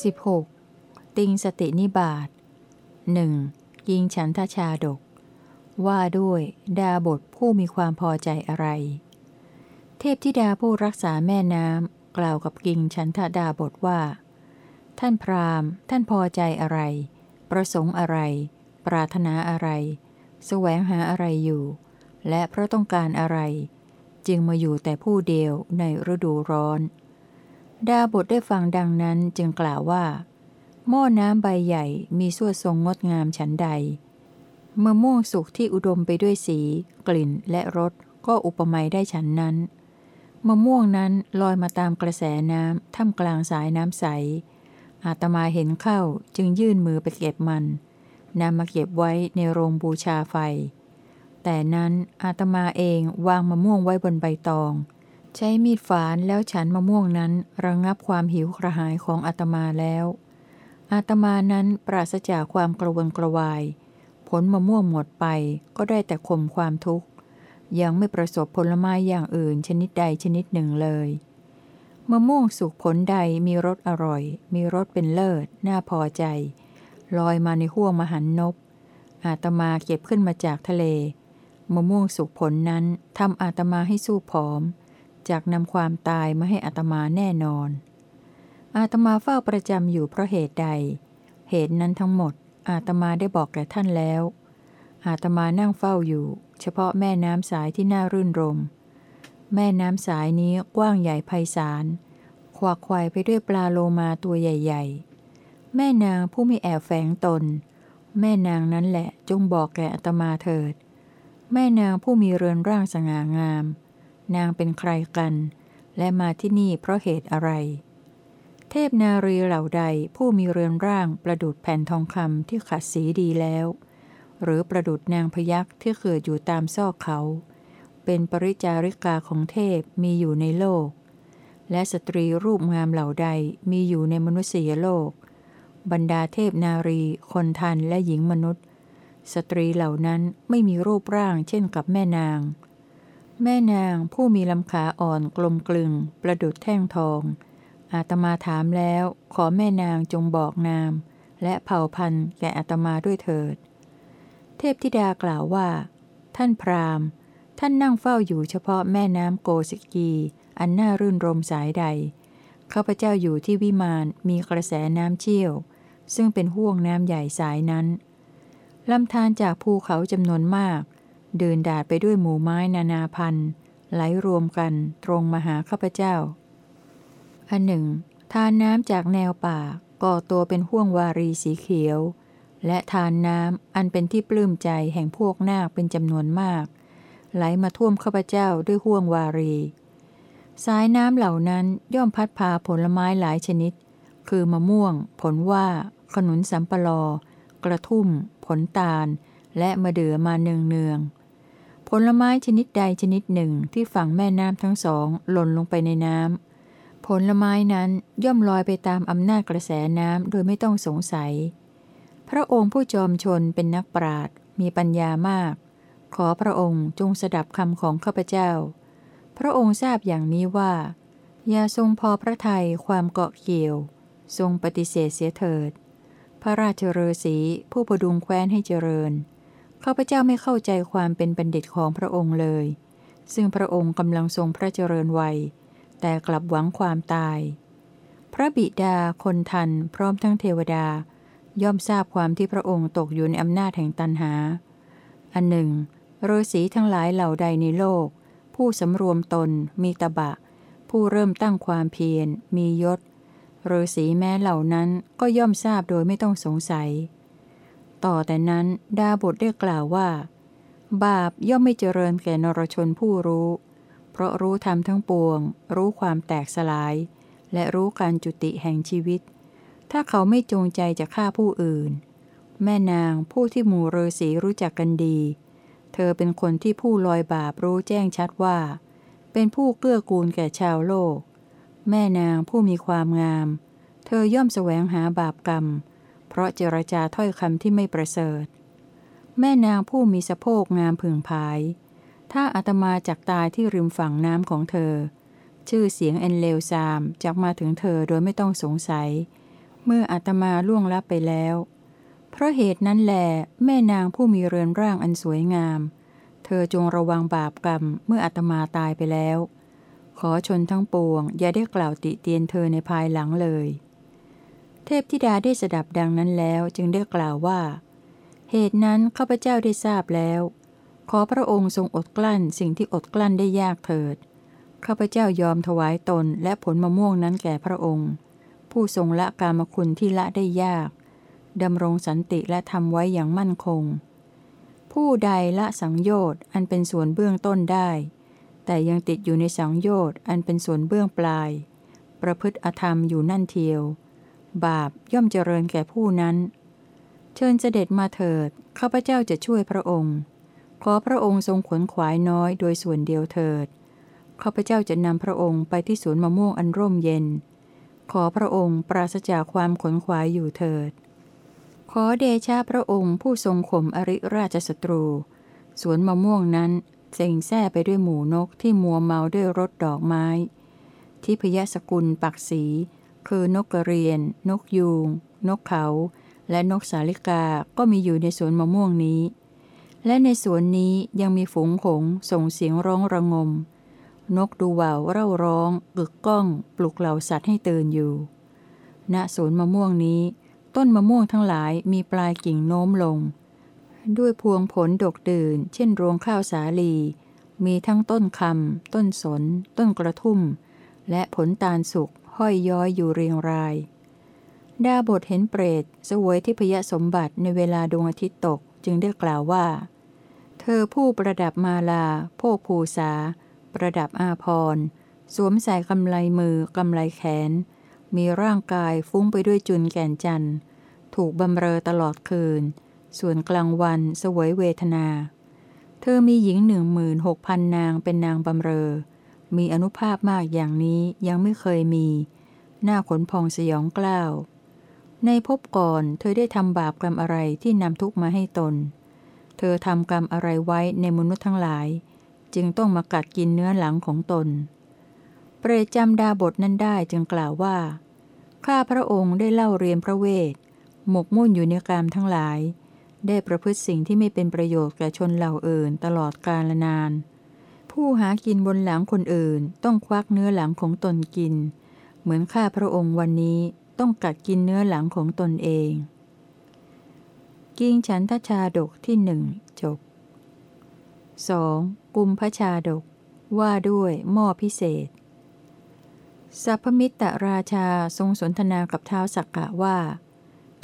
16. ติงสตินิบาตหนึ่งยิงฉันทชาดก ว่าด้วยดาบทผู้มีความพอใจอะไร เทพธิดาผู้รักษาแม่น้ำกล่าวกับกิงฉันทดาบทว่า ท่านพราหมณ์ ท่านพอใจอะไร ประสงค์อะไร ปรารถนาอะไร แสวงหาอะไรอยู่ และเพราะต้องการอะไร จึงมาอยู่แต่ผู้เดียวในฤดูร้อน ดาบทได้ฟังดังนั้นจึงกล่าวว่า หม้อน้ำใบใหญ่มีส่วนทรงงดงามฉันใดมะม่วงสุกที่อุดมไปด้วยสี กลิ่นและรสก็อุปมาได้ฉันนั้นมะม่วงนั้นลอยมาตามกระแสน้ำท่ามกลางสายน้ำใส อาตมาเห็นเข้าจึงยื่นมือไปเก็บมันนำมาเก็บไว้ในโรงบูชาไฟ แต่นั้นอาตมาเองวางมะม่วงไว้บนใบตอง ใช้มีดฝานแล้วฉันมะม่วงนั้นระงงับความหิวกระหายของอาตมาแล้ว อาตมานั้นปราศจากความกระวนกระวาย ผลมะม่วงหมดไปก็ได้แต่ข่มความทุกข์ ยังไม่ประสบผลไม้อย่างอื่นชนิดใดชนิดหนึ่งเลย มะม่วงสุกผลใดมีรสอร่อย มีรสเป็นเลิศ น่าพอใจ ลอยมาในห้วงมหันนบ อาตมาเก็บขึ้นมาจากทะเล มะม่วงสุกผลนั้นทำอาตมาให้สู้ผอม จากนำความตายมาให้อัตมาแน่นอน อาตมาเฝ้าประจำอยู่เพราะเหตุใด เหตุนั้นทั้งหมด อาตมาได้บอกแก่ท่านแล้ว อาตมานั่งเฝ้าอยู่ เฉพาะแม่น้ำสายที่น่ารื่นรม แม่น้ำสายนี้กว้างใหญ่ไพศาลขวากควายไปด้วยปลาโลมาตัวใหญ่ ๆ แม่นางผู้มีแอบแฝงตน แม่นางนั้นแหละจงบอกแก่อาตมาเถิด แม่นางผู้มีเรือนร่างสง่างาม นางเป็นใครกัน และมาที่นี่เพราะเหตุอะไร เทพนารีเหล่าใดผู้มีเรือนร่างประดุดแผ่นทองคำที่ขัดสีดีแล้ว หรือประดุดนางพยักที่เกิดอยู่ตามซอกเขา เป็นปริจาริกาของเทพมีอยู่ในโลก และสตรีรูปงามเหล่าใดมีอยู่ในมนุษยโลก บรรดาเทพนารี คนทันและหญิงมนุษย์ สตรีเหล่านั้นไม่มีรูปร่างเช่นกับแม่นาง แม่นางผู้มีลำขาอ่อนกลมกลึง ประดุดแท่งทอง อาตมาถามแล้วขอแม่นางจงบอกนาม และเผ่าพันธุ์แก่อาตมาด้วยเถิด เทพธิดากล่าวว่า ท่านพราหมณ์ ท่านนั่งเฝ้าอยู่เฉพาะแม่น้ำโกสิกี อันน่ารื่นรมสายใด ข้าพเจ้าอยู่ที่วิมานมีกระแสน้ำเชี่ยว ซึ่งเป็นห่วงน้ำใหญ่สายนั้นลำธารจากภูเขาจำนวนมาก เดินดาดไปด้วยหมู่ไม้นานาพันธุ์ไหลรวมกันตรงมาหาข้าพเจ้า อันหนึ่ง ทานน้ำจากแนวป่าก่อตัวเป็นห่วงวารีสีเขียว และทานน้ำอันเป็นที่ปลื้มใจแห่งพวกนาคเป็นจำนวนมาก ไหลมาท่วมข้าพเจ้าด้วยห่วงวารี สายน้ำเหล่านั้นย่อมพัดพาผลไม้หลายชนิด คือมะม่วง ผลว่า ขนุนสัมปลอ กระทุ่ม ผลตาล และมะเดื่อมาเนืองเนืองผลไม้ชนิดใดชนิดหนึ่งที่ฝั่งแม่น้ำทั้งสองหล่นลงไปในน้ำผลไม้นั้นย่อมลอยไปตามอำนาจกระแสน้ำโดยไม่ต้องสงสัย พระองค์ผู้จอมชนเป็นนักปราดมีปัญญามาก ขอพระองค์จงสดับคำของข้าพเจ้า พระองค์ทราบอย่างนี้ว่า อย่าทรงพอพระทัยความเกาะเกี่ยว ทรงปฏิเสธเสียเถิด พระราชฤาษีผู้ประดุงแคว้นให้เจริญข้าพเจ้าไม่เข้าใจความเป็นบัณฑิตของพระองค์เลย ซึ่งพระองค์กำลังทรงพระเจริญวัย แต่กลับหวังความตาย พระบิดาคนทันพร้อมทั้งเทวดา ย่อมทราบความที่พระองค์ตกอยู่ในอำนาจแห่งตันหา อันหนึ่ง ฤาษีทั้งหลายเหล่าใดในโลก ผู้สำรวมตน มีตบะ ผู้เริ่มตั้งความเพียร มียศฤาษีแม้เหล่านั้นก็ย่อมทราบโดยไม่ต้องสงสัย ต่อแต่นั้นดาบทได้กล่าวว่า บาปย่อมไม่เจริญแก่นรชนผู้รู้ เพราะรู้ธรรมทั้งปวง รู้ความแตกสลาย และรู้การจุติแห่งชีวิต ถ้าเขาไม่จงใจจะฆ่าผู้อื่น แม่นางผู้ที่หมู่เรศีรู้จักกันดี เธอเป็นคนที่ผู้ลอยบาปรู้แจ้งชัดว่า เป็นผู้เกื้อกูลแก่ชาวโลก แม่นางผู้มีความงาม เธอย่อมแสวงหาบาปกรรม เพราะเจรจาถ้อยคำที่ไม่ประเสริฐ แม่นางผู้มีสะโพกงามผึ่งพาย ถ้าอาตมาจากตายที่ริมฝั่งน้ำของเธอ ชื่อเสียงเอ็นเลวซามจากมาถึงเธอโดยไม่ต้องสงสัย เมื่ออาตมาล่วงลับไปแล้ว เพราะเหตุนั้นแหลแม่นางผู้มีเรือนร่างอันสวยงาม เธอจงระวังบาปกรรมเมื่ออาตมาตายไปแล้ว ขอชนทั้งปวง อย่าได้กล่าวติเตียนเธอในภายหลังเลย เทพธิดาได้สดับดังนั้นแล้วจึงได้กล่าวว่า เหตุนั้นข้าพเจ้าได้ทราบแล้ว ขอพระองค์ทรงอดกลั้นสิ่งที่อดกลั้นได้ยากเถิดข้าพเจ้ายอมถวายตนและผลมะม่วงนั้นแก่พระองค์ ผู้ทรงละกามคุณที่ละได้ยาก ดำรงสันติและทำไว้อย่างมั่นคง ผู้ใดละสังโยชน์อันเป็นส่วนเบื้องต้นได้ แต่ยังติดอยู่ในสังโยชน์อันเป็นส่วนเบื้องปลาย ประพฤติอธรรมอยู่นั่นเทียว บาปย่อมเจริญแก่ผู้นั้น เชิญเสด็จมาเถิดข้าพเจ้าจะช่วยพระองค์ ขอพระองค์ทรงขวนขวายน้อยโดยส่วนเดียวเถิดข้าพเจ้าจะนำพระองค์ไปที่สวนมะม่วงอันร่มเย็น ขอพระองค์ปราศจากความขวนขวายอยู่เถิด ขอเดชะพระองค์ผู้ทรงข่มอริราชศัตรู สวนมะม่วงนั้นเซ็งแซ่ไปด้วยหมูนกที่มัวเมาด้วยรถดอกไม้ ที่พยสกุลปักสี คือนกกระเรียน นกยูง นกเขา และนกสาลิกาก็มีอยู่ในสวนมะม่วงนี้ และในสวนนี้ยังมีฝูงหงส่งเสียงร้องระงม นกดูว่าวเร่าร้องกึกก้อง ปลุกเหล่าสัตว์ให้ตื่นอยู่ ณสวนมะม่วงนี้ ต้นมะม่วงทั้งหลายมีปลายกิ่งโน้มลง ด้วยพวงผลดกดื่น เช่นรวงข้าวสาลี มีทั้งต้นคำต้นสน ต้นกระทุ่ม และผลตาลสุกห้อยย้อยอยู่เรียงราย ดาบทเห็นเปรตสวยที่พยสมบัติในเวลาดวงอาทิตย์ตกจึงได้กล่าวว่า เธอผู้ประดับมาลาโพกภูษา ประดับอาพรณ์สวมใส่กำไลมือกำไลแขน มีร่างกายฟุ้งไปด้วยจุนแก่นจันทร์ถูกบำเรอตลอดคืน ส่วนกลางวันสวยเวทนา เธอมีหญิงหนึ่งหมื่นหกพันนางเป็นนางบำเรอ มีอนุภาพมากอย่างนี้ยังไม่เคยมี หน้าขนพองสยองกล้าว ในภพก่อนเธอได้ทำบาปกรรมอะไรที่นำทุกมาให้ตน เธอทำกรรมอะไรไว้ในมนุษย์ทั้งหลาย จึงต้องมากัดกินเนื้อหลังของตน เปรตจำดาบทนั้นได้จึงกล่าวว่า ข้าพระองค์ได้เล่าเรียนพระเวท หมกมุ่นอยู่ในกามทั้งหลาย ได้ประพฤติสิ่งที่ไม่เป็นประโยชน์แก่ชนเหล่าอื่นตลอดกาลนาน ผู้หากินบนหลังคนอื่นต้องควักเนื้อหลังของตนกิน เหมือนข้าพระองค์วันนี้ต้องกัดกินเนื้อหลังของตนเอง กิงฉันทชาดกที่หนึ่งจบ 2. กุมพชาดกว่าด้วยหม้อพิเศษ สัพมิตรราชาทรงสนทนากับเท้าสักกะว่า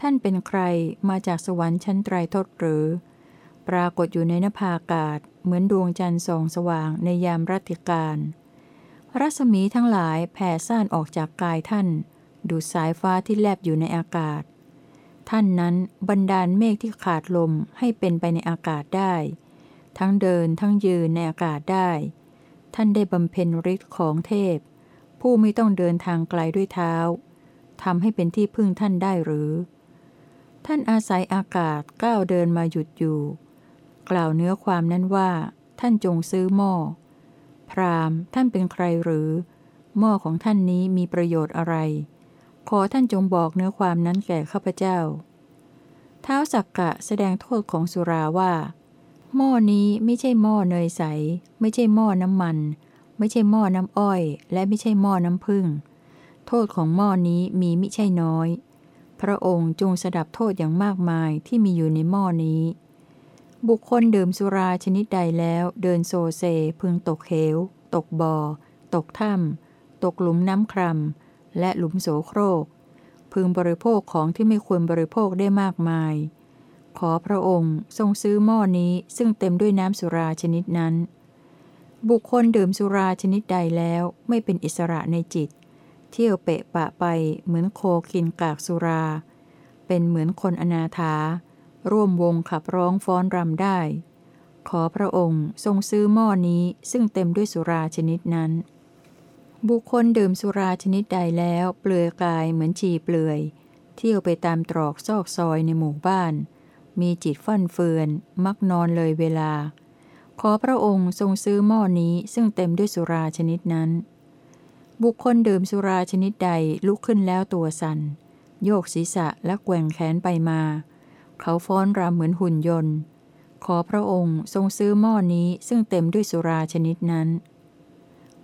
ท่านเป็นใครมาจากสวรรค์ชั้นไตรทศหรือ ปรากฏอยู่ในนภาอากาศ เหมือนดวงจันทร์ส่องสว่างในยามรัติการ รัศมีทั้งหลายแผ่ซ่านออกจากกายท่าน ดูสายฟ้าที่แลบอยู่ในอากาศ ท่านนั้นบันดาลเมฆที่ขาดลมให้เป็นไปในอากาศได้ ทั้งเดินทั้งยืนในอากาศได้ ท่านได้บำเพ็ญฤทธิ์ของเทพ ผู้ไม่ต้องเดินทางไกลด้วยเท้าทำให้เป็นที่พึ่งท่านได้หรือ ท่านอาศัยอากาศก้าวเดินมาหยุดอยู่ กล่าวเนื้อความนั้นว่า ท่านจงซื้อหม้อ พรามท่านเป็นใครหรือ หม้อของท่านนี้มีประโยชน์อะไร ขอท่านจงบอกเนื้อความนั้นแก่ข้าพเจ้า เท้าสักกะแสดงโทษของสุราว่า หม้อนี้ไม่ใช่หม้อเนยใส ไม่ใช่หม้อน้ำมัน ไม่ใช่หม้อน้ำอ้อย และไม่ใช่หม้อน้ำผึ้งโทษของหม้อนี้มีมิใช่น้อย พระองค์จงสดับโทษอย่างมากมายที่มีอยู่ในหม้อนี้ บุคคลดื่มสุราชนิดใดแล้วเดินโซเซพึงตกเหว ตกบอ่อ ตกถ้ำตกหลุมน้ำครำและหลุมโสโครก พึงบริโภคของที่ไม่ควรบริโภคได้มากมาย ขอพระองค์ทรงซื้อหม้อนี้ซึ่งเต็มด้วยน้ำสุราชนิดนั้น บุคคลดื่มสุราชนิดใดแล้วไม่เป็นอิสระในจิต เที่ยวเปะปะไปเหมือนโคกินกากสุรา เป็นเหมือนคนอนาถา ร่วมวงขับร้องฟ้อนรำได้ ขอพระองค์ทรงซื้อหม้อนี้ซึ่งเต็มด้วยสุราชนิดนั้น บุคคลดื่มสุราชนิดใดแล้วเปลือยกายเหมือนชีเปลือย เที่ยวไปตามตรอกซอกซอยในหมู่บ้าน มีจิตฟั่นเฟือน มักนอนเลยเวลา ขอพระองค์ทรงซื้อหม้อนี้ซึ่งเต็มด้วยสุราชนิดนั้น บุคคลดื่มสุราชนิดใดลุกขึ้นแล้วตัวสัน่น โยกศีรษะและแกว่งแขนไปมา เขาฟ้อนรำเหมือนหุ่นยนต์ ขอพระองค์ทรงซื้อหม้อนี้ซึ่งเต็มด้วยสุราชนิดนั้น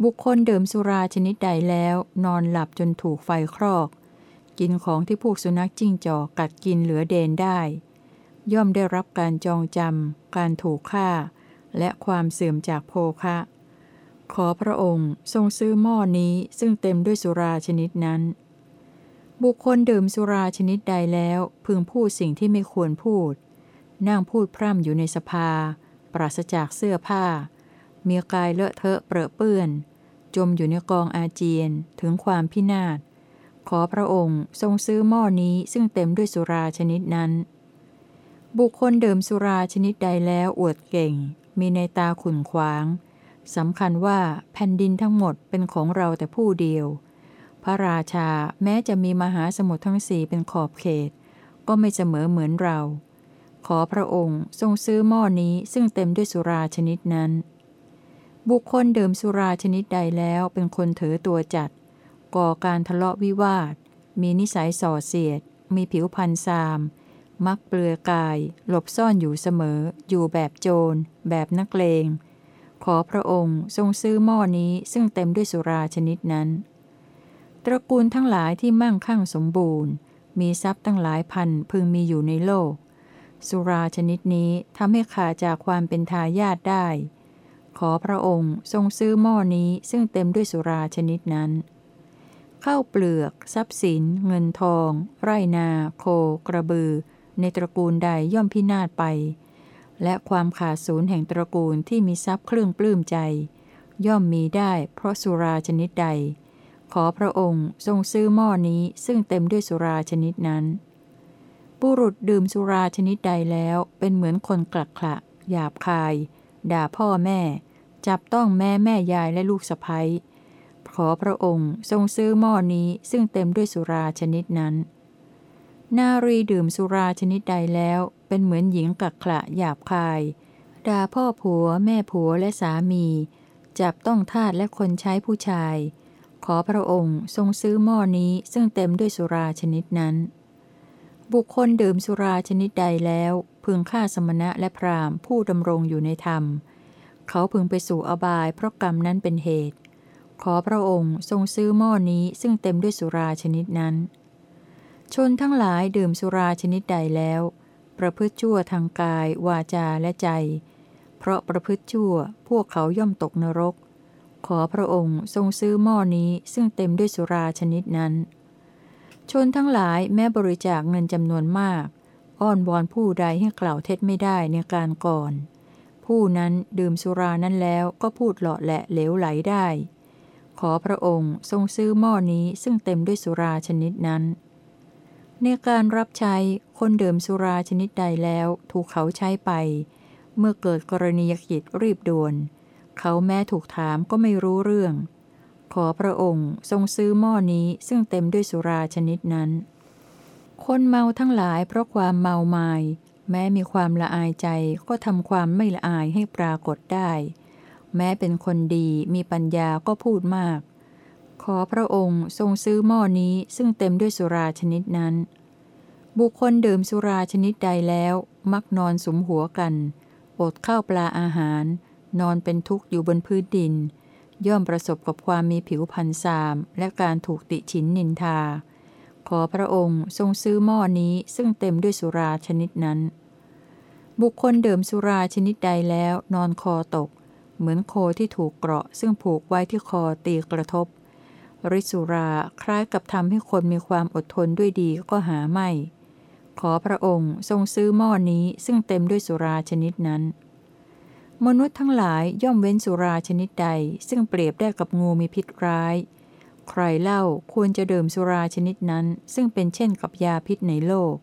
บุคคลดื่มสุราชนิดใดแล้วนอนหลับจนถูกไฟครอก กินของที่พวกสุนัขจิ้งจอกกัดกินเหลือเดนได้ ย่อมได้รับการจองจำการถูกฆ่า และความเสื่อมจากโภคะ ขอพระองค์ทรงซื้อหม้อนี้ซึ่งเต็มด้วยสุราชนิดนั้น บุคคลดื่มสุราชนิดใดแล้วพึงพูดสิ่งที่ไม่ควรพูด นั่งพูดพร่ำอยู่ในสภา ปราศจากเสื้อผ้า มีกายเลอะเทอะเปรอะเปื้อน จมอยู่ในกองอาเจียนถึงความพินาศขอพระองค์ทรงซื้อหม้อนี้ซึ่งเต็มด้วยสุราชนิดนั้น บุคคลเดิมสุราชนิดใดแล้วอวดเก่ง มีในตาขุนขวางสำคัญว่าแผ่นดินทั้งหมดเป็นของเราแต่ผู้เดียว พระราชาแม้จะมีมหาสมุทรทั้งสี่เป็นขอบเขต ก็ไม่เสมอเหมือนเรา ขอพระองค์ทรงซื้อหม้อนี้ซึ่งเต็มด้วยสุราชนิดนั้น บุคคลดื่มสุราชนิดใดแล้วเป็นคนถือตัวจัด ก่อการทะเลาะวิวาท มีนิสัยส่อเสียด มีผิวพันธ์ซาม มักเปลือยกาย หลบซ่อนอยู่เสมอ อยู่แบบโจร แบบนักเลง ขอพระองค์ทรงซื้อหม้อนี้ซึ่งเต็มด้วยสุราชนิดนั้น ตระกูลทั้งหลายที่มั่งคั่งสมบูรณ์ มีทรัพย์ตั้งหลายพันพึงมีอยู่ในโลก สุราชนิดนี้ทำให้ขาดจากความเป็นทายาทได้ ขอพระองค์ทรงซื้อหม้อนี้ซึ่งเต็มด้วยสุราชนิดนั้นเข้าเปลือก ทรัพย์สิน เงินทอง ไรนา โค กระบือ ในตระกูลใดย่อมพินาศไป และความขาดศูนย์แห่งตระกูลที่มีทรัพย์เครื่องปลื้มใจ ย่อมมีได้เพราะสุราชนิดใด ขอพระองค์ทรงซื้อหม้อนี้ซึ่งเต็มด้วยสุราชนิดนั้น บุรุษดื่มสุราชนิดใดแล้วเป็นเหมือนคนกลักขละหยาบคาย ด่าพ่อแม่ จับต้องแม่แม่ยายและลูกสะพ้ยขอพระองค์ทรงซื้อหม้อนี้ซึ่งเต็มด้วยสุราชนิดนั้น นารีดื่มสุราชนิดใดแล้ว เป็นเหมือนหญิงกักขะหยาบคาย ด่าพ่อผัว แม่ผัวและสามี จับต้องทาสและคนใช้ผู้ชาย ขอพระองค์ทรงซื้อหม้อนี้ซึ่งเต็มด้วยสุราชนิดนั้น บุคคลดื่มสุราชนิดใดแล้ว พึงฆ่าสมณะและพรามผู้ดำรงอยู่ในธรรม เขาพึงไปสู่อบายเพราะกรรมนั้นเป็นเหตุ ขอพระองค์ทรงซื้อหม้อนี้ซึ่งเต็มด้วยสุราชนิดนั้น ชนทั้งหลายดื่มสุราชนิดใดแล้ว ประพฤติชั่วทางกาย วาจาและใจ เพราะประพฤติชั่วพวกเขาย่อมตกนรก ขอพระองค์ทรงซื้อหม้อนี้ซึ่งเต็มด้วยสุราชนิดนั้น ชนทั้งหลายแม้บริจาคเงินจำนวนมาก อ้อนวอนผู้ใดให้กล่าวเท็จไม่ได้ในการก่อน ผู้นั้นดื่มสุรานั้นแล้วก็พูดหล่อแหละเหลวไหลได้ ขอพระองค์ทรงซื้อหม้อนี้ซึ่งเต็มด้วยสุราชนิดนั้น ในการรับใช้คนดื่มสุราชนิดใดแล้วถูกเขาใช้ไป เมื่อเกิดกรณียกิจรีบด่วน เขาแม้ถูกถามก็ไม่รู้เรื่อง ขอพระองค์ทรงซื้อหม้อนี้ซึ่งเต็มด้วยสุราชนิดนั้น คนเมาทั้งหลายเพราะความเมาไมา้แม้มีความละอายใจก็ทำความไม่ละอายให้ปรากฏได้ แม้เป็นคนดีมีปัญญาก็พูดมาก ขอพระองค์ทรงซื้อหม้อนี้ซึ่งเต็มด้วยสุราชนิดนั้น บุคคลดื่มสุราชนิดใดแล้ว มักนอนสมหัวกัน อดข้าวปลาอาหาร นอนเป็นทุกข์อยู่บนพื้นดิน ย่อมประสบกับความมีผิวพันธ์สามและการถูกติฉินนินทา ขอพระองค์ทรงซื้อหม้อนี้ซึ่งเต็มด้วยสุราชนิดนั้น บุคคลเดิมสุราชนิดใดแล้วนอนคอตก เหมือนโคที่ถูกเกราะซึ่งผูกไว้ที่คอตีกระทบ ริสุราคล้ายกับทำให้คนมีความอดทนด้วยดีก็หาไม่ ขอพระองค์ทรงซื้อหม้อนี้ซึ่งเต็มด้วยสุราชนิดนั้น มนุษย์ทั้งหลายย่อมเว้นสุราชนิดใด ซึ่งเปรียบได้กับงูมีพิษร้าย ใครเล่าควรจะดื่มสุราชนิดนั้น ซึ่งเป็นเช่นกับยาพิษในโลก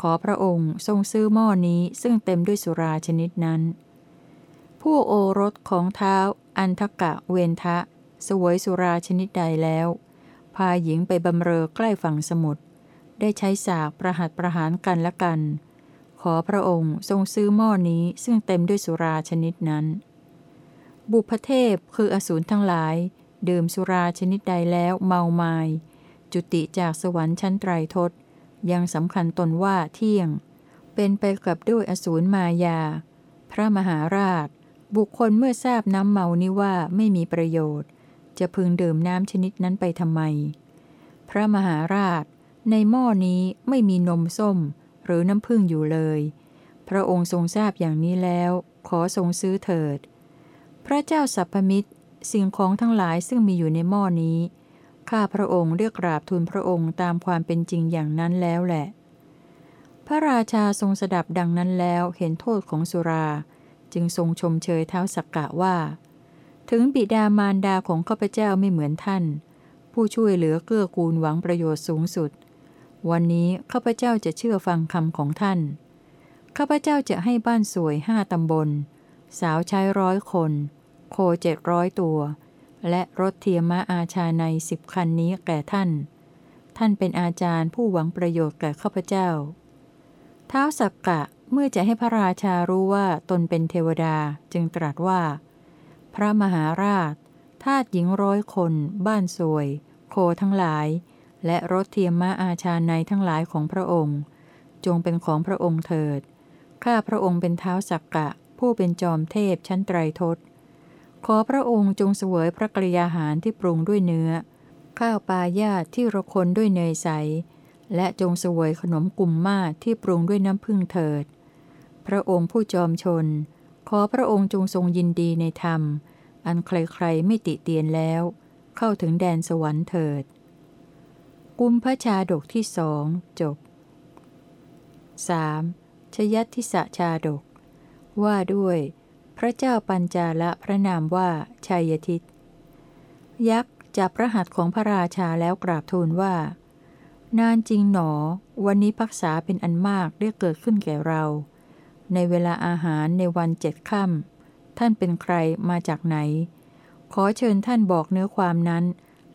ขอพระองค์ทรงซื้อหม้อนี้ซึ่งเต็มด้วยสุราชนิดนั้น ผู้โอรสของเท้า อันทกะเวนทะ สวยสุราชนิดใดแล้ว พาหญิงไปบำเรอใกล้ฝั่งสมุทรได้ใช้สากประหัตประหารกันละกัน ขอพระองค์ทรงซื้อหม้อนี้ซึ่งเต็มด้วยสุราชนิดนั้น บุพเทพคืออสูรทั้งหลาย ดื่มสุราชนิดใดแล้วเมามาย จุติจากสวรรค์ชั้นไตรทศ ยังสำคัญตนว่าเที่ยง เป็นไปกับด้วยอสูรมายา พระมหาราช บุคคลเมื่อทราบน้ำเมานี้ว่าไม่มีประโยชน์ จะพึงดื่มน้ำชนิดนั้นไปทำไม พระมหาราช ในหม้อนี้ไม่มีนมส้ม หรือน้ำผึ้งอยู่เลย พระองค์ทรงทราบอย่างนี้แล้ว ขอทรงซื้อเถิด พระเจ้าสัพพมิตร สิ่งของทั้งหลายซึ่งมีอยู่ในหม้อนี้ ข้าพระองค์เรียกราบทูลพระองค์ตามความเป็นจริงอย่างนั้นแล้วแหละ พระราชาทรงสดับดังนั้นแล้วเห็นโทษของสุรา จึงทรงชมเชยเท้าสักกะว่า ถึงบิดามารดาของข้าพเจ้าไม่เหมือนท่าน ผู้ช่วยเหลือเกื้อกูลหวังประโยชน์สูงสุด วันนี้ข้าพเจ้าจะเชื่อฟังคำของท่าน ข้าพเจ้าจะให้บ้านสวยห้าตำบล สาวใช้ร้อยคน โคเจ็ดร้อยตัว และรถเทียมะอาชาในสิบคันนี้แก่ท่าน ท่านเป็นอาจารย์ผู้หวังประโยชน์แก่ข้าพเจ้า เท้าสักกะเมื่อจะให้พระราชารู้ว่าตนเป็นเทวดาจึงตรัสว่า ระมหาราช ทาตหญิงร้อยคน บ้านสวย โคทั้งหลาย และรถเทียมมาอาชาในทั้งหลายของพระองค์ จงเป็นของพระองค์เถิด ข้าพระองค์เป็นเท้าสักกะ ผู้เป็นจอมเทพชั้นไตรทศ ขอพระองค์จงเสวยพระกริยาหารที่ปรุงด้วยเนื้อ ข้าวปลายาที่ระคนด้วยเนยใส และจงเสวยขนมกลุ่มมาที่ปรุงด้วยน้ำผึ้งเถิด พระองค์ผู้จอมชนขอพระองค์จงทรงยินดีในธรรม อันใครๆไม่ติเตียนแล้ว เข้าถึงแดนสวรรค์เถิด กุมพระชาดกที่สองจบ 3. ชยัติสชาดก ว่าด้วย พระเจ้าปัญจาละพระนามว่าชัยทิต ยักษ์จับพระหัตถ์ของพระราชาแล้วกราบทูลว่า นานจริงหนอ วันนี้พักษาเป็นอันมากได้เกิดขึ้นแก่เรา ในเวลาอาหารในวันเจ็ดค่ำ ท่านเป็นใครมาจากไหน ขอเชิญท่านบอกเนื้อความนั้น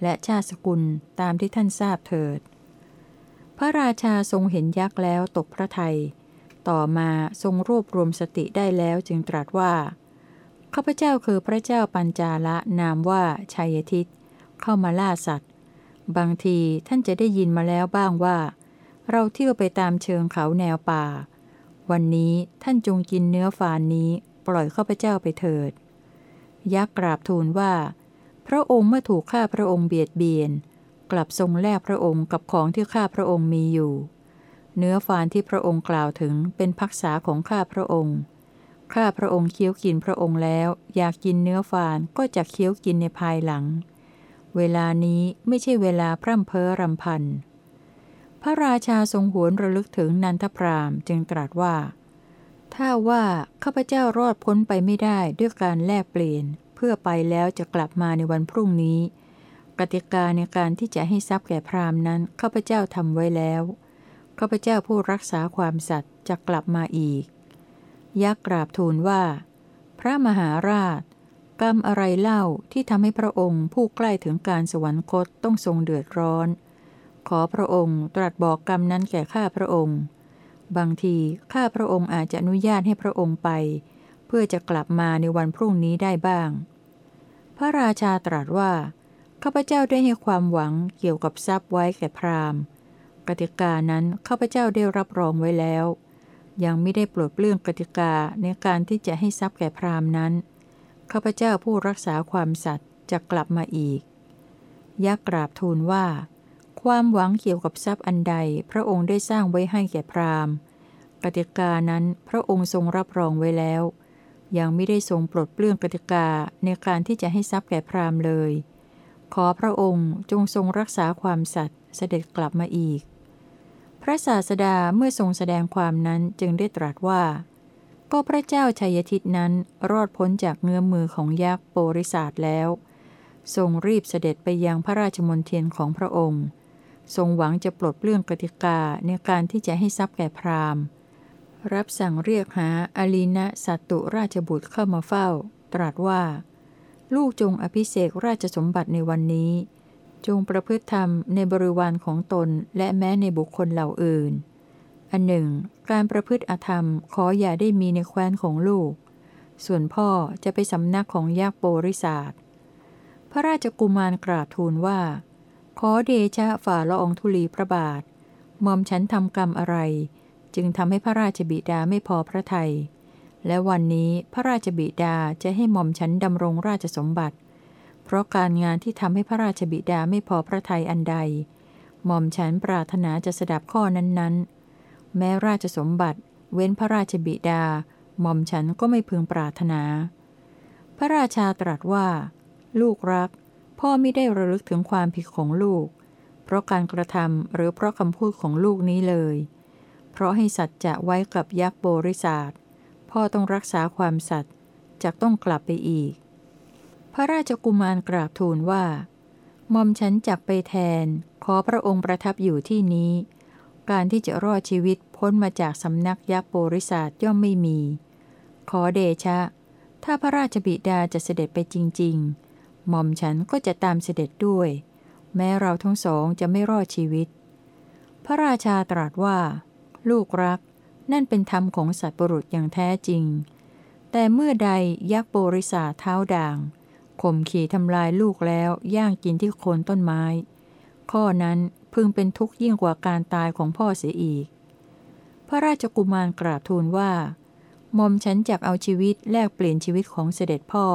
และชาติสกุลตามที่ท่านทราบเถิด พระราชาทรงเห็นยักษ์แล้วตกพระทยัยต่อมาทรงรวบรวมสติได้แล้วจึงตรัสว่า ข้าพเจ้าคือพระเจ้าปัญจาละนามว่าชัยทิต เข้ามาล่าสัตว์ บางทีท่านจะได้ยินมาแล้วบ้างว่า เราเที่ยวไปตามเชิงเขาแนวป่า วันนี้ท่านจงกินเนื้อฟานนี้ ปล่อยข้าพเจ้าไปเถิด ยักษ์กราบทูลว่า พระองค์เมื่อถูกข้าพระองค์เบียดเบียน กลับทรงแลกพระองค์กับของที่ข้าพระองค์มีอยู่ เนื้อฟานที่พระองค์กล่าวถึงเป็นพักษาของข้าพระองค์ ข้าพระองค์เคี้ยวกินพระองค์แล้ว อยากกินเนื้อฟานก็จะเคี้ยวกินในภายหลัง เวลานี้ไม่ใช่เวลาพร่ำเพ้อรำพัน พระราชาทรงหวนระลึกถึงนันทพรามจึงตรัสว่า ถ้าว่าข้าพเจ้ารอดพ้นไปไม่ได้ด้วยการแลกเปลี่ยน เพื่อไปแล้วจะกลับมาในวันพรุ่งนี้ กติกาในการที่จะให้ทรัพย์แก่พราหมณ์นั้นข้าพเจ้าทำไว้แล้วข้าพเจ้าผู้รักษาความสัตย์จะกลับมาอีก ยักษ์กราบทูลว่า พระมหาราช กรรมอะไรเล่าที่ทำให้พระองค์ผู้ใกล้ถึงการสวรรคตต้องทรงเดือดร้อน ขอพระองค์ตรัสบอกกรรมนั้นแก่ข้าพระองค์ บางทีข้าพระองค์อาจจะอนุญาตให้พระองค์ไป เพื่อจะกลับมาในวันพรุ่งนี้ได้บ้าง พระราชาตรัสว่า ข้าพเจ้าได้ให้ความหวังเกี่ยวกับทรัพย์ไว้แก่พราหมณ์ กติกานั้นข้าพเจ้าได้รับรองไว้แล้ว ยังไม่ได้ปลดเปลื้องกติกาในการที่จะให้ทรัพย์แก่พราหมณ์นั้น ข้าพเจ้าผู้รักษาความสัตย์จะกลับมาอีกยักษ์กราบทูลว่า ความหวังเกี่ยวกับทรัพย์อันใดพระองค์ได้สร้างไว้ให้แก่พราหมณ์กติกานั้นพระองค์ทรงรับรองไว้แล้ว ยังไม่ได้ทรงปลดเปลื้องกติกาในการที่จะให้ทรัพย์แก่พราหมณ์เลย ขอพระองค์จงทรงรักษาความสัตย์เสด็จกลับมาอีก พระศาสดาเมื่อทรงแสดงความนั้นจึงได้ตรัสว่า ก็พระเจ้าชัยทิตนั้นรอดพ้นจากเงื้อมือของยักษ์โปริศาสแล้ว ทรงรีบเสด็จไปยังพระราชมนเทียนของพระองค์ ทรงหวังจะปลดเปลื้องกติกาในการที่จะให้ทรัพย์แก่พราหมณ์ รับสั่งเรียกหาอลีนะสัตตุราชบุตรเข้ามาเฝ้า ตรัสว่า ลูกจงอภิเษกราชสมบัติในวันนี้ จงประพฤติธรรมในบริวารของตนและแม้ในบุคคลเหล่าอื่น อันหนึ่ง การประพฤติอธรรมขออย่าได้มีในแคว้นของลูก ส่วนพ่อจะไปสำนักของยักษ์โปริศาสพระราชกุมารกราบทูลว่า ขอเดชะฝ่าละองธุลีพระบาทมอมฉันทำกรรมอะไร จึงทำให้พระราชบิดาไม่พอพระทยัยและวันนี้พระราชบิดาจะให้หม่อมฉันดำรงราชสมบัติ เพราะการงานที่ทำให้พระราชบิดาไม่พอพระทัยอันใด หม่อมฉันปรารถนาจะสดับข้อนั้นๆ แม้ราชสมบัติ เว้นพระราชบิดา หม่อมฉันก็ไม่พึงปรารถนา พระราชาตรัสว่า ลูกรัก พ่อไม่ได้ระลึกถึงความผิดของลูก เพราะการกระทำหรือเพราะคำพูดของลูกนี้เลย เพราะให้สัจจะไว้กับยักษ์โบริศาสพ่อต้องรักษาความสัตย์จะต้องกลับไปอีก พระราชกุมารกราบทูลว่าหม่อมฉันจักไปแทน ขอพระองค์ประทับอยู่ที่นี้ การที่จะรอดชีวิตพ้นมาจากสำนักยักษ์โปริศาสย่อมไม่มี ขอเดชะ ถ้าพระราชบิดาจะเสด็จไปจริง ๆ หม่อมฉันก็จะตามเสด็จด้วย แม้เราทั้งสองจะไม่รอดชีวิต พระราชาตรัสว่า ลูกรัก นั่นเป็นธรรมของสัตว์ปรุษอย่างแท้จริง แต่เมื่อใดยักษ์โบริษาเท้าด่างข่มขี่ทำลายลูกแล้วย่างกินที่โคนต้นไม้ ข้อนั้นพึงเป็นทุกข์ยิ่งกว่าการตายของพ่อเสียอีก พระราชกุมารกราบทูลว่ามอมฉันจักเอาชีวิตแลกเปลี่ยนชีวิตของเสด็จพ่อ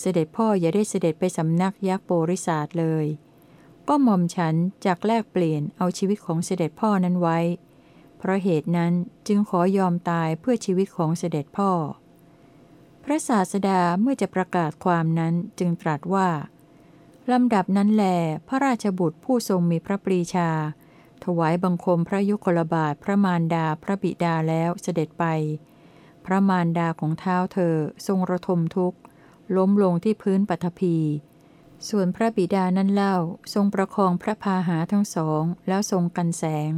เสด็จพ่ออย่าได้เสด็จไปสำนักยักษ์โบริษาสเลย ก็หม่อมฉันจักแลกเปลี่ยนเอาชีวิตของเสด็จพ่อนั้นไว้ เพราะเหตุนั้นจึงขอยอมตายเพื่อชีวิตของเสด็จพ่อ พระศาสดาเมื่อจะประกาศความนั้นจึงตรัสว่าลำดับนั้นแลพระราชบุตรผู้ทรงมีพระปรีชา ถวายบังคมพระยุคลบาทพระมารดาพระบิดาแล้วเสด็จไป พระมารดาของเท้าเธอทรงระทมทุกข์ ล้มลงที่พื้นปัทภี ส่วนพระบิดานั้นเล่าทรงประคองพระพาหาทั้งสองแล้วทรงกันแสง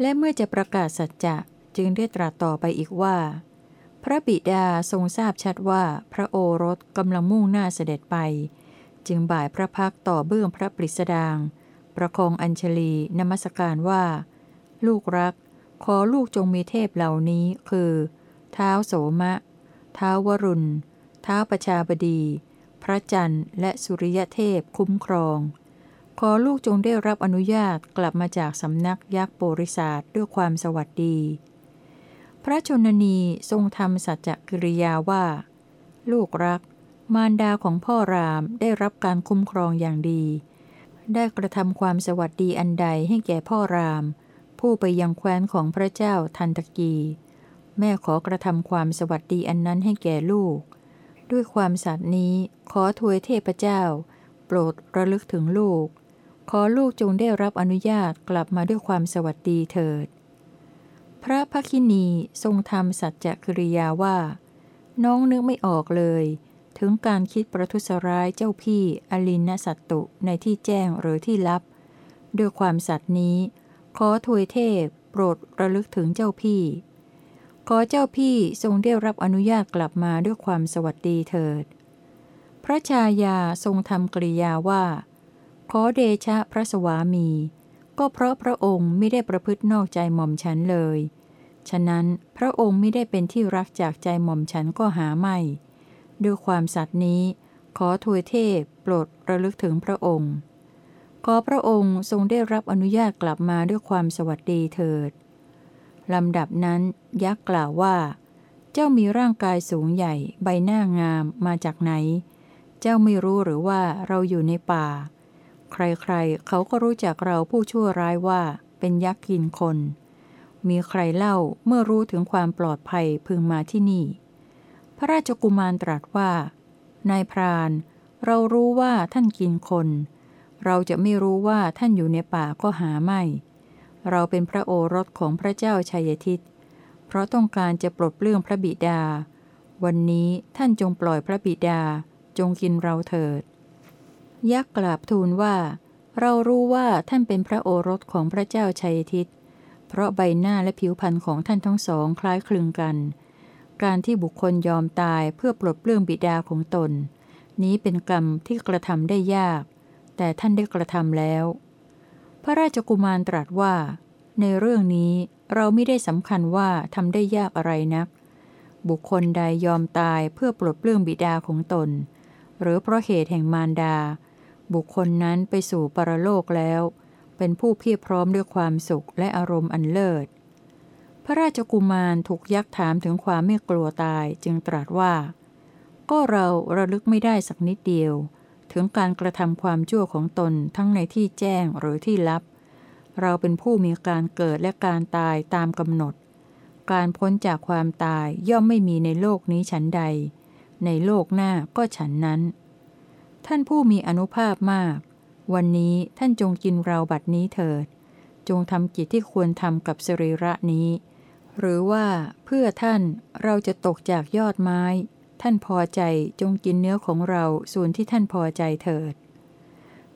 และเมื่อจะประกาศสัจจะจึงได้ตรัสต่อไปอีกว่า พระบิดาทรงทราบชัดว่าพระโอรสกำลังมุ่งหน้าเสด็จไป จึงบ่ายพระพักต่อเบื้องพระปริสดาง ประคองอัญชลีนมัสการว่า ลูกรัก ขอลูกจงมีเทพเหล่านี้คือ เท้าโสมะ เท้าวรุณเท้าประชาบดี พระจันทร์และสุริยเทพคุ้มครอง ขอลูกจงได้รับอนุญาตกลับมาจากสำนักยักษ์โปริศาสด้วยความสวัสดี พระชนนีทรงทำสัจจกิริยาว่า ลูกรัก มารดาของพ่อรามได้รับการคุ้มครองอย่างดี ได้กระทำความสวัสดีอันใดให้แก่พ่อราม ผู้ไปยังแคว้นของพระเจ้าทันตกี แม่ขอกระทำความสวัสดีอันนั้นให้แก่ลูก ด้วยความสัตย์นี้ขอถวยเทพเจ้า โปรดระลึกถึงลูก ขอลูกจงได้รับอนุญาตกลับมาด้วยความสวัสดีเถิด พระภคินีทรงทำสัจจกริยาว่า น้องนึกไม่ออกเลย ถึงการคิดประทุษร้ายเจ้าพี่อลินสัตตุในที่แจ้งหรือที่ลับ ด้วยความสัตย์นี้ ขอถวยเทพ โปรดระลึกถึงเจ้าพี่ ขอเจ้าพี่ทรงได้รับอนุญาตกลับมาด้วยความสวัสดีเถิด พระชายาทรงทำกริยาว่า ขอเดชะพระสวามี ก็เพราะพระองค์ไม่ได้ประพฤตินอกใจหม่อมฉันเลย ฉะนั้นพระองค์ไม่ได้เป็นที่รักจากใจหม่อมฉันก็หาไม่ ด้วยความสัตย์นี้ ขอทวยเทพโปรดระลึกถึงพระองค์ ขอพระองค์ทรงได้รับอนุญาตกลับมาด้วยความสวัสดีเถิด ลำดับนั้น ยักษ์กล่าวว่า เจ้ามีร่างกายสูงใหญ่ ใบหน้างามมาจากไหน เจ้าไม่รู้หรือว่าเราอยู่ในป่า ใครๆ เขาก็รู้จักเราผู้ชั่วร้ายว่า เป็นยักษ์กินคน มีใครเล่าเมื่อรู้ถึงความปลอดภัยพึงมาที่นี่ พระราชกุมารตรัสว่านายพรานเรารู้ว่าท่านกินคน เราจะไม่รู้ว่าท่านอยู่ในป่าก็หาไม่ เราเป็นพระโอรสของพระเจ้าชัยทิต เพราะต้องการจะปลดเปลื้องพระบิดา วันนี้ท่านจงปล่อยพระบิดา จงกินเราเถิด ยักษ์กราบทูลว่า เรารู้ว่าท่านเป็นพระโอรสของพระเจ้าชัยทิต เพราะใบหน้าและผิวพรรณของท่านทั้งสองคล้ายคลึงกัน การที่บุคคลยอมตายเพื่อปลดเปลื้องบิดาของตน นี้เป็นกรรมที่กระทำได้ยาก แต่ท่านได้กระทำแล้ว พระราชกุมารตรัสว่า ในเรื่องนี้เราไม่ได้สำคัญว่าทำได้ยากอะไรนัก บุคคลใดยอมตายเพื่อปลดเปลื้องบิดาของตน หรือเพราะเหตุแห่งมารดา บุคคลนั้นไปสู่ปรโลกแล้ว เป็นผู้เพียรพร้อมด้วยความสุขและอารมณ์อันเลิศ พระราชกุมารถูกยักถามถึงความไม่กลัวตายจึงตรัสว่า ก็เราระลึกไม่ได้สักนิดเดียว ถึงการกระทำความชั่วของตนทั้งในที่แจ้งหรือที่ลับ เราเป็นผู้มีการเกิดและการตายตามกำหนด การพ้นจากความตายย่อมไม่มีในโลกนี้ฉันใด ในโลกหน้าก็ฉันนั้น ท่านผู้มีอนุภาพมาก วันนี้ท่านจงกินเราบัดนี้เถิด จงทำกิจที่ควรทำกับสรีระนี้ หรือว่าเพื่อท่านเราจะตกจากยอดไม้ ท่านพอใจจงกินเนื้อของเราส่วนที่ท่านพอใจเถิด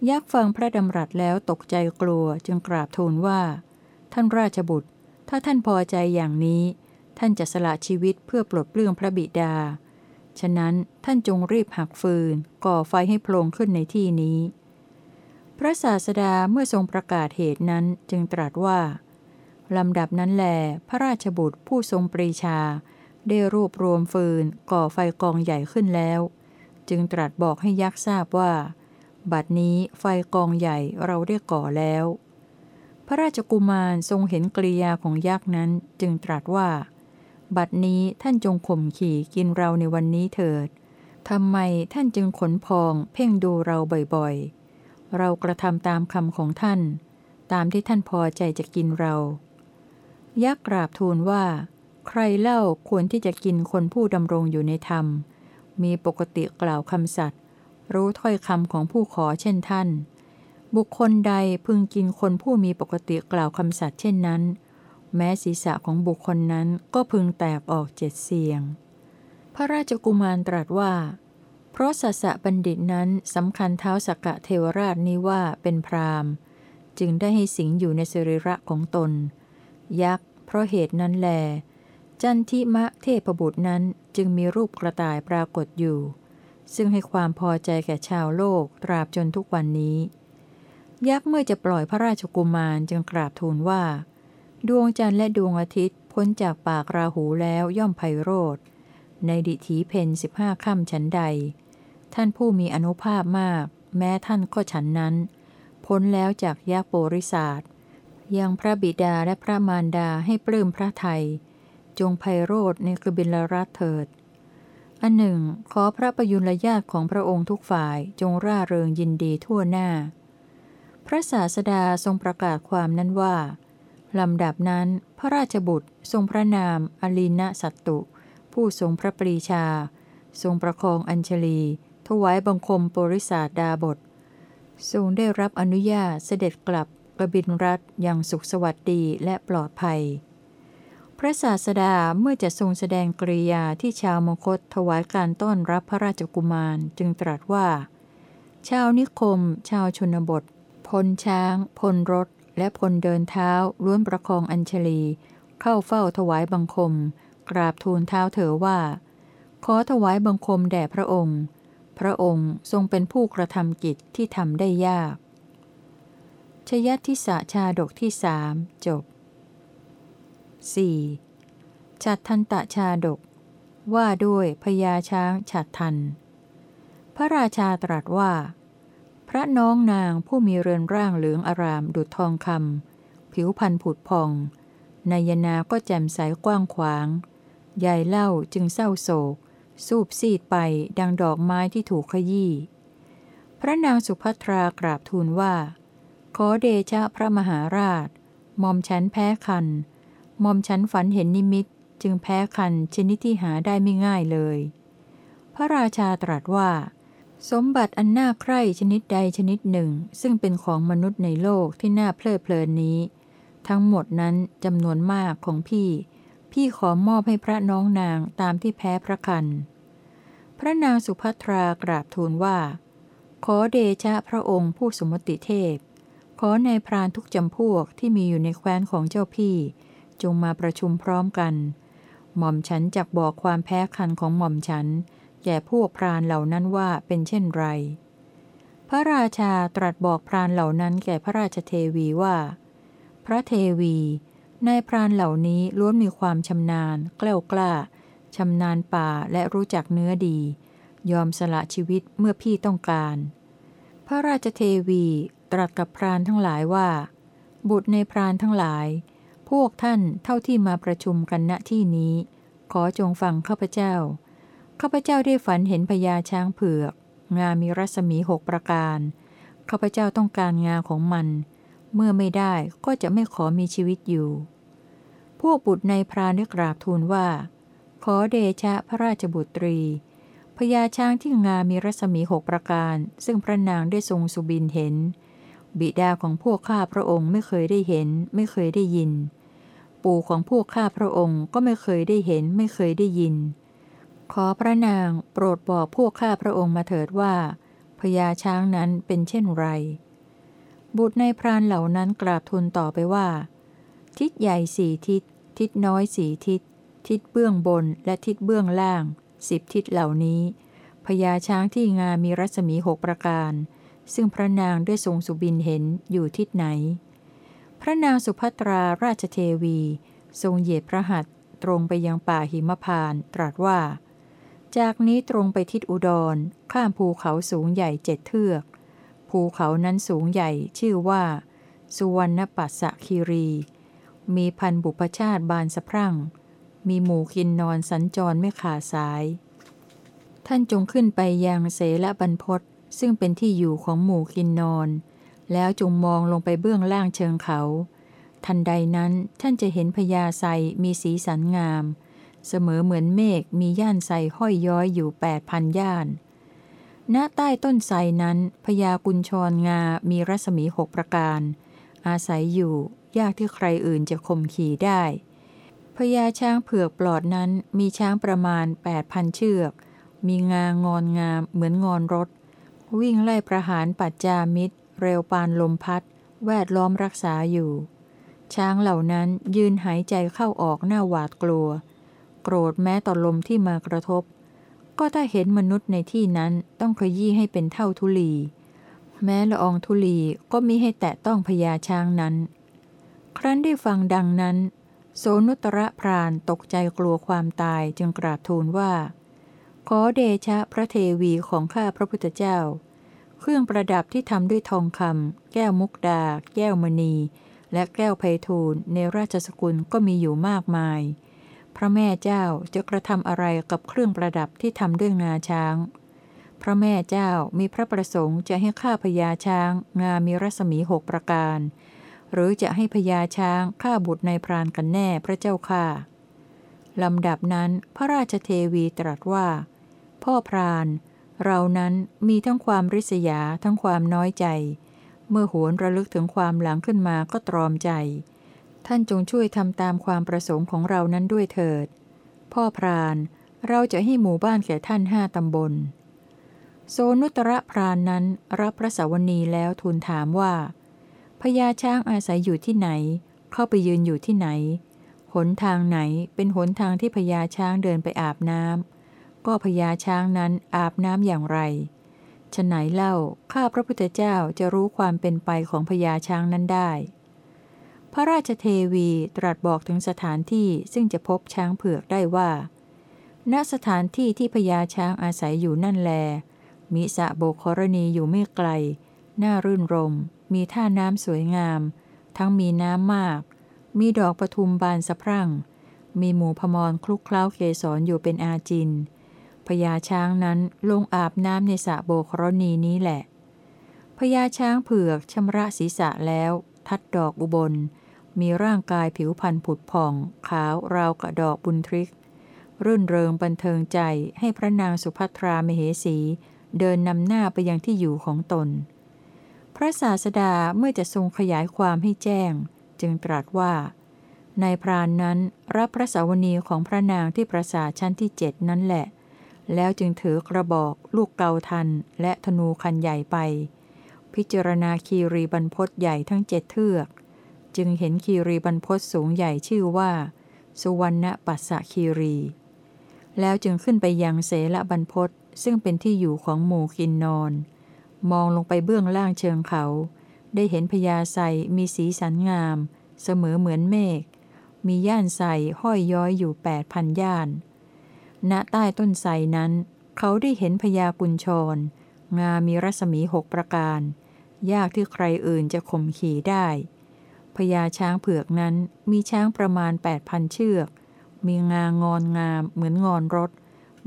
ยักษ์ฟังพระดำรัสแล้วตกใจกลัวจึงกราบทูลว่า ท่านราชบุตร ถ้าท่านพอใจอย่างนี้ ท่านจะสละชีวิตเพื่อปลดเปลื้องพระบิดา ฉะนั้นท่านจงรีบหักฟืน ก่อไฟให้โพลงขึ้นในที่นี้ พระศาสดาเมื่อทรงประกาศเหตุนั้นจึงตรัสว่าลำดับนั้นแล พระราชบุตรผู้ทรงปรีชา ได้รวบรวมฟืนก่อไฟกองใหญ่ขึ้นแล้ว จึงตรัสบอกให้ยักษ์ทราบว่า บัดนี้ไฟกองใหญ่เราได้ก่อแล้ว พระราชกุมารทรงเห็นกริยาของยักษ์นั้น จึงตรัสว่า บัดนี้ท่านจงข่มขี่กินเราในวันนี้เถิดทำไมท่านจึงขนพองเพ่งดูเราบ่อยๆ เรากระทำตามคำของท่าน ตามที่ท่านพอใจจะกินเรา ยักษ์กราบทูลว่า ใครเล่าควรที่จะกินคนผู้ดำรงอยู่ในธรรม มีปกติกล่าวคำสัตย์รู้ถ้อยคำของผู้ขอเช่นท่าน บุคคลใดพึงกินคนผู้มีปกติกล่าวคำสัตย์เช่นนั้น แม้ศีรษะของบุคคลนั้นก็พึงแตกออกเจ็ดเสียง พระราชกุมารตรัสว่า เพราะสัสะบัณฑิตนั้นสำคัญเท้าสักกะเทวราชนี้ว่าเป็นพรามจึงได้ให้สิงอยู่ในสรีระของตน ยักษ์เพราะเหตุนั้นแล จันทิมะเทพบุตรนั้นจึงมีรูปกระต่ายปรากฏอยู่ ซึ่งให้ความพอใจแก่ชาวโลกตราบจนทุกวันนี้ ยักษ์เมื่อจะปล่อยพระราชกุมารจึงกราบทูลว่า ดวงจันทร์และดวงอาทิตย์พ้นจากปากราหูแล้วย่อมไพโรธในดิถีเพนสิบห้าค่ำฉันใด ท่านผู้มีอนุภาพมาก แม้ท่านก็ฉันนั้น พ้นแล้วจากยักษ์โปริศาสยังพระบิดาและพระมารดาให้ปลื้มพระไทย จงไพโรธในกบิลรัตเถิด อันหนึ่ง ขอพระประยุรญาติของพระองค์ทุกฝ่ายจงร่าเริงยินดีทั่วหน้า พระศาสดาทรงประกาศความนั้นว่า ลำดับนั้นพระราชบุตรทรงพระนามอลีนะสัตตุ ผู้ทรงพระปรีชา ทรงประคองอัญชลี ถวายบังคมปริศาดาบททรงได้รับอนุญาตเสด็จกลับกบินรัฐอย่างสุขสวัสดีและปลอดภัย พระศาสดาเมื่อจะทรงแสดงกริยาที่ชาวมคตถวายการต้อนรับพระราชกุมารจึงตรัสว่า ชาวนิคม ชาวชนบท พลช้าง พลรถ และพลเดินเท้าล้วนประคองอัญชลี เข้าเฝ้าถวายบังคม กราบทูลเท้าเถอว่า ขอถวายบังคมแด่พระองค์ พระองค์ทรงเป็นผู้กระทำกิจที่ทำได้ยาก ชยัตทิสะชาดกที่สามจบ 4. ฉัดทันตะชาดก ว่าด้วยพญาช้างฉัดทัน พระราชาตรัสว่า พระน้องนางผู้มีเรือนร่างเหลืองอารามดุจทองคำผิวพันผุดพองนายนาก็แจ่มใสกว้างขวาง ยายเล่าจึงเศร้าโศก สูบซีดไปดังดอกไม้ที่ถูกขยี้ พระนางสุภัทรากราบทูลว่า ขอเดชะพระมหาราช มอมฉันแพ้คัน มอมฉันฝันเห็นนิมิตจึงแพ้คันชนิดที่หาได้ไม่ง่ายเลย พระราชาตรัสว่า สมบัติอันน่าใคร่ชนิดใดชนิดหนึ่ง ซึ่งเป็นของมนุษย์ในโลกที่น่าเพลิดเพลินนี้ ทั้งหมดนั้นจำนวนมากของพี่ พี่ขอมอบให้พระน้องนางตามที่แพ้พระคัน พระนางสุภัทรากราบทูลว่า ขอเดชะพระองค์ผู้สมมติเทพ ขอในพรานทุกจำพวกที่มีอยู่ในแคว้นของเจ้าพี่ จงมาประชุมพร้อมกัน หม่อมฉันจักบอกความแพ้คันของหม่อมฉัน แก่พวกพรานเหล่านั้นว่าเป็นเช่นไร พระราชาตรัสบอกพรานเหล่านั้นแก่พระราชเทวีว่า พระเทวีนายพรานเหล่านี้ล้วนมีความชำนาญกล้ากล้าชำนาญป่าและรู้จักเนื้อดี ยอมสละชีวิตเมื่อพี่ต้องการ พระราชเทวีตรัสกับพรานทั้งหลายว่า บุตรในพรานทั้งหลาย พวกท่านเท่าที่มาประชุมกันณที่นี้ ขอจงฟังข้าพเจ้า ข้าพเจ้าได้ฝันเห็นพญาช้างเผือก งามีรัศมีหกประการ ข้าพเจ้าต้องการงาของมัน เมื่อไม่ได้ก็จะไม่ขอมีชีวิตอยู่ พวกบุตรในพรานได้กราบทูลว่า ขอเดชะพระราชบุตรี พญาช้างที่งามีรัศมีหกประการ ซึ่งพระนางได้ทรงสุบินเห็น บิดาของพวกข้าพระองค์ไม่เคยได้เห็น ไม่เคยได้ยิน ปู่ของพวกข้าพระองค์ก็ไม่เคยได้เห็น ไม่เคยได้ยิน ขอพระนางโปรดบอกพวกข้าพระองค์มาเถิดว่าพญาช้างนั้นเป็นเช่นไร บุตรในพรานเหล่านั้นกราบทูลต่อไปว่า ทิศใหญ่สี่ทิศ ทิศน้อยสี่ทิศ ทิศเบื้องบนและทิศเบื้องล่างสิบทิศเหล่านี้พญาช้างที่งามีรัศมีหกประการ ซึ่งพระนางได้ทรงสุบินเห็นอยู่ทิศไหน พระนางสุภัตราราชเทวี ทรงเหยียดพระหัตถ์ตรงไปยังป่าหิมพานตรัสว่า จากนี้ตรงไปทิศอุดร ข้ามภูเขาสูงใหญ่เจ็ดเทือก ภูเขานั้นสูงใหญ่ชื่อว่า สุวรรณปัสสะคีรี มีพันบุพชาติบานสะพรั่ง มีหมูกินนอนสัญจรไม่ขาดสาย ท่านจงขึ้นไปยังเสละบรรพศ ซึ่งเป็นที่อยู่ของหมู่กินนอน แล้วจงมองลงไปเบื้องล่างเชิงเขา ทันใดนั้นท่านจะเห็นพญาไซมีสีสันงาม เสมอเหมือนเมฆมีย่านไซห้อยย้อยอยู่แปดพันย่านณใต้ต้นไทรนั้นพญากุญชรงา มีรัศมีหกประการ อาศัยอยู่ ยากที่ใครอื่นจะข่มขี่ได้พญาช้างเผือกปลอดนั้นมีช้างประมาณ 8,000 เชือก มีงางอนงามเหมือนงอนรถ วิ่งไล่ประหารปัจจามิตร เร็วปานลมพัด แวดล้อมรักษาอยู่ ช้างเหล่านั้นยืนหายใจเข้าออกหน้าหวาดกลัว โกรธแม้ต่อลมที่มากระทบ ก็ถ้าเห็นมนุษย์ในที่นั้นต้องขยี้ให้เป็นเท่าทุลี แม้ละอองทุลีก็มิให้แตะต้องพญาช้างนั้น ครั้นได้ฟังดังนั้น โสนุตระพรานตกใจกลัวความตายจึงกราบทูลว่า ขอเดชะพระเทวีของข้าพระพุทธเจ้า เครื่องประดับที่ทำด้วยทองคำแก้วมุกดา แก้วมณี และแก้วไพทูลในราชสกุลก็มีอยู่มากมาย พระแม่เจ้าจะกระทำอะไรกับเครื่องประดับที่ทำด้วยงาช้าง พระแม่เจ้ามีพระประสงค์จะให้ข้าพญาช้าง งามีรัศมีหกประการ หรือจะให้พญาช้างฆ่าบุตรในพรานกันแน่พระเจ้าค่าลำดับนั้นพระราชเทวีตรัสว่า พ่อพราน เรานั้นมีทั้งความริษยาทั้งความน้อยใจ เมื่อหวนระลึกถึงความหลังขึ้นมาก็ตรอมใจ ท่านจงช่วยทำตามความประสงค์ของเรานั้นด้วยเถิด พ่อพราน เราจะให้หมู่บ้านแก่ท่านห้าตำบล โซนุตระพรานนั้นรับพระสวนีแล้วทูลถามว่าพญาช้างอาศัยอยู่ที่ไหน เข้าไปยืนอยู่ที่ไหน หนทางไหนเป็นหนทางที่พญาช้างเดินไปอาบน้ำ ก็พญาช้างนั้นอาบน้ำอย่างไรฉไหนเล่าข้าพระพุทธเจ้าจะรู้ความเป็นไปของพญาช้างนั้นได้ พระราชเทวีตรัสบอกถึงสถานที่ซึ่งจะพบช้างเผือกได้ว่า ณ สถานที่ที่พญาช้างอาศัยอยู่นั่นแล มีสะโบกรณีอยู่ไม่ไกล น่ารื่นรม มีท่าน้ำสวยงาม ทั้งมีน้ำมาก มีดอกปทุมบานสะพรั่ง มีหมูพมรคลุกเคล้าเกสรอยู่เป็นอาจิน พญาช้างนั้นลงอาบน้ำในสระโบกรณีนี้แหละพญาช้างเผือกชำระศีรษะแล้ว ทัดดอกอุบล มีร่างกายผิวพรรณผุดผ่อง ขาวราวกระดอกบุญทริก รื่นเริงบันเทิงใจให้พระนางสุภัทรามเหสี เดินนำหน้าไปยังที่อยู่ของตน พระศาสดาเมื่อจะทรงขยายความให้แจ้ง จึงตรัสว่า ในพรานนั้นรับพระสาวนีของพระนางที่ประสาชั้นที่เจ็ดนั้นแหละ แล้วจึงถือกระบอก ลูกเกาทัน และธนูคันใหญ่ไป พิจารณาคีรีบรรพศใหญ่ทั้งเจ็ดเทือก จึงเห็นคีรีบรรพศสูงใหญ่ชื่อว่า สุวรรณปัสสะคีรี แล้วจึงขึ้นไปยังเสละบรรพศซึ่งเป็นที่อยู่ของหมู่กินนอน มองลงไปเบื้องล่างเชิงเขา ได้เห็นพญาไซมีสีสันงาม เสมอเหมือนเมฆมีย่านไซห้อยย้อยอยู่แปดพันย่าน ณใต้ต้นไทรนั้น เขาได้เห็นพญากุญชร งามีรัศมีหกประการ ยากที่ใครอื่นจะข่มขี่ได้พญาช้างเผือกนั้นมีช้างประมาณ8ปดพันเชือก มีงางอนงามเหมือนงอนรถ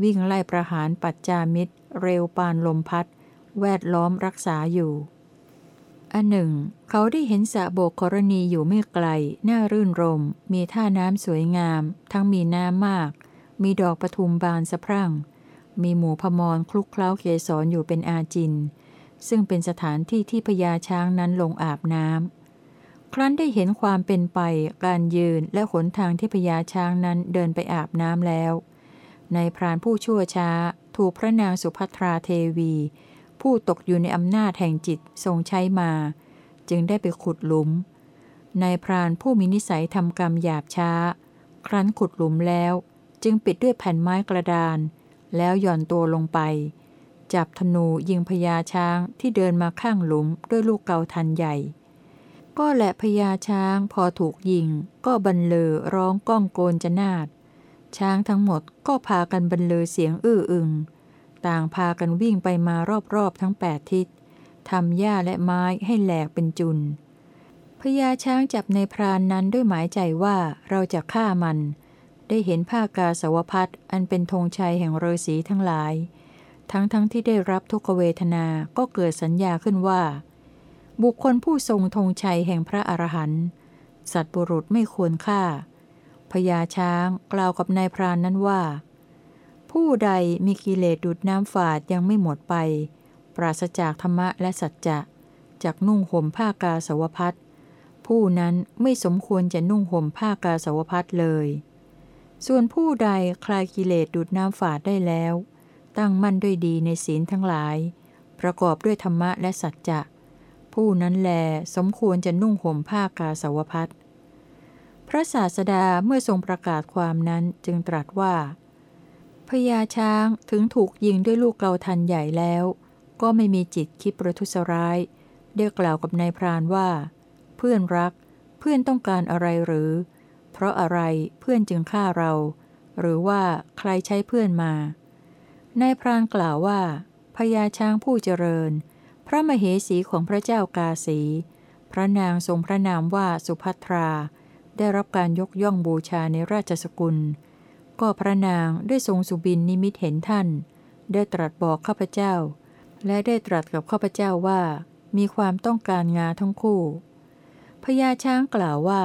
วิ่งไล่ประหารปัจจามิตร เร็วปานลมพัด แวดล้อมรักษาอยู่อันหนึ่ง เขาได้เห็นสะโบกกรณีอยู่ไม่ไกล น่ารื่นรม มีท่าน้ำสวยงาม ทั้งมีน้ำมาก มีดอกปทุมบานสะพรั่ง มีหมูพมรคลุกเคล้าเกสรออยู่เป็นอาจิน ซึ่งเป็นสถานที่ที่พญาช้างนั้นลงอาบน้ำ ครั้นได้เห็นความเป็นไป การยืนและขนทางที่พญาช้างนั้นเดินไปอาบน้ำแล้ว ในพรานผู้ชั่วช้า ถูกพระนางสุภัทราเทวี ผู้ตกอยู่ในอำนาจแห่งจิตทรงใช้มา จึงได้ไปขุดหลุม ในพรานผู้มีนิสัยทำกรรมหยาบช้า ครั้นขุดหลุมแล้ว จึงปิดด้วยแผ่นไม้กระดาน แล้วหย่อนตัวลงไป จับธนูยิงพญาช้างที่เดินมาข้างหลุมด้วยลูกเกาทันใหญ่ ก็แหละพญาช้างพอถูกยิง ก็บรรเลอร้องก้องโกนจนาดช้างทั้งหมดก็พากันบรรเลอเสียงอื้ออึง ต่างพากันวิ่งไปมารอบๆทั้งแปดทิศทำหญ้าและไม้ให้แหลกเป็นจุนพญาช้างจับในพรานนั้นด้วยหมายใจว่าเราจะฆ่ามัน ได้เห็นผ้ากาสาวพัดอันเป็นธงชัยแห่งเรศีทั้งหลาย ทั้งๆทที่ได้รับทุกเวทนาก็เกิดสัญญาขึ้นว่า บุคคลผู้ทรงธงชัยแห่งพระอรหันต์สัตบุรุษไม่ควรฆ่าพญาช้างกล่าวกับนายพรานนั้นว่า ผู้ใดมีกิเลสดูดน้ำฝาดยังไม่หมดไป ปราศจากธรรมะและสัจจะจากนุ่งห่มผ้ากาสาวพัดผู้นั้นไม่สมควรจะนุ่งห่มผ้ากาสาวพัดเลย ส่วนผู้ใดคลายกิเลสดูดน้ำฝาดได้แล้ว ตั้งมั่นด้วยดีในศีลทั้งหลาย ประกอบด้วยธรรมะและสัจจะ ผู้นั้นแลสมควรจะนุ่งห่มผ้ากาสาวพัดพระศาสดาเมื่อทรงประกาศความนั้นจึงตรัสว่าพญาช้างถึงถูกยิงด้วยลูกเกาทันใหญ่แล้ว ก็ไม่มีจิตคิดประทุษร้ายได้กล่าวกับนายพรานว่า เพื่อนรักเพื่อนต้องการอะไรหรือ เพราะอะไรเพื่อนจึงฆ่าเรา หรือว่าใครใช้เพื่อนมา นายพรานกล่าวว่าพญาช้างผู้เจริญ พระมเหสีของพระเจ้ากาสี พระนางทรงพระนามว่าสุภัทรา ได้รับการยกย่องบูชาในราชสกุล ก็พระนางได้ทรงสุบินนิมิตเห็นท่าน ได้ตรัสบอกข้าพเจ้า และได้ตรัสกับข้าพเจ้าว่า มีความต้องการงาทั้งคู่พญาช้างกล่าวว่า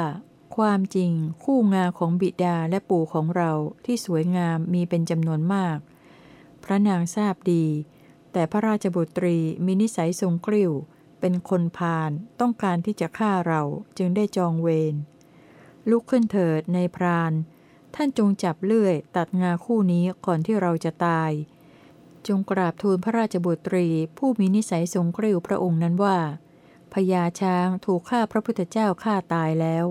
ความจริง คู่งาของบิดาและปู่ของเราที่สวยงามมีเป็นจำนวนมาก พระนางทราบดี แต่พระราชบุตรีมีนิสัยทรงกริ้ว เป็นคนพาลต้องการที่จะฆ่าเราจึงได้จองเวรลุกขึ้นเถิดในพราน ท่านจงจับเลื่อย ตัดงาคู่นี้ก่อนที่เราจะตาย จงกราบทูลพระราชบุตรี ผู้มีนิสัยทรงกริ้วพระองค์นั้นว่าพญาช้างถูกฆ่าพระพุทธเจ้าฆ่าตายแล้ว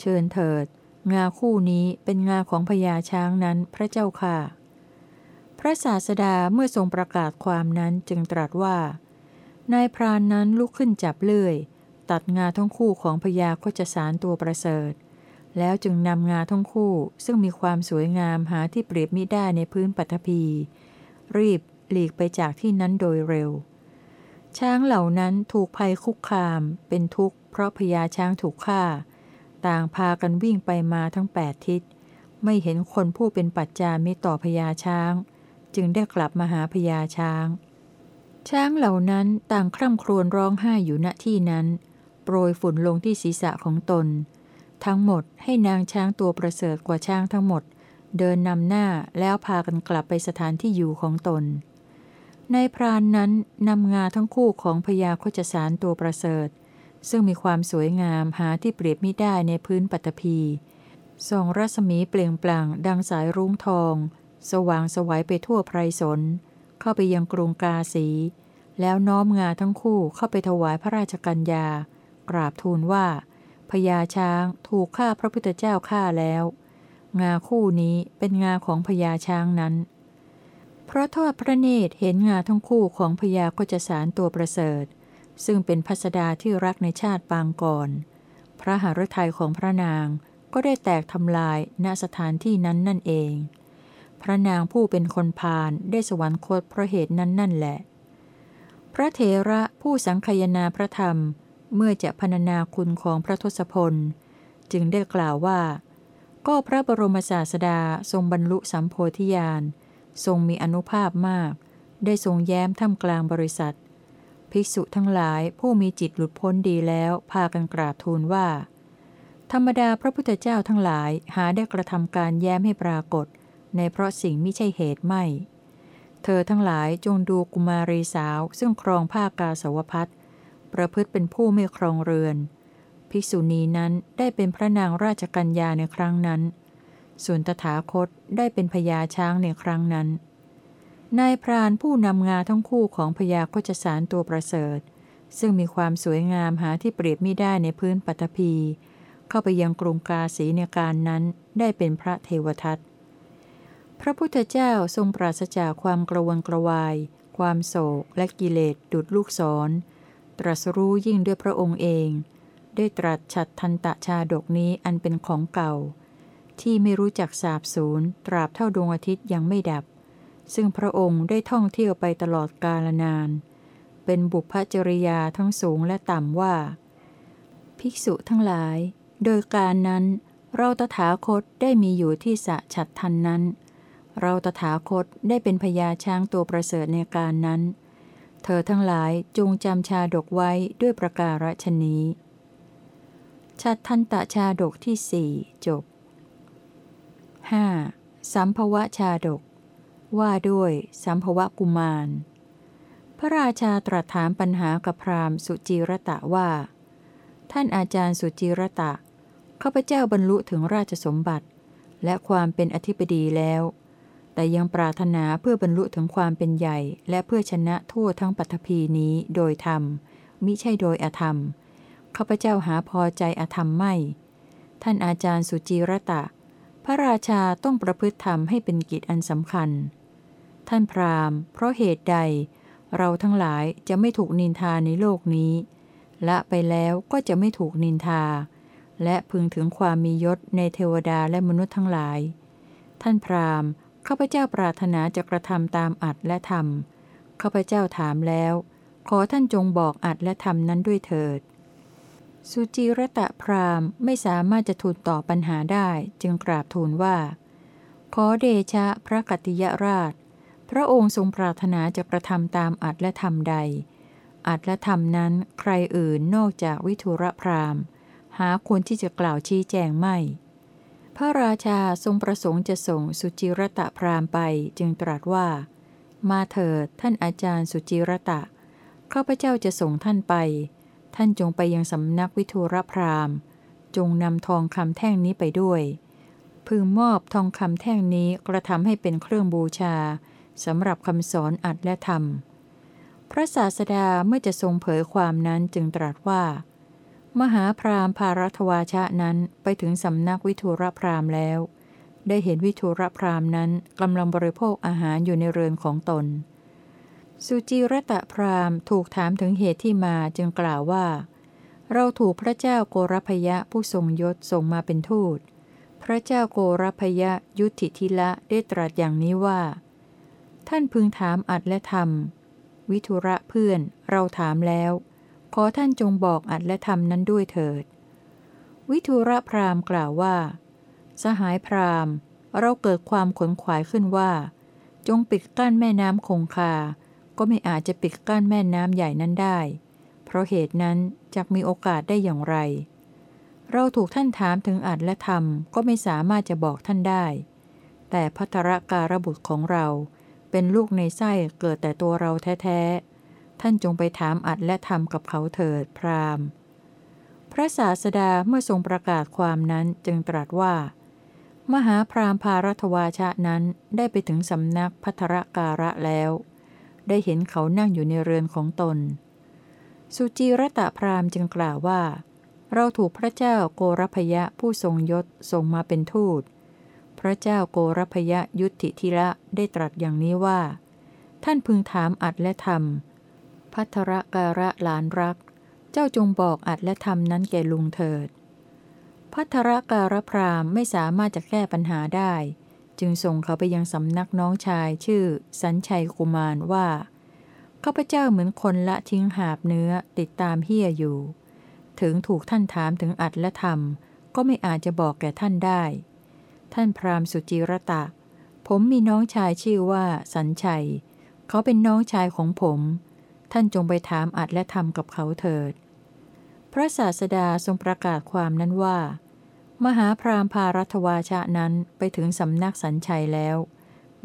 เชิญเถิด งาคู่นี้เป็นงาของพญาช้างนั้นพระเจ้าค่ะ พระศาสดาเมื่อทรงประกาศความนั้นจึงตรัสว่า นายพรานนั้นลุกขึ้นจับเลื่อย ตัดงาทั้งคู่ของพญาโคจสารตัวประเสริฐ แล้วจึงนำงาทั้งคู่ซึ่งมีความสวยงามหาที่เปรียบมิได้ในพื้นปัทภีรีบหลีกไปจากที่นั้นโดยเร็ว ช้างเหล่านั้นถูกภัยคุกคามเป็นทุกข์เพราะพญาช้างถูกฆ่า ต่างพากันวิ่งไปมาทั้งแปดทิศ ไม่เห็นคนผู้เป็นปัจจามิต่อพญาช้าง จึงได้กลับมาหาพญาช้าง ช้างเหล่านั้นต่างคร่ำครวญร้องไห้อยู่ณที่นั้น โปรยฝุ่นลงที่ศีรษะของตน ทั้งหมดให้นางช้างตัวประเสริฐกว่าช้างทั้งหมด เดินนำหน้าแล้วพากันกลับไปสถานที่อยู่ของตนในพรานนั้นนำงาทั้งคู่ของพญาโคจสารตัวประเสริฐ ซึ่งมีความสวยงามหาที่เปรียบไม่ได้ในพื้นปัตภีส่องรัศมีเปล่งปลั่งดังสายรุ้งทอง สว่างสวัยไปทั่วไพรสน เข้าไปยังกรุงกาสี แล้วน้อมงาทั้งคู่เข้าไปถวายพระราชกัญญา กราบทูลว่าพญาช้างถูกฆ่าพระพุทธเจ้าฆ่าแล้ว งาคู่นี้เป็นงาของพญาช้างนั้น เพราะทอดพระเนตรเห็นงาทั้งคู่ของพญาก็จะสารตัวประเสริฐ ซึ่งเป็นพัสดาที่รักในชาติปางก่อน พระหฤทัยของพระนางก็ได้แตกทำลายณสถานที่นั้นนั่นเอง พระนางผู้เป็นคนพาลได้สวรรคตเพราะเหตุนั้นนั่นแหละ พระเถระผู้สังคยนาพระธรรมเมื่อจะพรรณนาคุณของพระทศพล จึงได้กล่าวว่า ก็พระบรมศาสดาทรงบรรลุสัมโพธิญาณ ทรงมีอนุภาพมาก ได้ทรงแย้มท่ามกลางบริษัท ภิกษุทั้งหลายผู้มีจิตหลุดพ้นดีแล้วพากันกราบทูลว่า ธรรมดาพระพุทธเจ้าทั้งหลายหาได้กระทำการแย้มให้ปรากฏ ในเพราะสิ่งไม่ใช่เหตุไม่ เธอทั้งหลายจงดูกุมารีสาวซึ่งครองผ้ากาสาวพัดประพฤติเป็นผู้ไม่ครองเรือน ภิกษุณีนั้นได้เป็นพระนางราชกัญญาในครั้งนั้น ส่วนตถาคตได้เป็นพญาช้างในครั้งนั้น นายพรานผู้นำงาทั้งคู่ของพญาโคจสารตัวประเสริฐ ซึ่งมีความสวยงามหาที่เปรียบไม่ได้ในพื้นปัตภีเข้าไปยังกรุงกาสีในการนั้นได้เป็นพระเทวทัตพระพุทธเจ้าทรงปราศจากความกระวนกระวาย ความโศกและกิเลสดุดลูกศร ตรัสรู้ยิ่งด้วยพระองค์เอง ได้ตรัสฉัดทันตะชาดกนี้อันเป็นของเก่า ที่ไม่รู้จักสาบสูญตราบเท่าดวงอาทิตย์ยังไม่ดับ ซึ่งพระองค์ได้ท่องเที่ยวไปตลอดกาลนาน เป็นบุพจริยาทั้งสูงและต่ำว่า ภิกษุทั้งหลาย โดยการนั้น เราตถาคตได้มีอยู่ที่สะฉัดทันนั้น เราตถาคตได้เป็นพญาช้างตัวประเสริฐในการนั้น เธอทั้งหลายจงจำชาดกไว้ด้วยประการฉนี้ชัดทันตะชาดกที่สี่จบ 5. สัมภวะชาดก ว่าด้วยสัมภวะกุมาร พระราชาตรัสถามปัญหากับพราหมณ์สุจีรตะว่า ท่านอาจารย์สุจีรตะข้าพเจ้าบรรลุถึงราชสมบัติ และความเป็นอธิบดีแล้ว แต่ยังปรารถนาเพื่อบรรลุถึงความเป็นใหญ่ และเพื่อชนะทั่วทั้งปัตภีนี้โดยธรรม มิใช่โดยอธรรมข้าพเจ้าหาพอใจอธรรมไม่ ท่านอาจารย์สุจีรตะ พระราชาต้องประพฤติธรรมให้เป็นกิจอันสำคัญ ท่านพราหมณ์ เพราะเหตุใด เราทั้งหลายจะไม่ถูกนินทาในโลกนี้ ละไปแล้วก็จะไม่ถูกนินทา และพึงถึงความมียศในเทวดาและมนุษย์ทั้งหลาย ท่านพราหมณ์ข้าพเจ้าปรารถนาจะกระทำตามอัดและธรรมข้าพเจ้าถามแล้ว ขอท่านจงบอกอัดและธรรมนั้นด้วยเถิด สุจีรตะพราหมณ์ไม่สามารถจะทูลตอบปัญหาได้จึงกราบทูลว่า ขอเดชะพระกัตติยราช พระองค์ทรงปรารถนาจะกระทำตามอัดและธรรมใด อัดและธรรมนั้นใครอื่นนอกจากวิทุระพราหมณ์หาคนที่จะกล่าวชี้แจงไม่ พระราชาทรงประสงค์จะส่งสุจิรตะพราหมณ์ไปจึงตรัสว่า มาเถิดท่านอาจารย์สุจิรตะข้าพเจ้าจะส่งท่านไป ท่านจงไปยังสำนักวิทุระพราหมณ์จงนำทองคำแท่งนี้ไปด้วย พึงมอบทองคำแท่งนี้กระทำให้เป็นเครื่องบูชา สำหรับคำสอนอัดและธรรม พระศาสดาเมื่อจะทรงเผยความนั้นจึงตรัสว่า มหาพราหมณ์พารัตวาชะนั้นไปถึงสำนักวิทุระพราหมณ์แล้ว ได้เห็นวิทุระพราหมณ์นั้นกำลังบริโภคอาหารอยู่ในเรือนของตน สุจีรตะพราหมณ์ถูกถามถึงเหตุที่มาจึงกล่าวว่า เราถูกพระเจ้าโกรพยะผู้ทรงยศส่งมาเป็นทูตพระเจ้าโกรพยะยุทธิทิละได้ตรัสอย่างนี้ว่า ท่านพึงถามอัดและธรรม วิทุระเพื่อนเราถามแล้ว ขอท่านจงบอกอัดและธรรมนั้นด้วยเถิด วิทุระพราหมณ์กล่าวว่า สหายพราหมณ์ เราเกิดความขนขวายขึ้นว่า จงปิดกั้นแม่น้ำคงคา ก็ไม่อาจจะปิดกั้นแม่น้ำใหญ่นั้นได้ เพราะเหตุนั้นจะมีโอกาสได้อย่างไร เราถูกท่านถามถึงอัดและธรรมก็ไม่สามารถจะบอกท่านได้ แต่พัทรการบุตรของเรา เป็นลูกในไส้เกิดแต่ตัวเราแท้ๆ ท่านจงไปถามอัดและธรรมกับเขาเถิดพราหมณ์ พระศาสดาเมื่อทรงประกาศความนั้นจึงตรัสว่า มหาพราหมณ์พารัตวาชะนั้นได้ไปถึงสำนักพัทรการะแล้ว ได้เห็นเขานั่งอยู่ในเรือนของตน สุจีรตะพราหมณ์จึงกล่าวว่า เราถูกพระเจ้าโกรพยะผู้ทรงยศส่งมาเป็นทูต พระเจ้าโกรพยยุทธิธิระได้ตรัสอย่างนี้ว่า ท่านพึงถามอัดและธรรม พัทรการะหลานรัก เจ้าจงบอกอัดและธรรมนั้นแก่ลุงเถิด พัทรการะพรามไม่สามารถจะแก้ปัญหาได้ จึงส่งเขาไปยังสำนักน้องชายชื่อ สัญชัยกุมารว่าข้าพเจ้าเหมือนคนละทิ้งหาบเนื้อติดตามเฮียอยู่ ถึงถูกท่านถามถึงอัดและธรรม ก็ไม่อาจจะบอกแก่ท่านได้ ท่านพราหมณ์สุจิรตะ ผมมีน้องชายชื่อว่า สัญชัย เขาเป็นน้องชายของผม ท่านจงไปถามอัดและธรรมกับเขาเถิด พระศาสดาทรงประกาศความนั้นว่า มหาพราหมณ์พารัตวาชะนั้นไปถึงสำนักสัญชัยแล้ว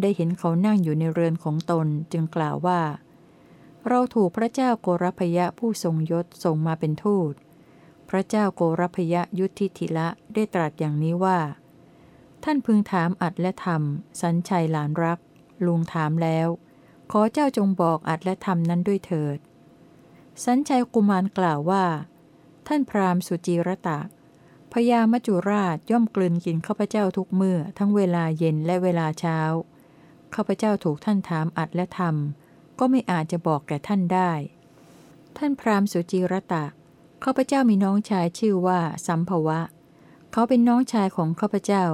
ได้เห็นเขานั่งอยู่ในเรือนของตนจึงกล่าวว่า เราถูกพระเจ้าโกรพยะผู้ทรงยศส่งมาเป็นทูตพระเจ้าโกรพยะยุทธิธิละได้ตรัสอย่างนี้ว่า ท่านพึงถามอัดและธรรม สัญชัยหลานรัก ลุงถามแล้ว ขอเจ้าจงบอกอัดและธรรมนั้นด้วยเถิด สัญชัยกุมารกล่าวว่า ท่านพราหมณ์สุจีรตะพญามจุราชย่อมกลืนกินข้าพเจ้าทุกเมื่อทั้งเวลาเย็นและเวลาเช้าข้าพเจ้าถูกท่านถามอัดและธรรม ก็ไม่อาจจะบอกแก่ท่านได้ ท่านพราหมณ์สุจิรตะข้าพเจ้ามีน้องชายชื่อว่าสัมภวะ เขาเป็นน้องชายของข้าพเจ้า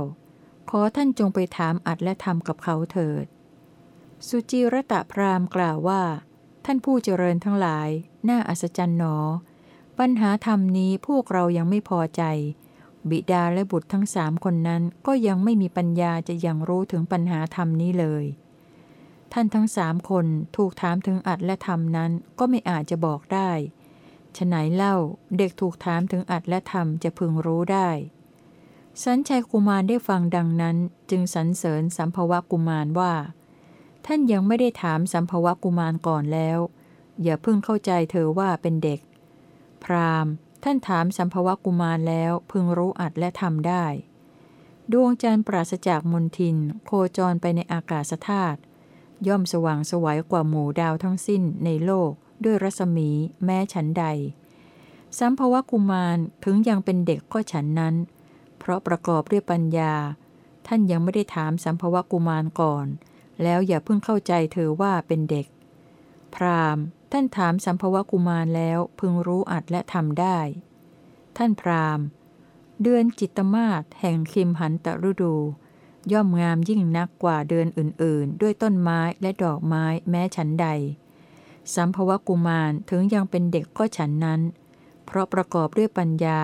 ขอท่านจงไปถามอัดและทำกับเขาเถิด สุจิรตะพรามกล่าวว่า ท่านผู้เจริญทั้งหลาย น่าอัศจรรย์หนอ ปัญหาธรรมนี้พวกเรายังไม่พอใจ บิดาและบุตรทั้งสามคนนั้นก็ยังไม่มีปัญญาจะยังรู้ถึงปัญหาธรรมนี้เลย ท่านทั้งสามคนถูกถามถึงอัดและธรรมนั้นก็ไม่อาจจะบอกได้ฉไหนเล่าเด็กถูกถามถึงอัดและธรรมจะพึงรู้ได้ สัญชัยกุมารได้ฟังดังนั้น จึงสรรเสริญสัมภวะกุมารว่า ท่านยังไม่ได้ถามสัมภวะกุมารก่อนแล้ว อย่าเพิ่งเข้าใจเธอว่าเป็นเด็ก พรามท่านถามสัมภวะกุมารแล้วพึงรู้อัดและทำได้ ดวงจันทร์ปราศจากมนทิน โคจรไปในอากาศธาตุย่อมสว่างสวัยกว่าหมู่ดาวทั้งสิ้นในโลก ด้วยรัศมีแม้ฉันใด สัมภวกุมารถึงยังเป็นเด็กก็ฉันนั้น ราะประกอบด้วยปัญญา ท่านยังไม่ได้ถามสัมภวกุมารก่อน แล้วอย่าเพิ่งเข้าใจเธอว่าเป็นเด็ก พรามท่านถามสัมภวกุมารแล้วพึงรู้อัดและทำได้ ท่านพรามเดือนจิตมาศแห่งคิมหันตฤดู ย่อมงามยิ่งนักกว่าเดือนอื่น ๆ ด้วยต้นไม้และดอกไม้แม้ฉันใด สัมภวกุมารถึงยังเป็นเด็กก็ฉันนั้น เพราะประกอบด้วยปัญญา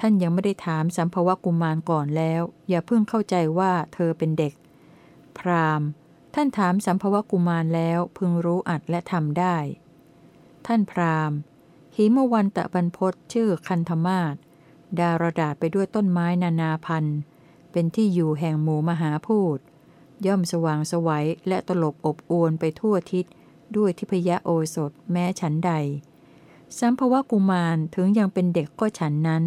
ท่านยังไม่ได้ถามสัมภวกุมารก่อนแล้ว อย่าเพิ่งเข้าใจว่าเธอเป็นเด็ก พรามท่านถามสัมภวกุมารแล้วพึงรู้อัดและทำได้ ท่านพรามหิมวันตะบรรพศชื่อคันธมาศดารดาษไปด้วยต้นไม้นานาพันธุ์ เป็นที่อยู่แห่งหมู่มหาพูดย่อมสว่างสวัยและตลบอบอวนไปทั่วทิศ ด้วยทิพยโอสถแม้ฉันใด สัมภวกุมารถึงยังเป็นเด็กก็ฉันนั้น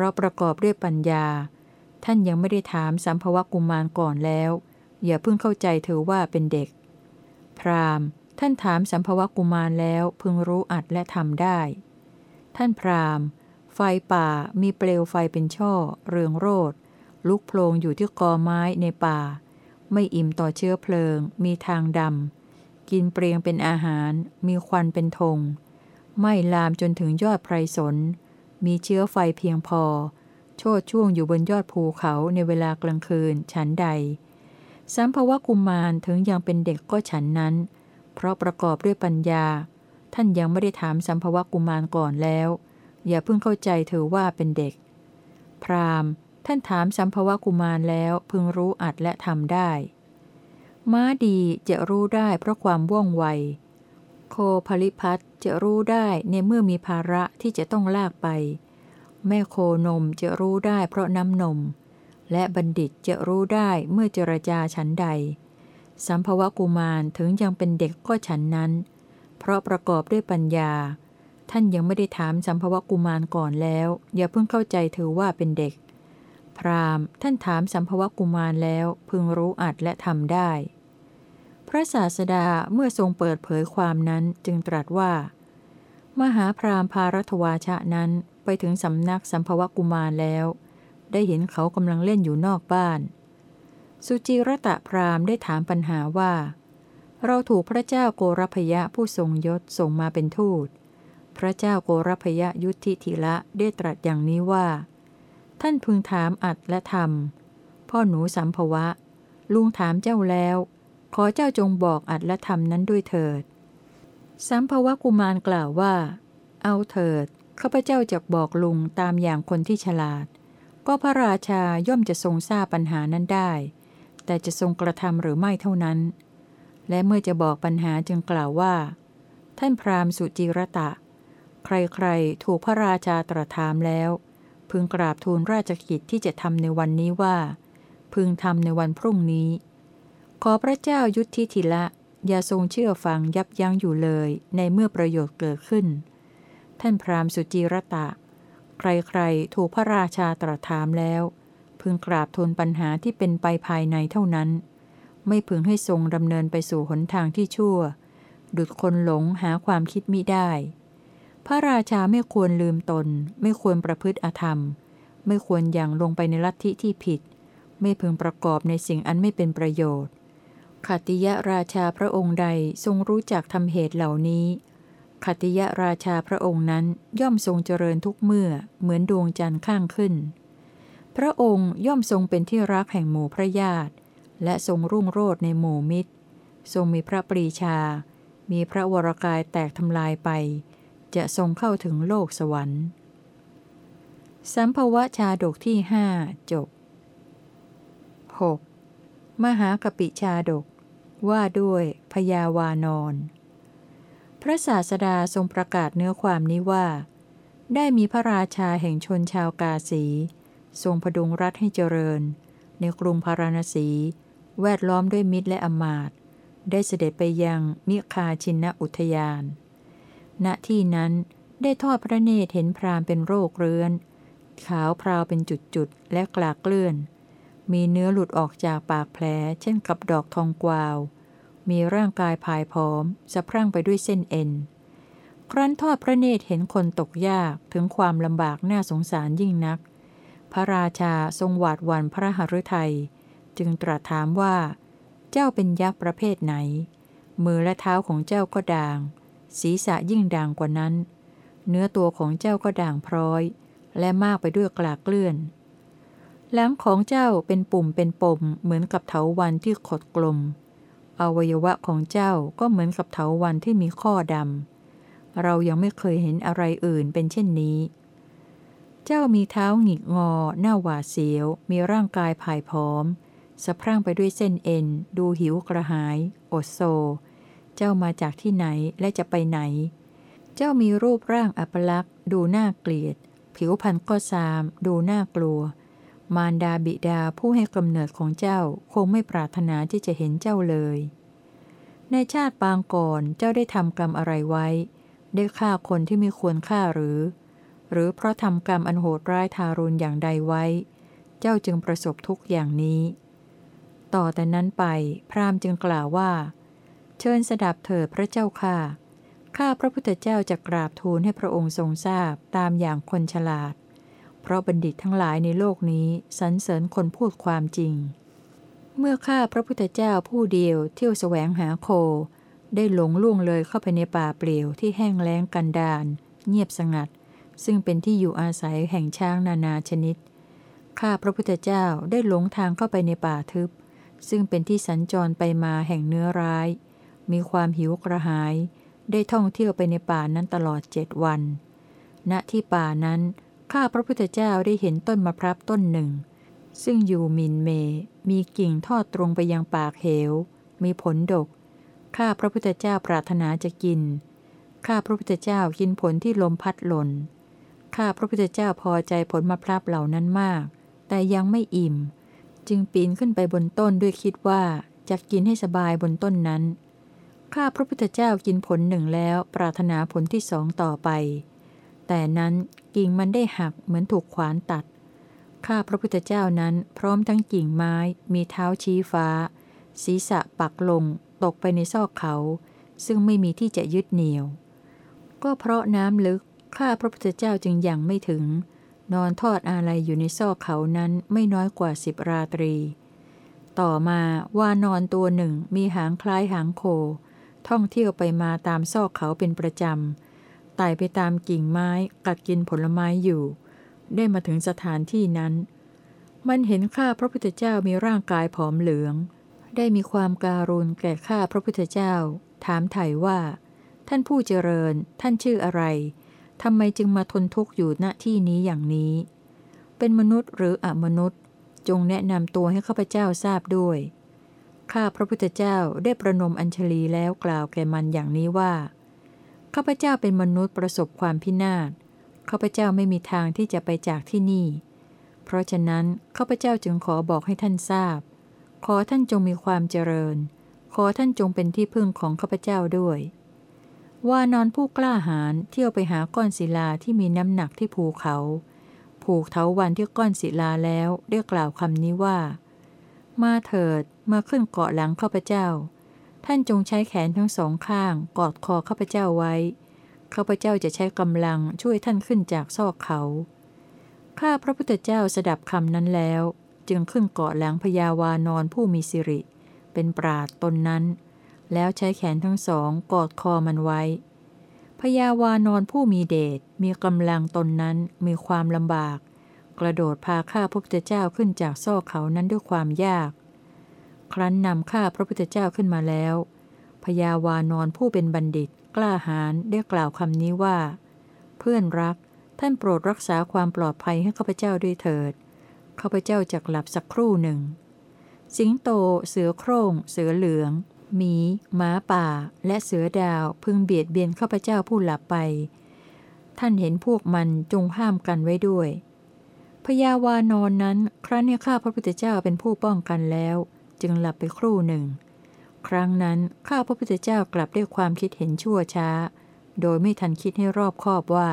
ราะประกอบด้วยปัญญา ท่านยังไม่ได้ถามสัมภวกุมารก่อนแล้ว อย่าเพิ่งเข้าใจเธอว่าเป็นเด็ก พราหม์ท่านถามสัมภวกุมารแล้วพึงรู้อัดและทำได้ ท่านพราหม์ไฟป่ามีเปลวไฟเป็นช่อ เรืองโรดลุกโพลงอยู่ที่กอไม้ในป่า ไม่อิ่มต่อเชื้อเพลิง มีทางดำกินเปรียงเป็นอาหาร มีควันเป็นธงไม่ลามจนถึงยอดไพรสน มีเชื้อไฟเพียงพอ โชดช่วงอยู่บนยอดภูเขาในเวลากลางคืนฉันใด สัมภวกุมารถึงยังเป็นเด็กก็ฉันนั้น เพราะประกอบด้วยปัญญา ท่านยังไม่ได้ถามสัมภวกุมารก่อนแล้ว อย่าเพิ่งเข้าใจเธอว่าเป็นเด็ก พรามท่านถามสัมภวกุมารแล้วพึงรู้อัดและทำได้ ม้าดีจะรู้ได้เพราะความว่องไว โคผลิพัทจะรู้ได้ในเมื่อมีภาระที่จะต้องลากไป แม่โคนมจะรู้ได้เพราะน้ำนม และบัณฑิตจะรู้ได้เมื่อเจรจาฉันใด สัมภวกุมารถึงยังเป็นเด็กก็ฉันนั้น เพราะประกอบด้วยปัญญา ท่านยังไม่ได้ถามสัมภวกุมารก่อนแล้ว อย่าเพิ่งเข้าใจถือว่าเป็นเด็ก พราหมณ์ท่านถามสัมภวกุมารแล้วพึงรู้อัดและทำได้ พระศาสดาเมื่อทรงเปิดเผยความนั้นจึงตรัสว่า มหาพรามพารัตวาชะนั้นไปถึงสำนักสัมภวกุมารแล้ว ได้เห็นเขากำลังเล่นอยู่นอกบ้าน สุจิรตะพรามได้ถามปัญหาว่า เราถูกพระเจ้าโกรพยะผู้ทรงยศส่งมาเป็นทูต พระเจ้าโกรพยะยุทธิธิละได้ตรัสอย่างนี้ว่า ท่านพึงถามอัดและธรรม พ่อหนูสัมภวะ ลุงถามเจ้าแล้ว ขอเจ้าจงบอกอัดและธรรมนั้นด้วยเถิด สัมภวะกุมารกล่าวว่า เอาเถิด ข้าพเจ้าจะบอกลุงตามอย่างคนที่ฉลาด ก็พระราชาย่อมจะทรงทราบปัญหานั้นได้ แต่จะทรงกระทำหรือไม่เท่านั้น และเมื่อจะบอกปัญหาจึงกล่าวว่า ท่านพราหมณ์สุจิรตะ ใครๆ ถูกพระราชาตรัสถามแล้ว พึงกราบทูลราชกิจที่จะทำในวันนี้ว่า พึงทำในวันพรุ่งนี้ ขอพระเจ้ายุทธิธิละ อย่าทรงเชื่อฟังยับยั้งอยู่เลยในเมื่อประโยชน์เกิดขึ้น ท่านพราหมณ์สุจีรตะ ใครๆ ถูกพระราชาตรัสถามแล้ว พึงกราบทูลปัญหาที่เป็นไปภายในเท่านั้น ไม่พึงให้ทรงดำเนินไปสู่หนทางที่ชั่ว ดุดคนหลงหาความคิดมิได้ พระราชาไม่ควรลืมตน ไม่ควรประพฤติอธรรม ไม่ควรอย่างลงไปในลัทธิที่ผิด ไม่พึงประกอบในสิ่งอันไม่เป็นประโยชน์ ขัติยราชาพระองค์ใดทรงรู้จักทำเหตุเหล่านี้ขติยราชาพระองค์นั้นย่อมทรงเจริญทุกเมื่อเหมือนดวงจันทร์ข้างขึ้น พระองค์ย่อมทรงเป็นที่รักแห่งหมู่พระญาติ และทรงรุ่งโรจน์ในหมู่มิตร ทรงมีพระปรีชา มีพระวรกายแตกทำลายไป จะทรงเข้าถึงโลกสวรรค์ สัมภวะชาดกที่หจบ 6. มหากปิชาดก ว่าด้วยพยาวานอนพระศาสดาทรงประกาศเนื้อความนี้ว่า ได้มีพระราชาแห่งชนชาวกาสี ทรงพดุงรัฐให้เจริญ ในกรุงพาราณสี แวดล้อมด้วยมิตรและอมาตได้เสด็จไปยังมิคาชินอุทยาน ณที่นั้นได้ทอดพระเนตรเห็นพรามเป็นโรคเรื้อน ขาวพราวเป็นจุดๆ และกลากเกลื่อน มีเนื้อหลุดออกจากปากแผล เช่นกับดอกทองกวาว มีร่างกายผายผอมสะพรั่งไปด้วยเส้นเอ็น ครั้นทอดพระเนตรเห็นคนตกยากถึงความลำบากน่าสงสารยิ่งนัก พระราชาทรงหวาดหวั่นพระหฤทยัย จึงตรัสถามว่า เจ้าเป็นยักษ์ประเภทไหน มือและเท้าของเจ้าก็ด่าง ศีรษะยิ่งด่างกว่านั้น เนื้อตัวของเจ้าก็ด่างพร้อย และมากไปด้วยกลากเกลื่อน หลังของเจ้าเป็นปุ่มเป็นปมเหมือนกับเถาวันที่ขดกลม อวัยวะของเจ้าก็เหมือนกับเถาวันที่มีข้อดำ เรายังไม่เคยเห็นอะไรอื่นเป็นเช่นนี้ เจ้ามีเท้าหงิกงอ หน้าหวาดเสียว มีร่างกายผายผอม สะพรั่งไปด้วยเส้นเอ็น ดูหิวกระหาย อดโซ เจ้ามาจากที่ไหนและจะไปไหน เจ้ามีรูปร่างอัปลักษ์ดูน่าเกลียด ผิวพรรณก็ซาม ดูน่ากลัว มารดาบิดาผู้ให้กำเนิดของเจ้าคงไม่ปรารถนาที่จะเห็นเจ้าเลย ในชาติปางก่อนเจ้าได้ทำกรรมอะไรไว้ ได้ฆ่าคนที่ไม่ควรฆ่าหรือ หรือเพราะทำกรรมอันโหดร้ายทารุณอย่างใดไว้ เจ้าจึงประสบทุกอย่างนี้ ต่อแต่นั้นไป พราหมณ์จึงกล่าวว่า เชิญสดับเถิดพระเจ้าค่ะข้าพระพุทธเจ้าจะกราบทูลให้พระองค์ทรงทราบตามอย่างคนฉลาด เพราะบัณฑิตทั้งหลายในโลกนี้สรรเสริญคนพูดความจริง เมื่อข้าพระพุทธเจ้าผู้เดียวเที่ยวแสวงหาโค ได้หลงล่วงเลยเข้าไปในป่าเปลี่ยวที่แห้งแล้งกันดานเงียบสงัด ซึ่งเป็นที่อยู่อาศัยแห่งช้างนานาชนิด ข้าพระพุทธเจ้าได้หลงทางเข้าไปในป่าทึบ ซึ่งเป็นที่สัญจรไปมาแห่งเนื้อร้าย มีความหิวกระหาย ได้ท่องเที่ยวไปในป่านั้นตลอดเจ็ดวัน ณที่ป่านั้น ข้าพระพุทธเจ้าได้เห็นต้นมะพร้าวต้นหนึ่ง ซึ่งอยู่มินเม มีกิ่งทอดตรงไปยังปากเหว มีผลดก ข้าพระพุทธเจ้าปรารถนาจะกิน ข้าพระพุทธเจ้ากินผลที่ลมพัดหล่น ข้าพระพุทธเจ้าพอใจผลมะพร้าวเหล่านั้นมาก แต่ยังไม่อิ่ม จึงปีนขึ้นไปบนต้นด้วยคิดว่าจะกินให้สบายบนต้นนั้น ข้าพระพุทธเจ้ากินผลหนึ่งแล้วปรารถนาผลที่สองต่อไป แต่นั้นกิ่งมันได้หักเหมือนถูกขวานตัด ข้าพระพุทธเจ้านั้นพร้อมทั้งกิ่งไม้มีเท้าชี้ฟ้า ศีรษะปักลง ตกไปในซอกเขา ซึ่งไม่มีที่จะยึดเหนี่ยว ก็เพราะน้ำลึก ข้าพระพุทธเจ้าจึงยังไม่ถึง นอนทอดอาลัยอยู่ในซอกเขานั้นไม่น้อยกว่าสิบราตรี ต่อมาวานอนตัวหนึ่งมีหางคล้ายหางโค ท่องเที่ยวไปมาตามซอกเขาเป็นประจำ ต่ไปตามกิ่งไม้กัดกินผลไม้อยู่ ได้มาถึงสถานที่นั้น มันเห็นข้าพระพุทธเจ้ามีร่างกายผอมเหลือง ได้มีความการุณแก่ข้าพระพุทธเจ้า ถามไถ่ว่า ท่านผู้เจริญ ท่านชื่ออะไรทำไมจึงมาทนทุกข์อยู่ณที่นี้อย่างนี้ เป็นมนุษย์หรืออมนุษย์ จงแนะนำตัวให้ข้าพเจ้าทราบด้วย ข้าพระพุทธเจ้าได้ประนมอัญชลีแล้วกล่าวแก่มันอย่างนี้ว่า ข้าพเจ้าเป็นมนุษย์ประสบความพินาศข้าพเจ้าไม่มีทางที่จะไปจากที่นี่ เพราะฉะนั้นข้าพเจ้าจึงขอบอกให้ท่านทราบ ขอท่านจงมีความเจริญ ขอท่านจงเป็นที่พึ่งของข้าพเจ้าด้วยวานอนผู้กล้าหาญเที่ยวไปหาก้อนศิลาที่มีน้ำหนักที่ภูเขา ผูกเถาวันที่ก้อนศิลาแล้วได้กล่าวคำนี้ว่า มาเถิดมาขึ้นเกาะหลังข้าพเจ้า ท่านจงใช้แขนทั้งสองข้าง กอดคอข้าพเจ้าไว้ ข้าพเจ้าจะใช้กำลังช่วยท่านขึ้นจากซอกเขา ข้าพระพุทธเจ้าสดับคำนั้นแล้ว จึงขึ้นเกาะหลังพญาวานอนผู้มีสิริ เป็นปราดตนนั้น แล้วใช้แขนทั้งสองกอดคอมันไว้พยาวานอนผู้มีเดชมีกำลังตนนั้นมีความลำบาก กระโดดพาข้าพระพุทธเจ้าขึ้นจากซอกเขานั้นด้วยความยาก ครั้นนำข้าพระพุทธเจ้าขึ้นมาแล้วพยาวานอนผู้เป็นบัณฑิต กล้าหาญได้กล่าวคำนี้ว่า เพื่อนรัก ท่านโปรดรักษาความปลอดภัยให้ข้าพเจ้าด้วยเถิดข้าพเจ้าจะหลับสักครู่หนึ่ง สิงโต เสือโครง่ง เสือเหลือง หมี หมาป่า และเสือดาวพึงเบียดเบียนข้าพเจ้าผู้หลับไป ท่านเห็นพวกมันจงห้ามกันไว้ด้วยพญาวานอนนั้น ครั้นเนี่ยข้าพระพุทธเจ้าเป็นผู้ป้องกันแล้ว จึงหลับไปครู่หนึ่ง ครั้งนั้นข้าพระพุทธเจ้ากลับด้วยความคิดเห็นชั่วช้า โดยไม่ทันคิดให้รอบคอบว่า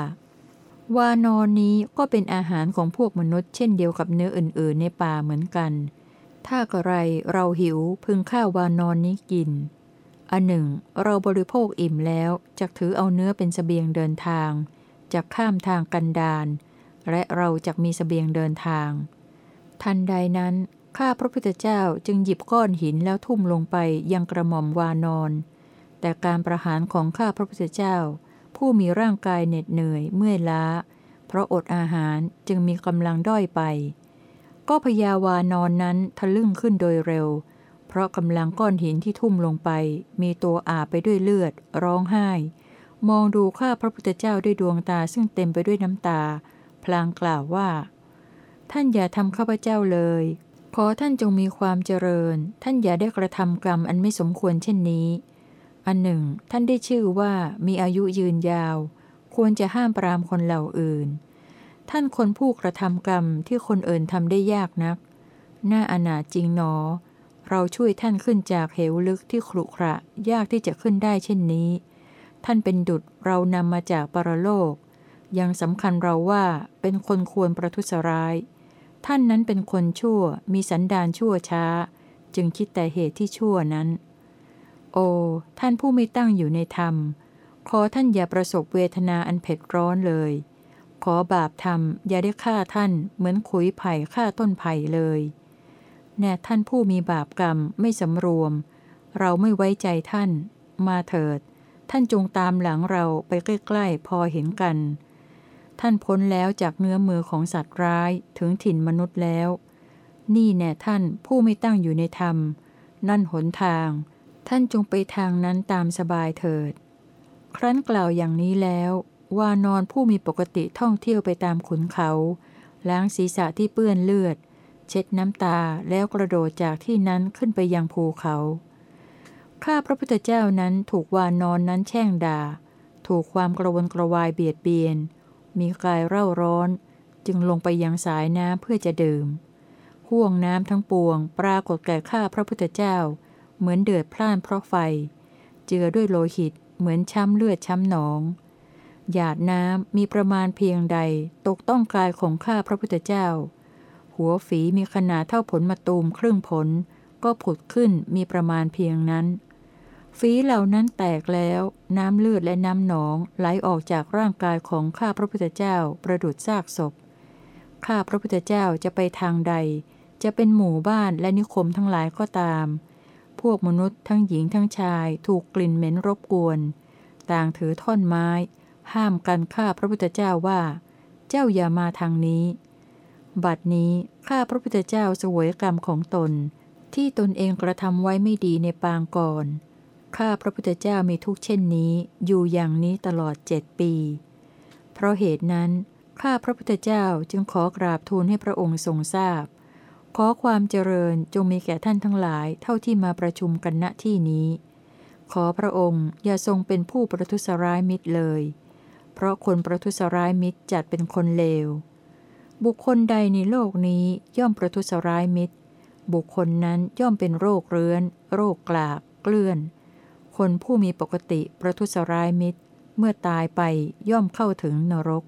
วานอนนี้ก็เป็นอาหารของพวกมนุษย์เช่นเดียวกับเนื้ออื่น ๆ ในป่าเหมือนกัน ถ้ากระไรเราหิวพึงข้าววานอนนี้กิน อันหนึ่ง เราบริโภคอิ่มแล้วจะถือเอาเนื้อเป็นสเสบียงเดินทางจะข้ามทางกันดานและเราจะมีสเสบียงเดินทาง ทันใดนั้น ข้าพระพุทธเจ้าจึงหยิบก้อนหินแล้วทุ่มลงไปยังกระหม่อมวานอน แต่การประหารของข้าพระพุทธเจ้า ผู้มีร่างกายเหน็ดเหนื่อยเมื่อยล้า เพราะอดอาหารจึงมีกำลังด้อยไป ก็พยาวานอนนั้นทะลึ่งขึ้นโดยเร็ว เพราะกำลังก้อนหินที่ทุ่มลงไป มีตัวอาบไปด้วยเลือด ร้องไห้ มองดูข้าพระพุทธเจ้าด้วยดวงตาซึ่งเต็มไปด้วยน้ำตา พลางกล่าวว่าท่านอย่าทำข้าพเจ้าเลย ขอท่านจงมีความเจริญ ท่านอย่าได้กระทำกรรมอันไม่สมควรเช่นนี้ อันหนึ่ง ท่านได้ชื่อว่ามีอายุยืนยาว ควรจะห้ามปรามคนเหล่าอื่น ท่านคนผู้กระทำกรรมที่คนอื่นทำได้ยากนัก น่าอนาจริงหนอ เราช่วยท่านขึ้นจากเหวลึกที่ขรุขระยากที่จะขึ้นได้เช่นนี้ ท่านเป็นดุจเรานำมาจากปรโลก ยังสำคัญเราว่าเป็นคนควรประทุษร้าย ท่านนั้นเป็นคนชั่วมีสันดานชั่วช้า จึงคิดแต่เหตุที่ชั่วนั้น โอ้ท่านผู้ไม่ตั้งอยู่ในธรรม ขอท่านอย่าประสบเวทนาอันเผ็ดร้อนเลย ขอบาปทำอย่าได้ฆ่าท่าน เหมือนขุยไผ่ฆ่าต้นไผ่เลยแน่ท่านผู้มีบาปกรรมไม่สำรวม เราไม่ไว้ใจท่าน มาเถิด ท่านจงตามหลังเราไปใกล้ๆพอเห็นกัน ท่านพ้นแล้วจากเนื้อมือของสัตว์ร้ายถึงถิ่นมนุษย์แล้ว นี่แน่ท่านผู้ไม่ตั้งอยู่ในธรรม นั่นหนทาง ท่านจงไปทางนั้นตามสบายเถิด ครั้นกล่าวอย่างนี้แล้ว วานอนผู้มีปกติท่องเที่ยวไปตามขุนเขา ล้างศีรษะที่เปื้อนเลือด เช็ดน้ำตาแล้วกระโดดจากที่นั้นขึ้นไปยังภูเขา ข้าพระพุทธเจ้านั้นถูกวานอนนั้นแช่งด่า ถูกความกระวนกระวายเบียดเบียน มีกายเร่าร้อน จึงลงไปยังสายน้ำเพื่อจะดื่ม ห่วงน้ำทั้งปวง ปรากฏแก่ข้าพระพุทธเจ้า เหมือนเดือดพล่านเพราะไฟ เจือด้วยโลหิต เหมือนช้ำเลือดช้ำหนอง หยาดน้ำมีประมาณเพียงใด ตกต้องกายของข้าพระพุทธเจ้า หัวฝีมีขนาดเท่าผลมะตูมครึ่งผล ก็ผุดขึ้นมีประมาณเพียงนั้น ฝีเหล่านั้นแตกแล้ว น้ำเลือดและน้ำหนองไหลออกจากร่างกายของข้าพระพุทธเจ้าประดุดซากศพ ข้าพระพุทธเจ้าจะไปทางใด จะเป็นหมู่บ้านและนิคมทั้งหลายก็ตาม พวกมนุษย์ทั้งหญิงทั้งชายถูกกลิ่นเหม็นรบกวน ต่างถือท่อนไม้ ห้ามกันฆ่าพระพุทธเจ้าว่า เจ้าอย่ามาทางนี้ บัดนี้ข้าพระพุทธเจ้าสวยกรรมของตน ที่ตนเองกระทำไว้ไม่ดีในปางก่อน ข้าพระพุทธเจ้ามีทุกเช่นนี้ อยู่อย่างนี้ตลอดเจ็ดปี เพราะเหตุนั้น ข้าพระพุทธเจ้าจึงขอกราบทูลให้พระองค์ทรงทราบ ขอความเจริญจงมีแก่ท่านทั้งหลายเท่าที่มาประชุมกันณที่นี้ ขอพระองค์อย่าทรงเป็นผู้ประทุษร้ายมิตรเลย เพราะคนประทุษร้ายมิตรจัดเป็นคนเลว บุคคลใดในโลกนี้ย่อมประทุษร้ายมิตร บุคคลนั้นย่อมเป็นโรคเรื้อน โรคกลากเกลื่อน คนผู้มีปกติประทุษร้ายมิตร เมื่อตายไปย่อมเข้าถึงนรก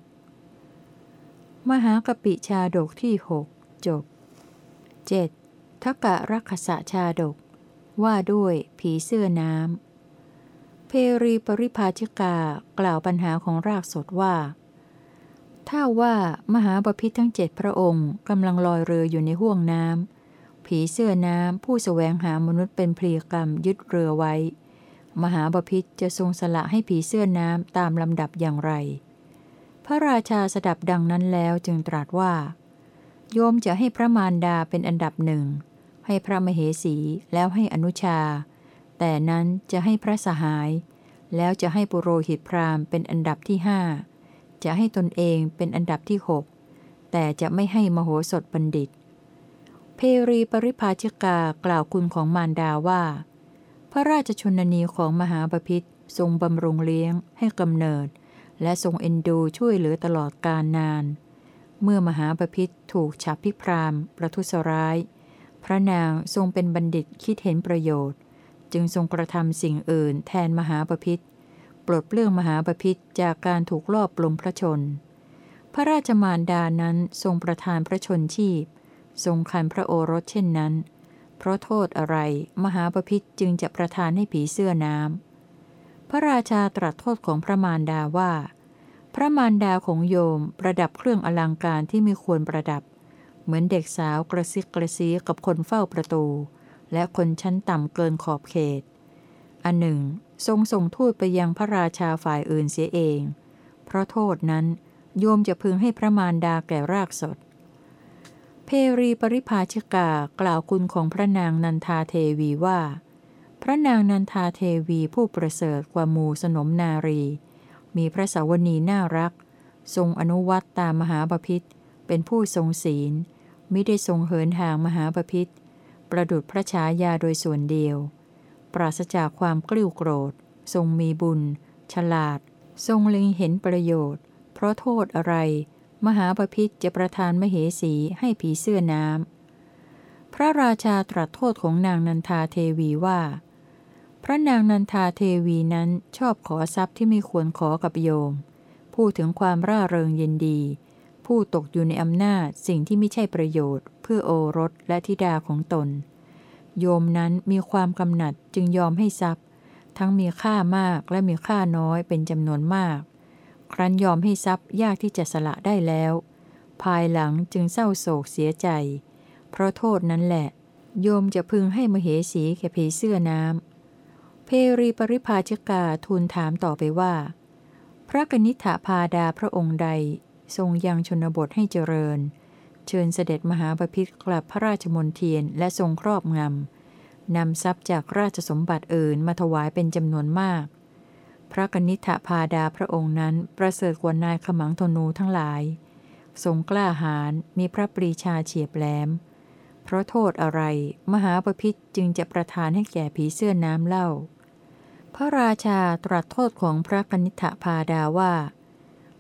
มหากปิชาดกที่หกจบ 7. ทักะรักษะชาดก ว่าด้วยผีเสื้อน้ำ เพรีปริภาชิกากล่าวปัญหาของรากสดว่า ถ้าว่ามหาบพิษทั้งเจ็ดพระองค์กำลังลอยเรืออยู่ในห่วงน้ำผีเสื้อน้ำผู้สแสวงหามนุษย์เป็นเพลียกรรมยึดเรือไว้ มหาบพิษจะทรงสละให้ผีเสื้อน้ำตามลำดับอย่างไร พระราชาสดับดังนั้นแล้วจึงตรัสว่า โยมจะให้พระมารดาเป็นอันดับหนึ่ง ให้พระมเหสีแล้วให้อนุชา แต่นั้นจะให้พระสหาย แล้วจะให้ปุโรหิตพราหมณ์เป็นอันดับที่ห้าจะให้ตนเองเป็นอันดับที่หกแต่จะไม่ให้มโหสถบัณฑิต เพรีปริภาชิกากล่าวคุณของมารดาว่า พระราชชนนีของมหาปพิธทรงบำรุงเลี้ยงให้กำเนิด และทรงเอ็นดูช่วยเหลือตลอดกาลนาน เมื่อมหาปพิธถูกฉับพิพรามประทุษร้าย พระนางทรงเป็นบัณฑิตคิดเห็นประโยชน์ จึงทรงกระทำสิ่งอื่นแทนมหาปพิธปลดเปลื้องมหาปพิธจากการถูกลอบปลงพระชน พระราชมารดานั้นทรงประทานพระชนชีพ ทรงคันพระโอรสเช่นนั้น เพราะโทษอะไรมหาปพิธจึงจะประทานให้ผีเสื้อน้ำ พระราชาตรัสโทษของพระมารดาว่า พระมารดาของโยมประดับเครื่องอลังการที่ไม่ควรประดับ เหมือนเด็กสาวกระซิกกระซีกับคนเฝ้าประตู และคนชั้นต่ำเกินขอบเขต อันหนึ่ง ทรงส่งทูตไปยังพระราชาฝ่ายอื่นเสียเอง เพราะโทษนั้นโยมจะพึงให้พระมารดาแก่รากสด เพรีปริภาชิกากล่าวคุณของพระนางนันทาเทวีว่า พระนางนันทาเทวีผู้ประเสริฐกว่ามูสนมนารี มีพระสาวนีน่ารัก ทรงอนุวัตตามมหาปพิธเป็นผู้ทรงศีลมิได้ทรงเหินห่างมหาปพิธประดุดพระฉายาโดยส่วนเดียว ปราศจากความกลิ้วโกรธ ทรงมีบุญ ฉลาด ทรงเล็งเห็นประโยชน์ เพราะโทษอะไร มหาปพิธจะประทานมเหสีให้ผีเสื้อน้ำ พระราชาตรัสโทษของนางนันทาเทวีว่า พระนางนันทาเทวีนั้นชอบขอทรัพย์ที่ไม่ควรขอกับโยม พูดถึงความร่าเริงเย็นดี ผู้ตกอยู่ในอำนาจสิ่งที่ไม่ใช่ประโยชน์ เพื่อโอรสและธิดาของตน โยมนั้นมีความกำหนัดจึงยอมให้ทรัพย์ ทั้งมีค่ามากและมีค่าน้อยเป็นจำนวนมาก ครั้นยอมให้ทรัพย์ยากที่จะสละได้แล้ว ภายหลังจึงเศร้าโศกเสียใจ เพราะโทษนั้นแหละ โยมจะพึงให้มเหสีแก่ผีเสื้อน้ำ เพรีปริภาชกาทูลถามต่อไปว่า พระกนิษฐาพาดาพระองค์ใด ทรงยังชนบทให้เจริญ เชิญเสด็จมหาปพิธกลับพระราชมนเทียนและทรงครอบงำนำทรัพย์จากราชสมบัติอื่นมาถวายเป็นจำนวนมาก พระกนิษฐาพาดาพระองค์นั้นประเสริฐกว่านายขมังธนูทั้งหลาย ทรงกล้าหาญมีพระปรีชาเฉียบแหลม เพราะโทษอะไร มหาปพิธจึงจะประทานให้แก่ผีเสื้อน้ำเล่า พระราชาตรัสโทษของพระกนิษฐพาดาว่า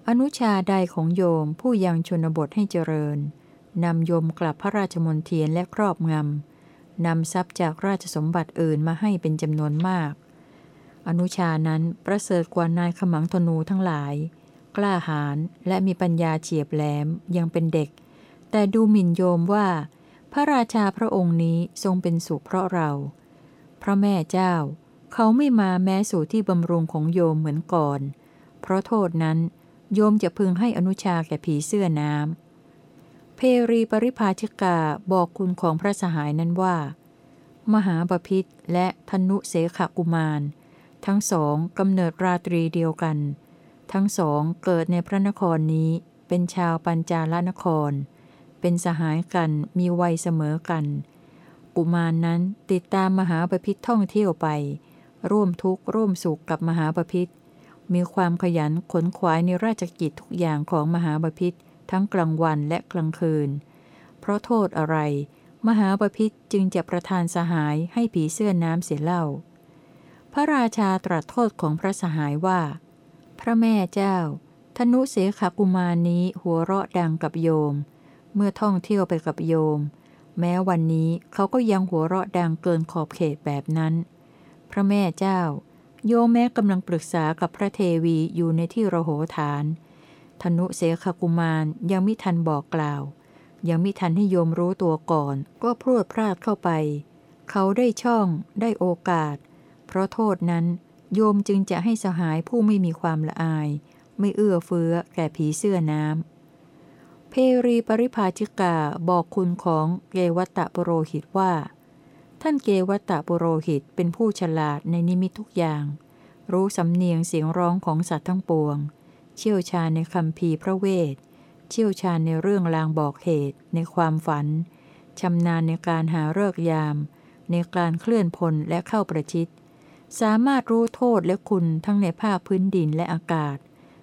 อนุชาใดของโยมผู้ยังชนบทให้เจริญนำโยมกลับพระราชมนเทียนและครอบงำนำทรัพย์จากราชสมบัติอื่นมาให้เป็นจำนวนมาก อนุชานั้นประเสริฐกว่านายขมังธนูทั้งหลาย กล้าหาญและมีปัญญาเฉียบแหลมยังเป็นเด็ก แต่ดูหมิ่นโยมว่า พระราชาพระองค์นี้ทรงเป็นสุขเพราะเรา พระแม่เจ้า เขาไม่มาแม้สู่ที่บำรุงของโยมเหมือนก่อน เพราะโทษนั้นโยมจะพึงให้อนุชาแก่ผีเสื้อน้ำเพรีปริภาชิกาบอกคุณของพระสหายนั้นว่า มหาบพิษและธนุเสขกุมาร ทั้งสองกำเนิดราตรีเดียวกัน ทั้งสองเกิดในพระนครนี้เป็นชาวปัญจาลนคร เป็นสหายกันมีวัยเสมอกัน กุมารนนั้นติดตามมหาบพิษท่องเที่ยวไป ร่วมทุกข์ร่วมสุขกับมหาบพิษมีความขยันขนขวายในราชกิจทุกอย่างของมหาบพิษทั้งกลางวันและกลางคืน เพราะโทษอะไร มหาบพิษจึงจะประทานสหายให้ผีเสื้อน้ำเสียเล่า พระราชาตรัสโทษของพระสหายว่า พระแม่เจ้า ธนุเสขกุมารนี้หัวเราะดังกับโยม เมื่อท่องเที่ยวไปกับโยม แม้วันนี้เขาก็ยังหัวเราะดังเกินขอบเขตแบบนั้น พระแม่เจ้า โยมแม้กำลังปรึกษากับพระเทวีอยู่ในที่ระโหฐาน ธนุเสขกุมารยังมิทันบอกกล่าว ยังมิทันให้โยมรู้ตัวก่อน ก็พรวดพลาดเข้าไป เขาได้ช่อง ได้โอกาส เพราะโทษนั้น โยมจึงจะให้สหายผู้ไม่มีความละอาย ไม่เอื้อเฟื้อแก่ผีเสื้อน้ำเพรีปริภาชิกาบอกคุณของเกวัตตะปุโรหิตว่า ท่านเกวัตตะปุโรหิตเป็นผู้ฉลาดในนิมิตทุกอย่าง รู้สำเนียงเสียงร้องของสัตว์ทั้งปวง เชี่ยวชาญในคำพีพระเวท เชี่ยวชาญในเรื่องลางบอกเหตุ ในความฝันชำนาญในการหาเลิกยาม ในการเคลื่อนพลและเข้าประชิด สามารถรู้โทษและคุณทั้งในภาคพื้นดินและอากาศ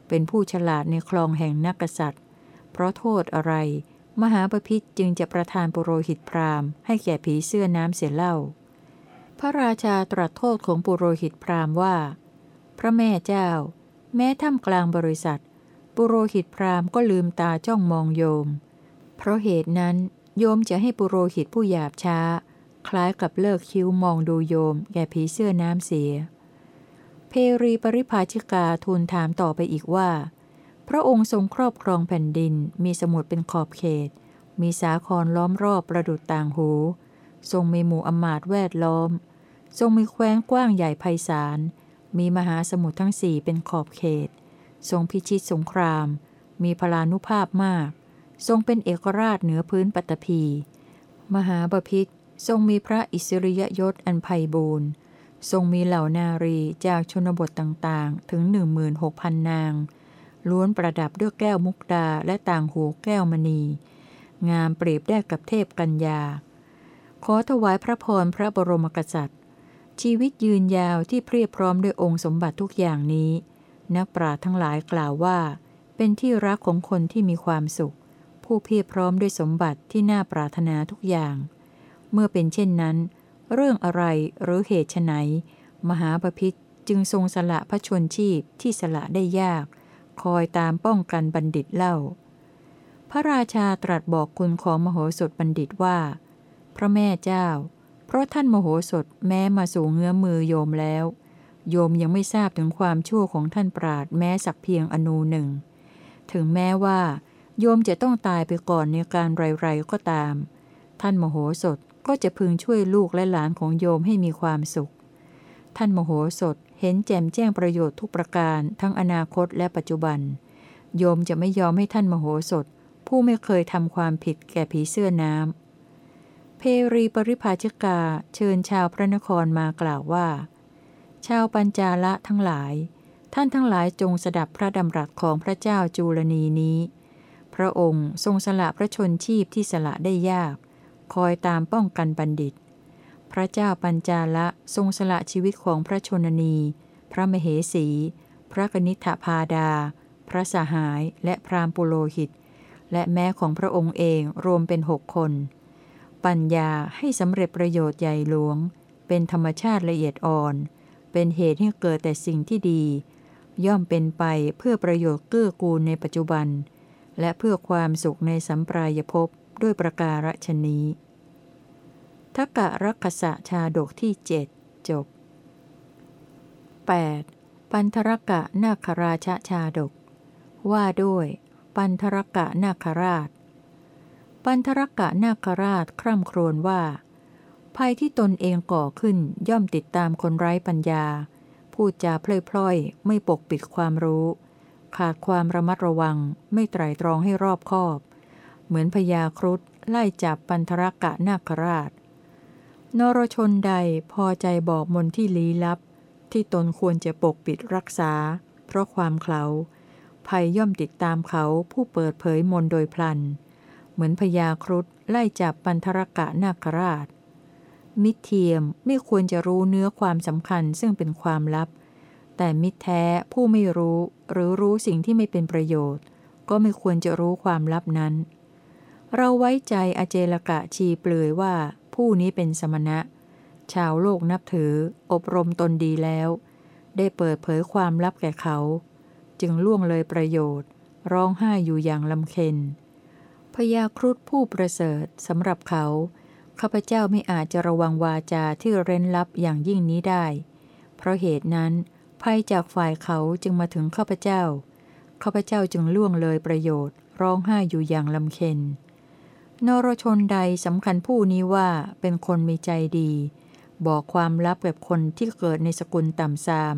เป็นผู้ฉลาดในคลองแห่งนักษัตริย์ เพราะโทษอะไร มหาปพิธจึงจะประทานปุโรหิตพราหมณ์ให้แก่ผีเสื้อน้ำเสียเล่า พระราชาตรัสโทษของปุโรหิตพราหมณ์ว่า พระแม่เจ้า แม้ท่ามกลางบริษัท ปุโรหิตพราหมณ์ก็ลืมตาจ้องมองโยม เพราะเหตุนั้นโยมจะให้ปุโรหิตผู้หยาบช้า คล้ายกับเลิกคิ้วมองดูโยม แก่ผีเสื้อน้ำเสีย เพรีปริภาชิกาทูลถามต่อไปอีกว่า พระองค์ทรงครอบครองแผ่นดิน มีสมุดเป็นขอบเขต มีสาครล้อมรอบประดุดต่างหู ทรงมีหมู่อมาตแวดล้อม ทรงมีแคว้นกว้างใหญ่ไพศาล มีมหาสมุทรทั้งสี่เป็นขอบเขต ทรงพิชิตสงคราม มีพลานุภาพมาก ทรงเป็นเอกราชเหนือพื้นปัตภีมหาบพิษ ทรงมีพระอิสริยยศอันไพ่บูรณ์ ทรงมีเหล่านารีจากชนบทต่างๆ ถึง 16,000 นาง ล้วนประดับด้วยแก้วมุกดาและต่างหูแก้วมณี งามเปรียบได้กับเทพกัญญา ขอถวายพระพรพระบรมกษัตริย์ ชีวิตยืนยาวที่เพียบพร้อมด้วยองค์สมบัติทุกอย่างนี้ นักปราชญ์ทั้งหลายกล่าวว่า เป็นที่รักของคนที่มีความสุข ผู้เพียบพร้อมด้วยสมบัติที่น่าปรารถนาทุกอย่าง เมื่อเป็นเช่นนั้น เรื่องอะไรหรือเหตุไนมหาปพิธจึงทรงสละพระชนชีพที่สละได้ยาก คอยตามป้องกันบัณฑิตเล่า พระราชาตรัสบอกคุณของมโหสถบัณฑิตว่า พระแม่เจ้า เพราะท่านมโหสถแม้มาสู่เงื้อมือโยมแล้ว โยมยังไม่ทราบถึงความชั่วของท่านปราดแม้สักเพียงอนูหนึ่ง ถึงแม้ว่า โยมจะต้องตายไปก่อนในการไรๆก็ตาม ท่านมโหสถ ก็จะพึงช่วยลูกและหลานของโยมให้มีความสุข ท่านมโหสถเห็นแจ่มแจ้งประโยชน์ทุกประการทั้งอนาคตและปัจจุบัน โยมจะไม่ยอมให้ท่านมโหสถ ผู้ไม่เคยทำความผิดแก่ผีเสื้อน้ำเพรีปริภาชกาเชิญชาวพระนครมากล่าวว่า ชาวปัญจาละทั้งหลาย ท่านทั้งหลายจงสดับพระดำรัสของพระเจ้าจูลนีนี้ พระองค์ทรงสละพระชนชีพที่สละได้ยาก คอยตามป้องกันบัณฑิต พระเจ้าปัญจาละทรงสละชีวิตของพระชนนี พระมเหสี พระกนิษฐพาดา พระสหายและพรามปุโรหิต และแม้ของพระองค์เองรวมเป็นหกคน ปัญญาให้สำเร็จประโยชน์ใหญ่หลวง เป็นธรรมชาติละเอียดอ่อน เป็นเหตุให้เกิดแต่สิ่งที่ดี ย่อมเป็นไปเพื่อประโยชน์เกื้อกูลในปัจจุบัน และเพื่อความสุขในสัมปรายภพ ด้วยประการฉนี้ทกะรักษะชาดกที่เจ็ดจบ 8. ปันธรกะนาคราชชาดก ว่าด้วย ปันธรกะนาคราช ปันธรกะนาคราชคร่ำครวญว่า ภัยที่ตนเองก่อขึ้นย่อมติดตามคนไร้ปัญญา พูดจาเพลยพล่อยไม่ปกปิดความรู้ ขาดความระมัดระวังไม่ไตรตรองให้รอบคอบ เหมือนพญาครุฑไล่จับปันธรกะนาคราช นรชนใดพอใจบอกมนที่ลี้ลับ ที่ตนควรจะปกปิดรักษา เพราะความเขาภัยย่อมติดตามเขาผู้เปิดเผยมนโดยพลัน เหมือนพญาครุฑไล่จับปันธรกะนาคราช มิตรเทียมไม่ควรจะรู้เนื้อความสำคัญซึ่งเป็นความลับ แต่มิตรแท้ผู้ไม่รู้หรือรู้สิ่งที่ไม่เป็นประโยชน์ ก็ไม่ควรจะรู้ความลับนั้น เราไว้ใจอเจลกะชีเปลือยว่า ผู้นี้เป็นสมณะ ชาวโลกนับถือ อบรมตนดีแล้ว ได้เปิดเผยความลับแก่เขา จึงล่วงเลยประโยชน์ ร้องไห้อยู่อย่างลำเค็นพยาครุฑผู้ประเสริฐสำหรับเขาข้าพเจ้าไม่อาจจะระวังวาจาที่เร้นลับอย่างยิ่งนี้ได้ เพราะเหตุนั้นภัยจากฝ่ายเขาจึงมาถึงข้าพเจ้า ข้าพเจ้าจึงล่วงเลยประโยชน์ ร้องไห้อยู่อย่างลำเค็น นรชนใดสำคัญผู้นี้ว่าเป็นคนมีใจดี บอกความลับแบบคนที่เกิดในสกุลต่ำซาม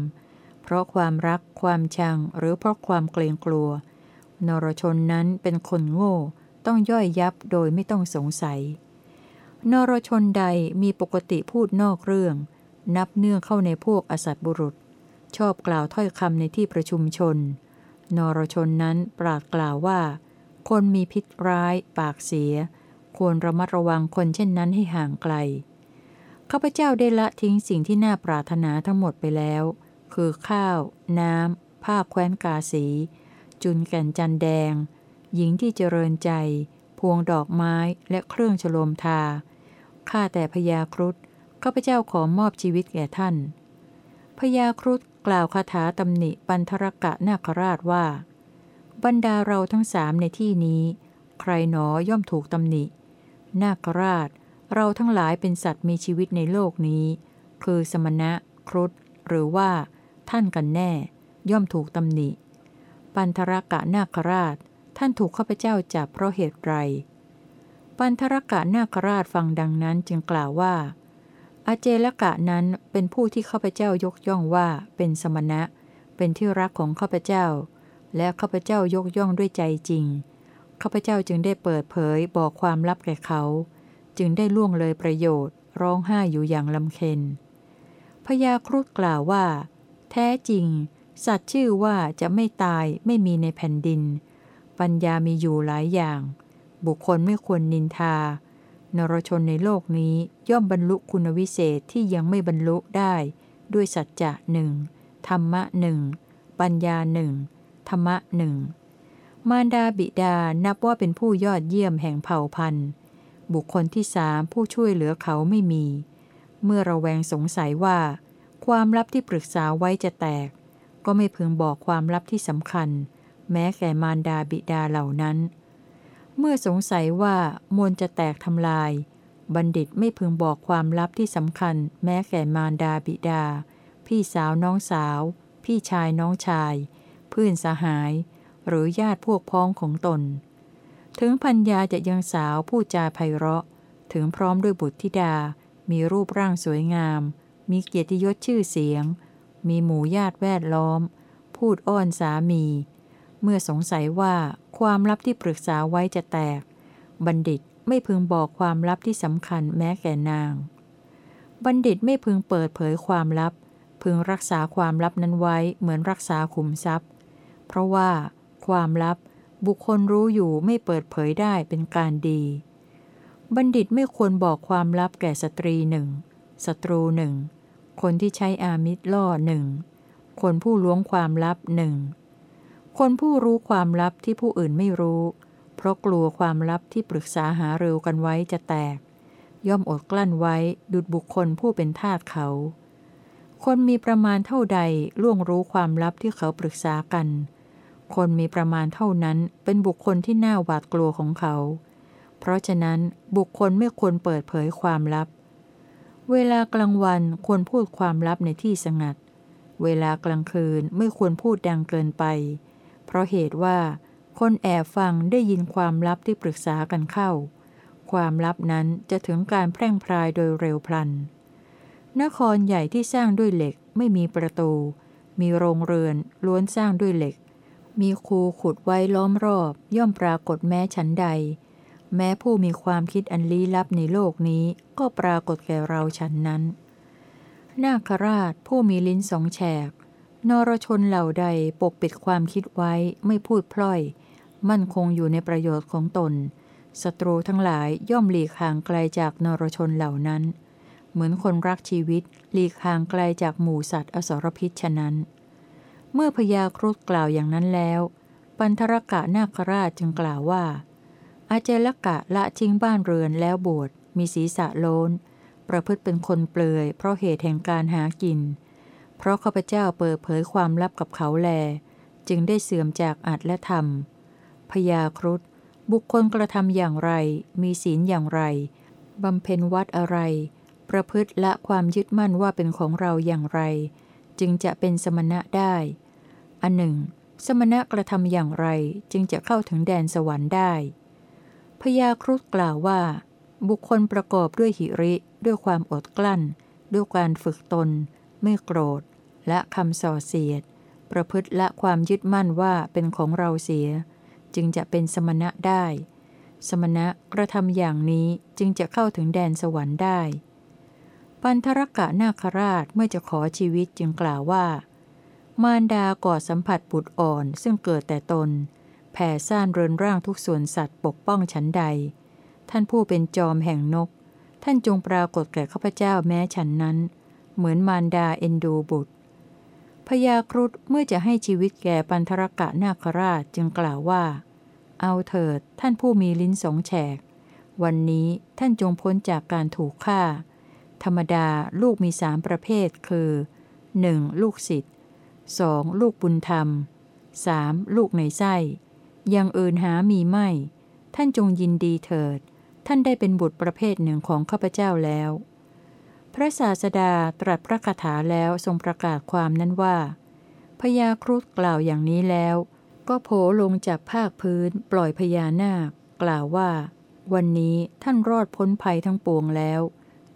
เพราะความรักความชังหรือเพราะความเกรงกลัว นรชนนั้นเป็นคนโง่ ต้องย่อยยับโดยไม่ต้องสงสัย นรชนใดมีปกติพูดนอกเรื่อง นับเนื่องเข้าในพวกอสัตบุรุษ ชอบกล่าวถ้อยคำในที่ประชุมชน นรชนนั้นปราดกล่าวว่า คนมีพิษร้ายปากเสีย ควรระมัดระวังคนเช่นนั้นให้ห่างไกล ข้าพเจ้าได้ละทิ้งสิ่งที่น่าปรารถนาทั้งหมดไปแล้ว คือข้าว น้ำ ผ้าแคว้นกาสี จุนแก่นจันแดง หญิงที่เจริญใจ พวงดอกไม้และเครื่องฉโลมทา ข้าแต่พญาครุฑข้าพเจ้าขอมอบชีวิตแก่ท่านพญาครุฑกล่าวคาถาตำหนิปันธรกะนาคราชว่า บรรดาเราทั้งสามในที่นี้ ใครหนอย่อมถูกตำหนิ นาคราช เราทั้งหลายเป็นสัตว์มีชีวิตในโลกนี้ คือสมณะ ครุฑหรือว่า ท่านกันแน่ ย่อมถูกตำหนิ ปันธรกะนาคราช ท่านถูกข้าพเจ้าจับเพราะเหตุไร ปันธรกะนาคราชฟังดังนั้นจึงกล่าวว่า อาเจลกะนั้นเป็นผู้ที่ข้าพเจ้ายกย่องว่าเป็นสมณะ เป็นที่รักของข้าพเจ้า และข้าพเจ้ายกย่องด้วยใจจริง ข้าพเจ้าจึงได้เปิดเผยบอกความลับแก่เขา จึงได้ล่วงเลยประโยชน์ ร้องไห้อยู่อย่างลำเค็นพญาครุฑกล่าวว่า แท้จริง สัตว์ชื่อว่าจะไม่ตายไม่มีในแผ่นดิน ปัญญามีอยู่หลายอย่าง บุคคลไม่ควรนินทา นรชนในโลกนี้ย่อมบรรลุคุณวิเศษที่ยังไม่บรรลุได้ ด้วยสัจจะหนึ่งธรรมะหนึ่งปัญญาหนึ่ง ธรรมะหนึ่งมารดาบิดานับว่าเป็นผู้ยอดเยี่ยมแห่งเผ่าพันธุ์ บุคคลที่สามผู้ช่วยเหลือเขาไม่มี เมื่อระแวงสงสัยว่า ความลับที่ปรึกษาไว้จะแตก ก็ไม่พึงบอกความลับที่สำคัญ แม้แก่มารดาบิดาเหล่านั้น เมื่อสงสัยว่ามวลจะแตกทำลาย บัณฑิตไม่พึงบอกความลับที่สำคัญ แม้แก่มารดาบิดา พี่สาวน้องสาว พี่ชายน้องชาย เพื่อนสหาย หรือญาติพวกพ้องของตน ถึงพัญญาจะยังสาวผู้จาไพเราะ ถึงพร้อมด้วยบุตรธิดา มีรูปร่างสวยงาม มีเกียรติยศชื่อเสียง มีหมู่ญาติแวดล้อม พูดอ้อนสามี เมื่อสงสัยว่าความลับที่ปรึกษาไว้จะแตก บัณฑิตไม่พึงบอกความลับที่สำคัญแม้แก่นาง บัณฑิตไม่พึงเปิดเผยความลับ พึงรักษาความลับนั้นไว้เหมือนรักษาขุมทรัพย์ เพราะว่า ความลับบุคคลรู้อยู่ไม่เปิดเผยได้เป็นการดี บัณฑิตไม่ควรบอกความลับแก่สตรีหนึ่งศัตรูหนึ่งคนที่ใช้อามิตรล่อหนึ่งคนผู้ล้วงความลับหนึ่งคนผู้รู้ความลับที่ผู้อื่นไม่รู้ เพราะกลัวความลับที่ปรึกษาหาเร็วกันไว้จะแตก ย่อมอดกลั้นไว้ดุดบุคคลผู้เป็นทาสเขา คนมีประมาณเท่าใดล่วงรู้ความลับที่เขาปรึกษากัน คนมีประมาณเท่านั้นเป็นบุคคลที่น่าหวาดกลัวของเขา เพราะฉะนั้นบุคคลไม่ควรเปิดเผยความลับ เวลากลางวันควรพูดความลับในที่สงัด เวลากลางคืนไม่ควรพูดดังเกินไป เพราะเหตุว่า คนแอบฟังได้ยินความลับที่ปรึกษากันเข้า ความลับนั้นจะถึงการแพร่งพรายโดยเร็วพลัน นครใหญ่ที่สร้างด้วยเหล็กไม่มีประตู มีโรงเรือนล้วนสร้างด้วยเหล็ก มีคูขุดไว้ล้อมรอบ ย่อมปรากฏแม้ชั้นใด แม้ผู้มีความคิดอันลี้ลับในโลกนี้ก็ปรากฏแก่เราฉันนั้น นาคราชผู้มีลิ้นสองแฉก นรชนเหล่าใดปกปิดความคิดไว้ไม่พูดพล่อย มั่นคงอยู่ในประโยชน์ของตนศัตรูทั้งหลายย่อมหลีกห่างไกลจากนรชนเหล่านั้น เหมือนคนรักชีวิตหลีกห่างไกลจากหมู่สัตว์อสรพิษฉะนั้น เมื่อพญาครุฑกล่าวอย่างนั้นแล้ว ปันธรกะนาคราชจึงกล่าวว่า อาเจลกะละทิ้งบ้านเรือนแล้วบวชมีศีรษะโลนประพฤติเป็นคนเปลือย เพราะเหตุแห่งการหากิน เพราะข้าพเจ้าเปิดเผยความลับกับเขาแล จึงได้เสื่อมจากอัตและธรรมพยาครุฑบุคคลกระทำอย่างไร มีศีลอย่างไรบำเพ็ญวัดอะไร ประพฤติละความยึดมั่นว่าเป็นของเราอย่างไร จึงจะเป็นสมณะได้ อันหนึ่ง สมณะกระทำอย่างไรจึงจะเข้าถึงแดนสวรรค์ได้ พญาครุฑกล่าวว่า บุคคลประกอบด้วยหิริ ด้วยความอดกลั้น ด้วยการฝึกตน ไม่โกรธ และคำส่อเสียด ประพฤติละความยึดมั่นว่าเป็นของเราเสีย จึงจะเป็นสมณะได้ สมณะกระทำอย่างนี้จึงจะเข้าถึงแดนสวรรค์ได้ ปันธรกะนาคราชเมื่อจะขอชีวิตจึงกล่าวว่า มารดากอดสัมผัสบุตรอ่อนซึ่งเกิดแต่ตน แผ่ซ่านเรินร่างทุกส่วนสัตว์ปกป้องฉันใด ท่านผู้เป็นจอมแห่งนก ท่านจงปรากฏแก่ข้าพเจ้าแม้ฉันนั้น เหมือนมารดาเอ็นดูบุตรพญาครุฑเมื่อจะให้ชีวิตแก่ปันธรกะนาคราชจึงกล่าวว่า เอาเถิดท่านผู้มีลิ้นสองแฉก วันนี้ท่านจงพ้นจากการถูกฆ่า ธรรมดาลูกมีสามประเภทคือ 1. ลูกศิษย์ 2. ลูกบุญธรรม 3. ลูกในไส้อย่างอื่นหามีไม่ ท่านจงยินดีเถิด ท่านได้เป็นบุตรประเภทหนึ่งของข้าพเจ้าแล้ว พระศาสดาตรัสพระคาถาแล้วทรงประกาศความนั้นว่าพญาครุฑกล่าวอย่างนี้แล้ว ก็โผลงจากภาคพื้นปล่อยพญานาค กล่าวว่า วันนี้ท่านรอดพ้นภัยทั้งปวงแล้ว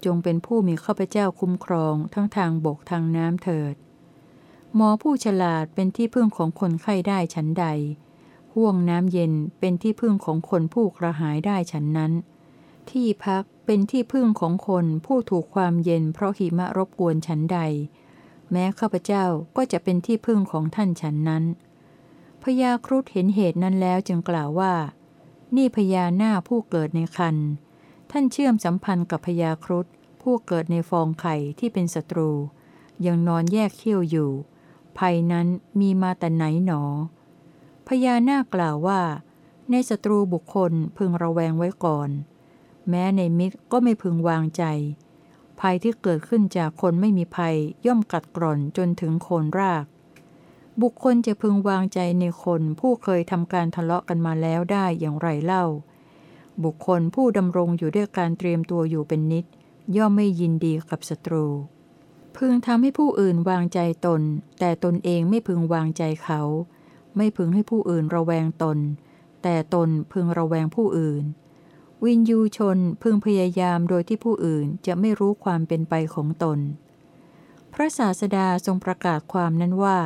จงเป็นผู้มีข้าพเจ้าคุ้มครองทั้งทางบกทางน้ำเถิด หมอผู้ฉลาดเป็นที่พึ่งของคนไข้ได้ฉันใด ห่วงน้ำเย็นเป็นที่พึ่งของคนผู้กระหายได้ฉันนั้น ที่พักเป็นที่พึ่งของคนผู้ถูกความเย็นเพราะหิมะรบกวนฉันใด แม้ข้าพเจ้าก็จะเป็นที่พึ่งของท่านฉันนั้นพญาครุฑเห็นเหตุนั้นแล้วจึงกล่าวว่า นี่พญาหน้าผู้เกิดในคัน ท่านเชื่อมสัมพันธ์กับพญาครุฑผู้เกิดในฟองไข่ที่เป็นศัตรู ยังนอนแยกเขี้ยวอยู่ ภัยนั้นมีมาแต่ไหนหนอ พญานาคกล่าวว่า ในศัตรูบุคคลพึงระแวงไว้ก่อน แม้ในมิตรก็ไม่พึงวางใจ ภัยที่เกิดขึ้นจากคนไม่มีภัยย่อมกัดกร่อนจนถึงโคนราก บุคคลจะพึงวางใจในคนผู้เคยทำการทะเลาะกันมาแล้วได้อย่างไรเล่า บุคคลผู้ดำรงอยู่ด้วยการเตรียมตัวอยู่เป็นนิด ย่อมไม่ยินดีกับศัตรู พึงทำให้ผู้อื่นวางใจตน แต่ตนเองไม่พึงวางใจเขา ไม่พึงให้ผู้อื่นระแวงตน แต่ตนพึงระแวงผู้อื่น วินยูชนพึงพยายามโดยที่ผู้อื่นจะไม่รู้ความเป็นไปของตน พระศาสดาทรงประกาศความนั้นว่า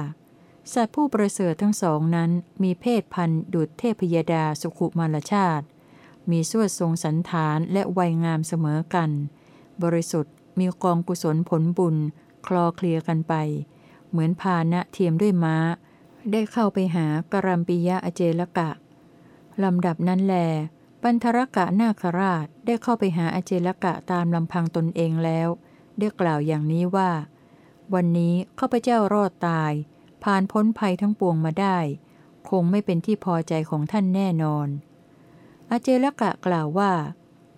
สัตว์ผู้ประเสริฐทั้งสองนั้นมีเพศพันธุ์ดุจเทพยดาสุขุมารชาติ มีสวดทรงสันฐานและวัยงามเสมอกัน บริสุทธิ์มีกองกุศลผลบุญ คลอเคลียกันไป เหมือนพาณะเทียมด้วยม้า ได้เข้าไปหากรัมปิยะอเจลกะลำดับนั้นแล ปันธรกะนาคราชได้เข้าไปหาอเจลกะตามลำพังตนเองแล้ว ได้กล่าวอย่างนี้ว่า วันนี้ข้าพเจ้ารอดตาย ผ่านพ้นภัยทั้งปวงมาได้ คงไม่เป็นที่พอใจของท่านแน่นอน อเจลกะกล่าวว่า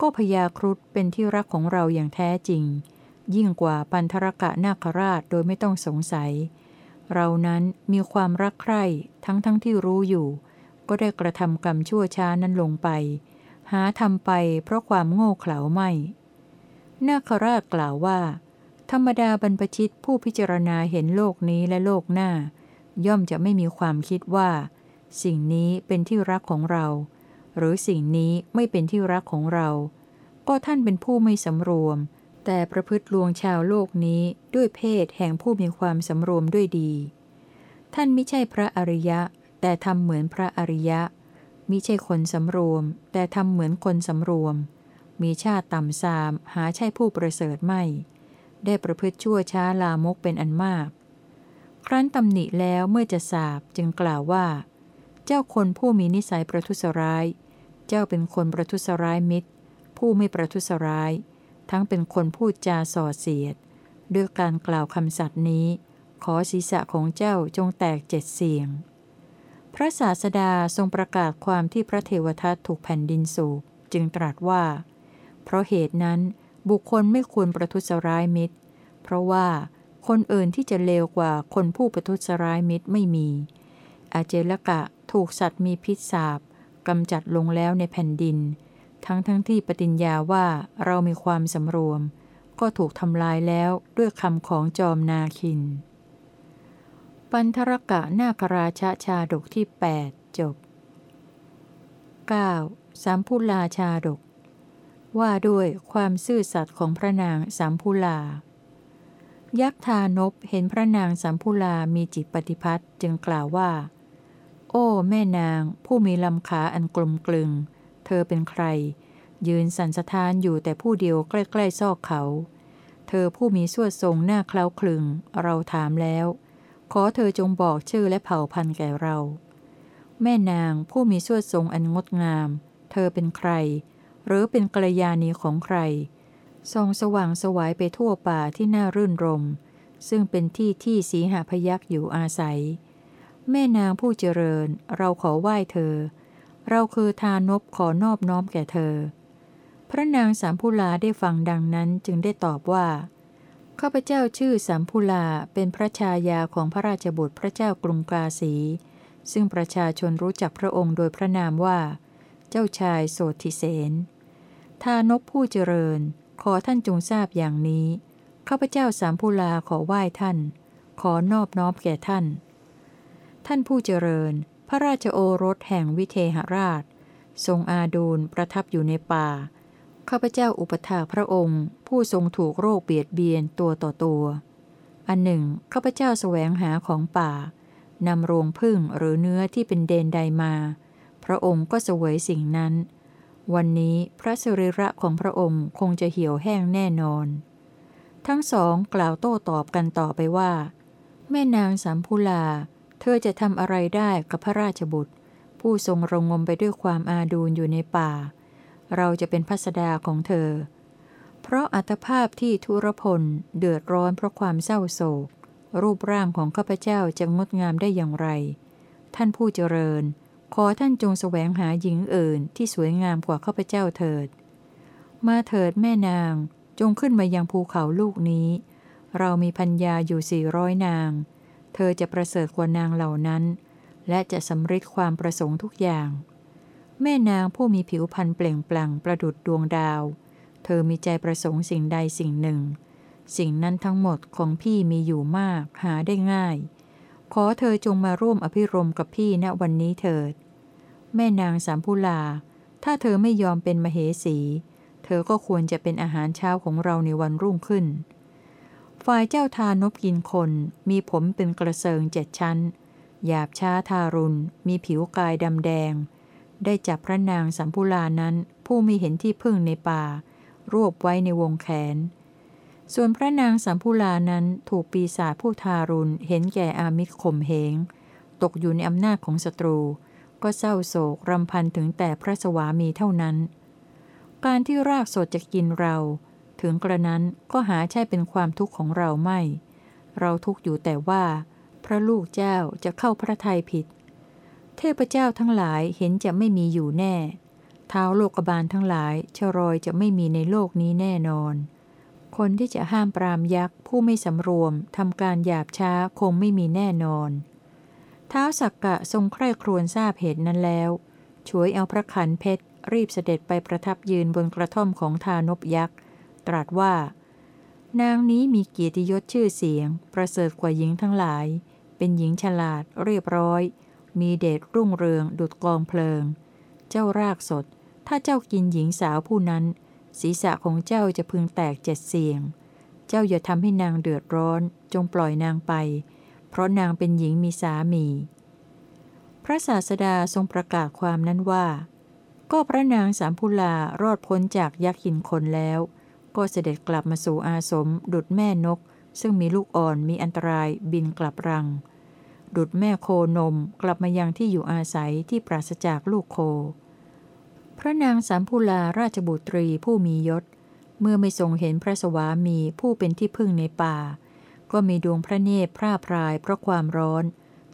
ก็พยาครุฑเป็นที่รักของเราอย่างแท้จริง ยิ่งกว่าปันธรกะนาคราชโดยไม่ต้องสงสัย เรานั้นมีความรักใคร่ทั้งทั้งที่รู้อยู่ ก็ได้กระทำกรรมชั่วช้านั้นลงไป หาทำไปเพราะความโง่เขลาไม่ นาคราชกล่าวว่า ธรรมดาบรรพชิตผู้พิจารณาเห็นโลกนี้และโลกหน้า ย่อมจะไม่มีความคิดว่า สิ่งนี้เป็นที่รักของเรา หรือสิ่งนี้ไม่เป็นที่รักของเรา ก็ท่านเป็นผู้ไม่สำรวม แต่ประพฤติลวงชาวโลกนี้ด้วยเพศแห่งผู้มีความสำรวมด้วยดี ท่านไม่ใช่พระอริยะ แต่ทำเหมือนพระอริยะมิใช่คนสำรวม แต่ทำเหมือนคนสำรวม มีชาติต่ำซาม หาใช่ผู้ประเสริฐไม่ ได้ประพฤติชั่วช้าลามกเป็นอันมาก ครั้นตำหนิแล้วเมื่อจะสาบจึงกล่าวว่า เจ้าคนผู้มีนิสัยประทุษร้าย เจ้าเป็นคนประทุษร้ายมิตร ผู้ไม่ประทุษร้าย ทั้งเป็นคนพูดจาส่อเสียด ด้วยการกล่าวคำสัตย์นี้ ขอศีรษะของเจ้าจงแตกเจ็ดเสียง พระศาสดาทรงประกาศความที่พระเทวทัตถูกแผ่นดินสูบจึงตรัสว่า เพราะเหตุนั้นบุคคลไม่ควรประทุษร้ายมิตร เพราะว่าคนอื่นที่จะเลวกว่าคนผู้ประทุษร้ายมิตรไม่มี อาเจลกะถูกสัตว์มีพิษสาบ กำจัดลงแล้วในแผ่นดิน ทั้งทั้งที่ปฏิญญาว่าเรามีความสำรวม ก็ถูกทำลายแล้วด้วยคำของจอมนาคิน ปันธรกะนาคราชาชาดกที่ 8 จบ 9. สามพุลาชาดก ว่าด้วยความซื่อสัตย์ของพระนางสามพุลา ยักษ์ทานบเห็นพระนางสัมพุลามีจิตปฏิพัตจึงกล่าวว่า โอ้ แม่นาง ผู้มีลำขาอันกลมกลึง เธอเป็นใคร ยืนสันสะทานอยู่แต่ผู้เดียวใกล้ๆซอกเขา เธอผู้มีสวดทรงหน้าเคล้าคลึง เราถามแล้ว ขอเธอจงบอกชื่อและเผ่าพันธุ์แก่เรา แม่นางผู้มีสวดทรงอันงดงาม เธอเป็นใคร หรือเป็นกัลยาณีของใครส่องสว่างสวายไปทั่วป่าที่น่ารื่นรม ซึ่งเป็นที่ที่สีหพยักอยู่อาศัย แม่นางผู้เจริญ เราขอไหว้เธอ เราคือทานบขอนอบน้อมแก่เธอ พระนางสามพุลาได้ฟังดังนั้นจึงได้ตอบว่าข้าพเจ้าชื่อสามพุลาเป็นพระชายาของพระราชบุตรพระเจ้ากรุงกาสี ซึ่งประชาชนรู้จักพระองค์โดยพระนามว่า เจ้าชายโสธิเสนทานบผู้เจริญ ขอท่านจงทราบอย่างนี้ข้าพเจ้าสามพุลาขอไหว้ท่าน ขอนอบน้อมแก่ท่าน ท่านผู้เจริญ พระราชโอรสแห่งวิเทหราช ทรงอาดูลประทับอยู่ในป่า ข้าพเจ้าอุปถากพระองค์ ผู้ทรงถูกโรคเบียดเบียนตัวต่อตัว อันหนึ่งข้าพเจ้าแสวงหาของป่านำรวงพึ่งหรือเนื้อที่เป็นเดนใดมา พระองค์ก็เสวยสิ่งนั้น วันนี้พระสิริระของพระองค์คงจะเหี่ยวแห้งแน่นอน ทั้งสองกล่าวโต้ตอบกันต่อไปว่า แม่นางสามพุลา เธอจะทำอะไรได้กับพระราชบุตร ผู้ทรงรงงมไปด้วยความอาดูลอยู่ในป่า เราจะเป็นพัสดาของเธอ เพราะอัตภาพที่ทุรพลเดือดร้อนเพราะความเศร้าโศก รูปร่างของข้าพเจ้าจะงดงามได้อย่างไร ท่านผู้เจริญ ขอท่านจงแสวงหาหญิงอื่นที่สวยงามกว่าข้าพเจ้าเถิด มาเถิดแม่นางจงขึ้นมายังภูเขาลูกนี้ เรามีพัญญาอยู่สี่ร้อยนาง เธอจะประเสริฐกว่านางเหล่านั้น และจะสำเร็จความประสงค์ทุกอย่าง แม่นางผู้มีผิวพรรณเปล่งปลั่งประดุดดวงดาว เธอมีใจประสงค์สิ่งใดสิ่งหนึ่ง สิ่งนั้นทั้งหมดของพี่มีอยู่มากหาได้ง่าย ขอเธอจงมาร่วมอภิรมกับพี่ณวันนี้เถิด แม่นางสามพุลา ถ้าเธอไม่ยอมเป็นมเหสี เธอก็ควรจะเป็นอาหารเช้าของเราในวันรุ่งขึ้น ฝ่ายเจ้าทานบกินคน มีผมเป็นกระเซิงเจ็ดชั้น หยาบช้าทารุณ มีผิวกายดำแดง ได้จับพระนางสัมพุลานั้น ผู้มีเห็นที่พึ่งในป่า รวบไว้ในวงแขน ส่วนพระนางสัมพุลานั้นถูกปีศาจผู้ทารุณ เห็นแก่อามิตรข่มเหง ตกอยู่ในอำนาจของศัตรู ก็เศร้าโศกรำพันถึงแต่พระสวามีเท่านั้น การที่รากสดจะกินเรา ถึงกระนั้นก็หาใช่เป็นความทุกข์ของเราไม่ เราทุกข์อยู่แต่ว่า พระลูกเจ้าจะเข้าพระทัยผิด เทพเจ้าทั้งหลายเห็นจะไม่มีอยู่แน่ เท้าโลกบาลทั้งหลายชรอยจะไม่มีในโลกนี้แน่นอน คนที่จะห้ามปรามยักษ์ผู้ไม่สำรวมทำการหยาบช้าคงไม่มีแน่นอนเท้าสักกะทรงใคร่ครวญทราบเหตุนั้นแล้วช่วยเอาพระขันเพชร รีบเสด็จไปประทับยืนบนกระท่อมของทานบยักษ์ ตรัสว่า นางนี้มีเกียรติยศชื่อเสียง ประเสริฐกว่าหญิงทั้งหลาย เป็นหญิงฉลาดเรียบร้อย มีเดชรุ่งเรืองดุดกองเพลิง เจ้ารากสด ถ้าเจ้ากินหญิงสาวผู้นั้น ศีรษะของเจ้าจะพึงแตกเจ็ดเสียง เจ้าอย่าทำให้นางเดือดร้อน จงปล่อยนางไป เพราะนางเป็นหญิงมีสามี พระศาสดาทรงประกาศความนั้นว่าก็พระนางสามพุลารอดพ้นจากยักษ์หินคนแล้ว ก็เสด็จกลับมาสู่อาสม ดุดแม่นก ซึ่งมีลูกอ่อนมีอันตรายบินกลับรัง ดุดแม่โคนมกลับมายังที่อยู่อาศัยที่ปราศจากลูกโค พระนางสามพุลาราชบุตรีผู้มียศ เมื่อไม่ทรงเห็นพระสวามีผู้เป็นที่พึ่งในป่า ก็มีดวงพระเนตรพร่าพรายเพราะความร้อน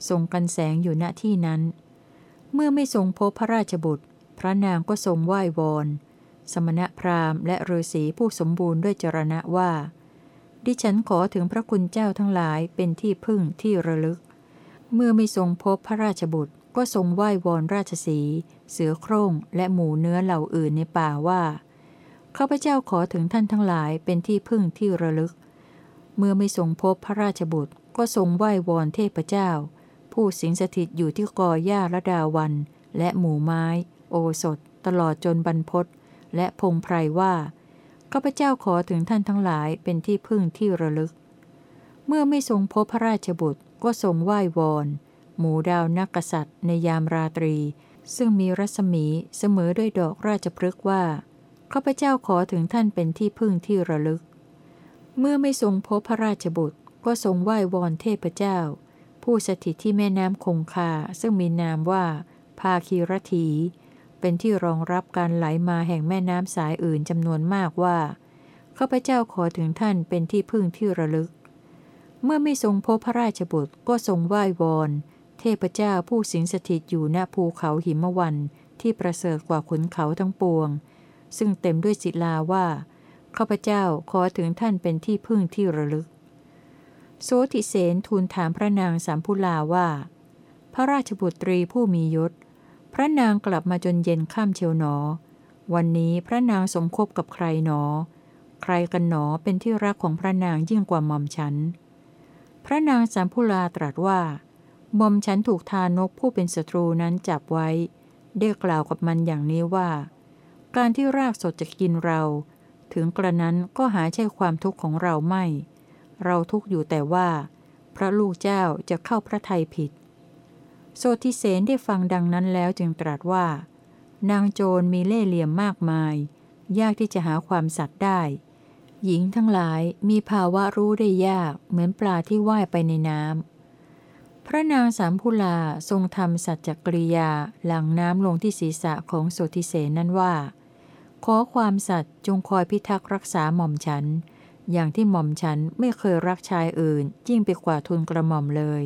ทรงกันแสงอยู่ณที่นั้น เมื่อไม่ทรงพบพระราชบุตร พระนางก็ทรงไหว้วอน สมณพราหมณ์และฤาษีผู้สมบูรณ์ด้วยจรณะว่า ดิฉันขอถึงพระคุณเจ้าทั้งหลายเป็นที่พึ่งที่ระลึก เมื่อไม่ทรงพบพระราชบุตร ก็ทรงไหว้วอนราชสี เสือโคร่งและหมูเนื้อเหล่าอื่นในป่าว่าข้าพเจ้าขอถึงท่านทั้งหลายเป็นที่พึ่งที่ระลึก เมื่อไม่ทรงพบพระราชบุตร ก็ทรงไหว้วอนเทพเจ้า ผู้สิงสถิตอยู่ที่กอหญ้าระดาวัน และหมู่ไม้ โอสถ ตลอดจนบรรพศ และพงไพรว่าข้าพเจ้าขอถึงท่านทั้งหลายเป็นที่พึ่งที่ระลึก เมื่อไม่ทรงพบพระราชบุตรก็ทรงไหว้วอน หมู่ดาวนักกษัตริย์ในยามราตรี ซึ่งมีรัศมีเสมอด้วยดอกราชพฤกษ์ว่าข้าพเจ้าขอถึงท่านเป็นที่พึ่งที่ระลึก เมื่อไม่ทรงพบพระราชบุตรก็ทรงไหว้วอนเทพเจ้า ผู้สถิตที่แม่น้ำคงคาซึ่งมีนามว่า ภาคีรถี เป็นที่รองรับการไหลมาแห่งแม่น้ำสายอื่นจำนวนมากว่าข้าพเจ้าขอถึงท่านเป็นที่พึ่งที่ระลึก เมื่อไม่ทรงพบพระราชบุตรก็ทรงไหว้วอน เทพเจ้าผู้สิงสถิตอยู่ณภูเขาหิมวันที่ประเสริฐกว่าขุนเขาทั้งปวง ซึ่งเต็มด้วยศิลาว่าข้าพเจ้าขอถึงท่านเป็นที่พึ่งที่ระลึก โสติเสนทูลถามพระนางสามพุลาว่า พระราชบุตรีผู้มียศ พระนางกลับมาจนเย็นข้ามเชียวหนอ วันนี้พระนางสมคบกับใครหนอ ใครกันหนอเป็นที่รักของพระนางยิ่งกว่าหม่อมฉัน พระนางสามพุลาตรัสว่าหม่อมฉันถูกทานกผู้เป็นศัตรูนั้นจับไว้ ได้กล่าวกับมันอย่างนี้ว่า การที่รากสดจะกินเรา ถึงกระนั้นก็หาใช่ความทุกข์ของเราไม่ เราทุกอยู่แต่ว่า พระลูกเจ้าจะเข้าพระทัยผิด โซทิเสนได้ฟังดังนั้นแล้วจึงตรัสว่า นางโจรมีเล่ห์เหลี่ยมมากมาย ยากที่จะหาความสัตย์ได้ หญิงทั้งหลายมีภาวะรู้ได้ยากเหมือนปลาที่ว่ายไปในน้ำ พระนางสามพุลาทรงทำสัจจกริยาหลังน้ำลงที่ศีรษะของโสทิเสนนั้นว่า ขอความสัตย์จงคอยพิทักษ์รักษาหม่อมฉัน อย่างที่หม่อมฉันไม่เคยรักชายอื่นยิ่งไปกว่าทุนกระหม่อมเลย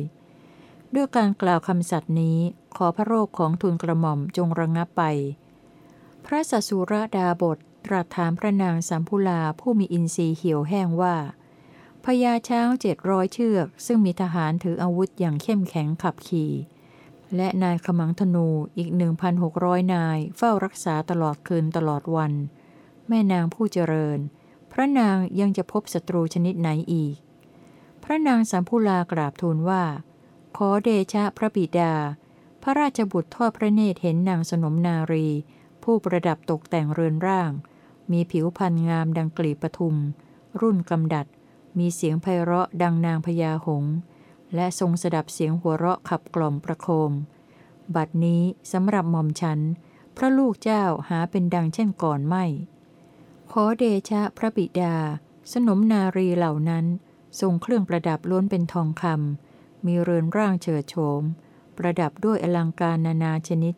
ด้วยการกล่าวคำสัตย์นี้ขอพระโรคของทุนกระหม่อมจงระงงับไป พระสัสุรดาบทตรัสถามพระนางสัมพุลาผู้มีอินทรีย์เหี่ยวแห้งว่าพญาช้างเจ็ดร้อยเชือก ซึ่งมีทหารถืออาวุธอย่างเข้มแข็งขับขี่ และนายขมังธนูอีก 1,600 นายเฝ้ารักษาตลอดคืนตลอดวัน แม่นางผู้เจริญ พระนางยังจะพบศัตรูชนิดไหนอีก พระนางสัมพุลากราบทูลว่า ขอเดชะพระบิดา พระราชบุตรทอดพระเนตรเห็นนางสนมนารี ผู้ประดับตกแต่งเรือนร่าง มีผิวพรรณงามดังกลีปทุม รุ่นกำดัด มีเสียงไพเราะดังนางพญาหง และทรงสดับเสียงหัวเราะขับกล่อมประโคม บัดนี้สำหรับหม่อมฉัน พระลูกเจ้าหาเป็นดังเช่นก่อนไม่ ขอเดชะพระบิดา สนมนารีเหล่านั้น ทรงเครื่องประดับล้วนเป็นทองคำ มีเรือนร่างเฉิดโฉม ประดับด้วยอลังการนานาชนิด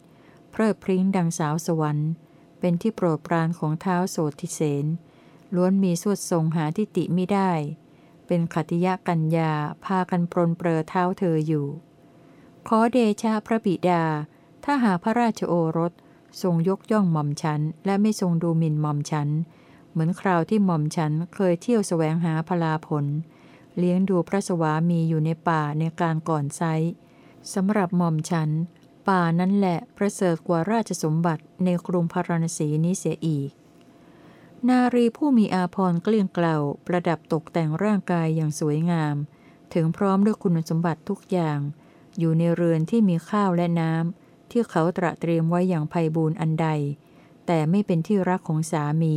เพลิดพริ้งดังสาวสวรรค์ เป็นที่โปรดปรานของเท้าโสติเสนล้วนมีสวดทรงหาทิติไม่ได้ เป็นขติยะกัญญาพากันปรนเปรอเท้าเธออยู่ ขอเดชะพระบิดา ถ้าหาพระราชโอรสทรงยกย่องหม่อมฉัน และไม่ทรงดูหมิ่นหม่อมฉัน เหมือนคราวที่หม่อมฉันเคยเที่ยวแสวงหาพลาผล เลี้ยงดูพระสวามีอยู่ในป่าในการก่อนไซสำหรับหม่อมฉัน ป่านั้นแหละประเสริฐกว่าราชสมบัติในกรุงพาราณสีนี้เสียอีก นารีผู้มีอาภรณ์เกลี้ยงเกล่าประดับตกแต่งร่างกายอย่างสวยงาม ถึงพร้อมด้วยคุณสมบัติทุกอย่าง อยู่ในเรือนที่มีข้าวและน้ำที่เขาตระเตรียมไว้อย่างไพบูรณ์อันใด แต่ไม่เป็นที่รักของสามี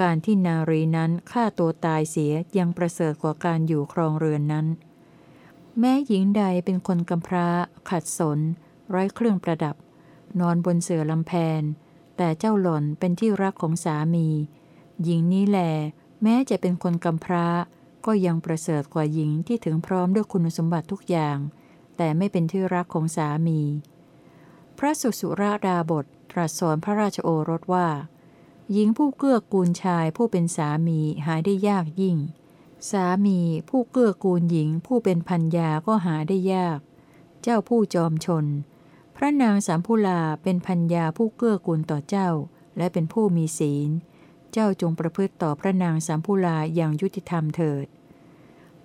การที่นารีนั้นฆ่าตัวตายเสียยังประเสริฐกว่าการอยู่ครองเรือนนั้น แม้หญิงใดเป็นคนกำพร้า ขัดสน ไร้เครื่องประดับ นอนบนเสื่อลำแพน แต่เจ้าหล่อนเป็นที่รักของสามี หญิงนี้แล แม้จะเป็นคนกำพร้า ก็ยังประเสริฐกว่าหญิงที่ถึงพร้อมด้วยคุณสมบัติทุกอย่าง แต่ไม่เป็นที่รักของสามี พระสุสุราดาบทตรัสสอนพระราชโอรสว่า หญิงผู้เกื้อกูลชายผู้เป็นสามีหาได้ยากยิ่ง สามีผู้เกื้อกูลหญิงผู้เป็นพันยาก็หาได้ยาก เจ้าผู้จอมชน พระนางสามพุลาเป็นพันยาผู้เกื้อกูลต่อเจ้า และเป็นผู้มีศีล เจ้าจงประพฤติต่อพระนางสามพุลาอย่างยุติธรรมเถิด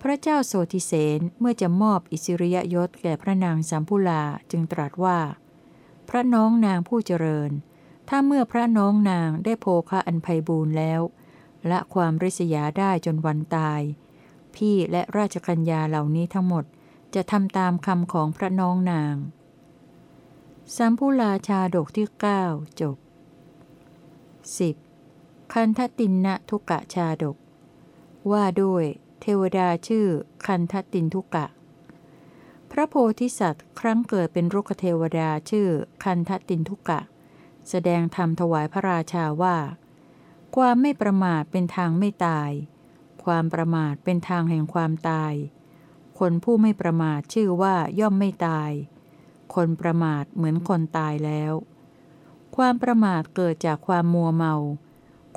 พระเจ้าโสติเสนเมื่อจะมอบอิสริยยศแก่พระนางสามพุลาจึงตรัสว่า พระน้องนางผู้เจริญ ถ้าเมื่อพระน้องนางได้โภคะอันไพบูรณ์แล้ว ละความริษยาได้จนวันตาย พี่และราชกัญญาเหล่านี้ทั้งหมดจะทำตามคำของพระน้องนาง สัมพุลาชาดกที่ 9 จบ 10. คันทตินนะทุกะชาดก ว่าด้วยเทวดาชื่อคันทตินทุกะ พระโพธิสัตว์ครั้งเกิดเป็นรุกเทวดาชื่อคันทตินทุกะ แสดงธรรมถวายพระราชาว่า ความไม่ประมาทเป็นทางไม่ตาย ความประมาทเป็นทางแห่งความตาย คนผู้ไม่ประมาทชื่อว่าย่อมไม่ตาย คนประมาทเหมือนคนตายแล้ว ความประมาทเกิดจากความมัวเมา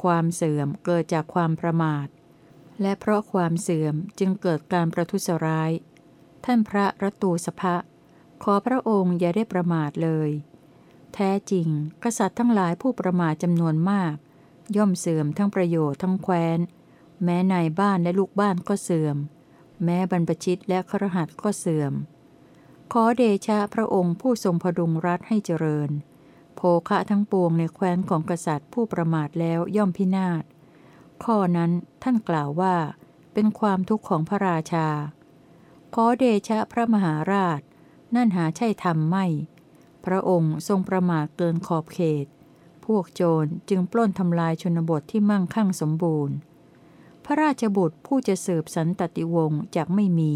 ความเสื่อมเกิดจากความประมาท และเพราะความเสื่อมจึงเกิดการประทุษร้าย ท่านพระรัตูสภะขอพระองค์อย่าได้ประมาทเลย แท้จริง กษัตริย์ทั้งหลายผู้ประมาทจำนวนมาก ย่อมเสื่อมทั้งประโยชน์ทั้งแคว้น แม้นายบ้านและลูกบ้านก็เสื่อม แม้บรรพชิตและครหัสก็เสื่อม ขอเดชะพระองค์ผู้ทรงพดุงรัฐให้เจริญ โภคะทั้งปวงในแคว้นของกษัตริย์ผู้ประมาทแล้วย่อมพินาศ ข้อนั้นท่านกล่าวว่า เป็นความทุกข์ของพระราชา ขอเดชะพระมหาราช นั่นหาใช่ธรรมไม่ พระองค์ทรงประมาทเกินขอบเขต พวกโจรจึงปล้นทำลายชนบทที่มั่งคั่งสมบูรณ์ พระราชบุตรผู้จะสืบสันตติวงศ์จากไม่มี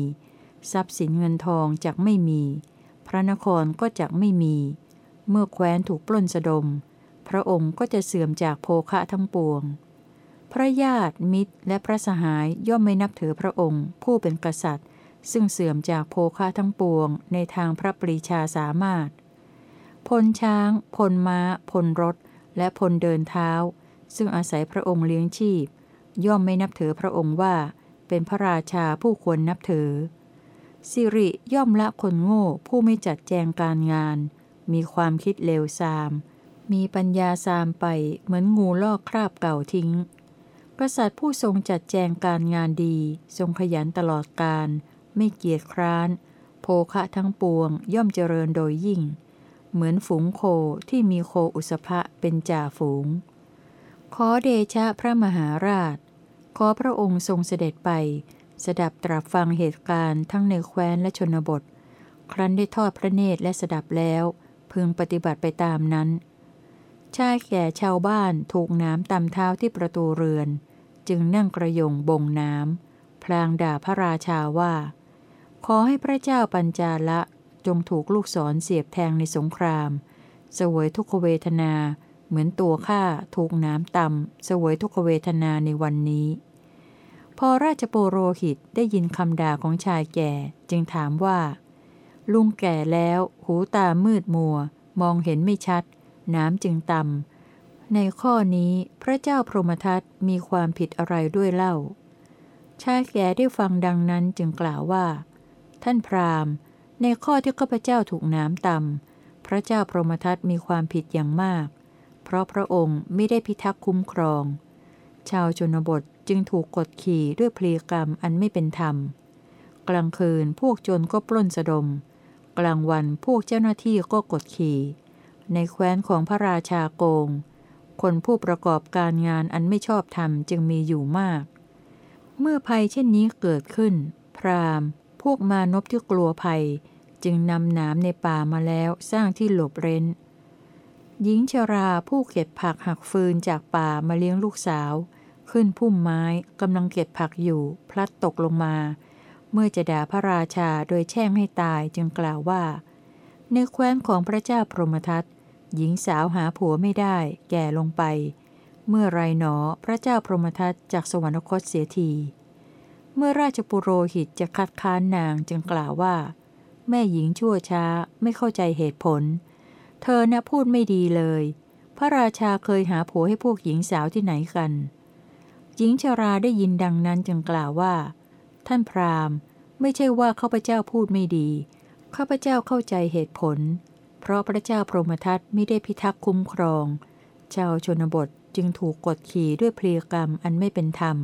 ทรัพย์สินเงินทองจากไม่มี พระนครก็จากไม่มี เมื่อแคว้นถูกปล้นสะดม พระองค์ก็จะเสื่อมจากโภคะทั้งปวง พระญาติมิตรและพระสหายย่อมไม่นับถือพระองค์ ผู้เป็นกษัตริย์ซึ่งเสื่อมจากโภคะทั้งปวงในทางพระปรีชาสามารถ พลช้าง พลม้า พลรถ และพลเดินเท้า ซึ่งอาศัยพระองค์เลี้ยงชีพ ย่อมไม่นับถือพระองค์ว่า เป็นพระราชาผู้ควรนับถือ สิริย่อมละคนโง่ผู้ไม่จัดแจงการงาน มีความคิดเลวทราม มีปัญญาซามไปเหมือนงูลอกคราบเก่าทิ้ง กษัตริย์ผู้ทรงจัดแจงการงานดี ทรงขยันตลอดการ ไม่เกียจคร้าน โภคะทั้งปวงย่อมเจริญโดยยิ่ง เหมือนฝูงโคที่มีโคอุสภะเป็นจ่าฝูง ขอเดชะพระมหาราช ขอพระองค์ทรงเสด็จไป สดับตรับฟังเหตุการณ์ทั้งในแคว้นและชนบท ครั้นได้ทอดพระเนตรและสดับแล้ว พึงปฏิบัติไปตามนั้น ชายแก่ชาวบ้านถูกน้ำตำเท้าที่ประตูเรือน จึงนั่งกระยงบ่งน้ำพลางด่าพระราชาว่า ขอให้พระเจ้าปัญจาละ จงถูกลูกศรเสียบแทงในสงครามสวยทุกขเวทนา เหมือนตัวข้าถูกน้ำตำสวยทุกขเวทนาในวันนี้ พอราชโปโรหิตได้ยินคำด่าของชายแก่จึงถามว่า ลุงแก่แล้ว หูตามืดมัว มองเห็นไม่ชัด น้ำจึงตำในข้อนี้พระเจ้าพรหมทัตมีความผิดอะไรด้วยเล่า ชายแก่ได้ฟังดังนั้นจึงกล่าวว่า ท่านพราหมณ์ ในข้อที่ข้าพเจ้าถูกน้ำตำพระเจ้าพรหมทัตมีความผิดอย่างมาก เพราะพระองค์ไม่ได้พิทักษ์คุ้มครอง ชาวชนบทจึงถูกกดขี่ด้วยพลีกรรมอันไม่เป็นธรรม กลางคืนพวกโจรก็ปล้นสะดม กลางวันพวกเจ้าหน้าที่ก็กดขี่ ในแคว้นของพระราชาโกง คนผู้ประกอบการงานอันไม่ชอบธรรมจึงมีอยู่มาก เมื่อภัยเช่นนี้เกิดขึ้น พราหมณ์ พวกมานพที่กลัวภัย จึงนำน้ำในป่ามาแล้วสร้างที่หลบเร้น หญิงชราผู้เก็บผักหักฟืนจากป่ามาเลี้ยงลูกสาว ขึ้นพุ่มไม้กำลังเก็บผักอยู่ พลัดตกลงมา เมื่อจะด่าพระราชาโดยแช่งให้ตายจึงกล่าวว่า ในแคว้นของพระเจ้าพรหมทัตหญิงสาวหาผัวไม่ได้ แก่ลงไป เมื่อไรหนอพระเจ้าพรหมทัตจากสวรรคตเสียทีเมื่อราชปุโรหิตจะคัดค้านนางจึงกล่าวว่า แม่หญิงชั่วช้าไม่เข้าใจเหตุผล เธอน่ะพูดไม่ดีเลย พระราชาเคยหาผัวให้พวกหญิงสาวที่ไหนกัน หญิงชาราได้ยินดังนั้นจึงกล่าวว่า ท่านพราหมณ์ ไม่ใช่ว่าข้าพเจ้าพูดไม่ดี ข้าพเจ้าเข้าใจเหตุผล เพราะพระเจ้าพรหมทัตไม่ได้พิทักษ์คุ้มครอง ชาวชนบทจึงถูกกดขี่ด้วยเพลียกรรมอันไม่เป็นธรรม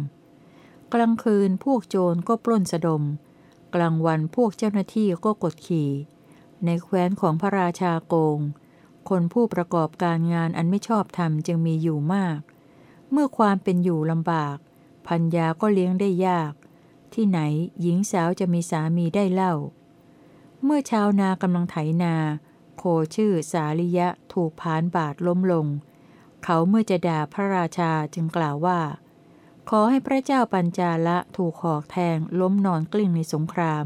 กลางคืนพวกโจรก็ปล้นสะดม กลางวันพวกเจ้าหน้าที่ก็กดขี่ ในแคว้นของพระราชาโกง คนผู้ประกอบการงานอันไม่ชอบธรรมจึงมีอยู่มาก เมื่อความเป็นอยู่ลำบาก พัญญาก็เลี้ยงได้ยาก ที่ไหนหญิงสาวจะมีสามีได้เล่า เมื่อชาวนากำลังไถนา โคชื่อสาลิยะถูกผานบาดล้มลง เขาเมื่อจะด่าพระราชาจึงกล่าวว่า ขอให้พระเจ้าปัญจาละถูกหอกแทงล้มนอนกลิ้งในสงคราม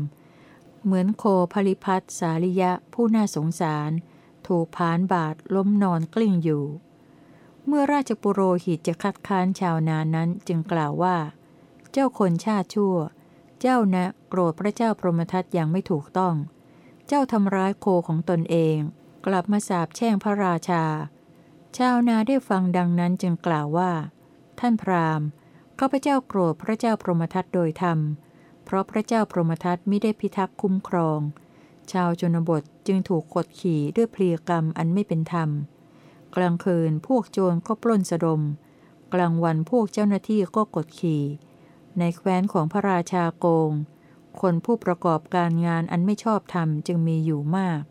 เหมือนโคผลิพัฒสาลิยะผู้น่าสงสาร ถูกผานบาดล้มนอนกลิ้งอยู่ เมื่อราชปุโรหิตจะคัดค้านชาวนานั้นจึงกล่าวว่า เจ้าคนชาติชั่ว เจ้านะโกรธพระเจ้าพรหมทัตอย่างไม่ถูกต้อง เจ้าทำร้ายโคของตนเอง กลับมาสาบแช่งพระราชา ชาวนาได้ฟังดังนั้นจึงกล่าวว่า ท่านพราหมณ์ ข้าพเจ้าโกรธพระเจ้าพรหมทัตโดยธรรม เพราะพระเจ้าพรหมทัตไม่ได้พิทักษ์คุ้มครอง ชาวชนบทจึงถูกกดขี่ด้วยเพลียกรรมอันไม่เป็นธรรม กลางคืนพวกโจรก็ปล้นสะดม กลางวันพวกเจ้าหน้าที่ก็กดขี่ ในแคว้นของพระราชาโกง คนผู้ประกอบการงานอันไม่ชอบธรรมจึงมีอยู่มาก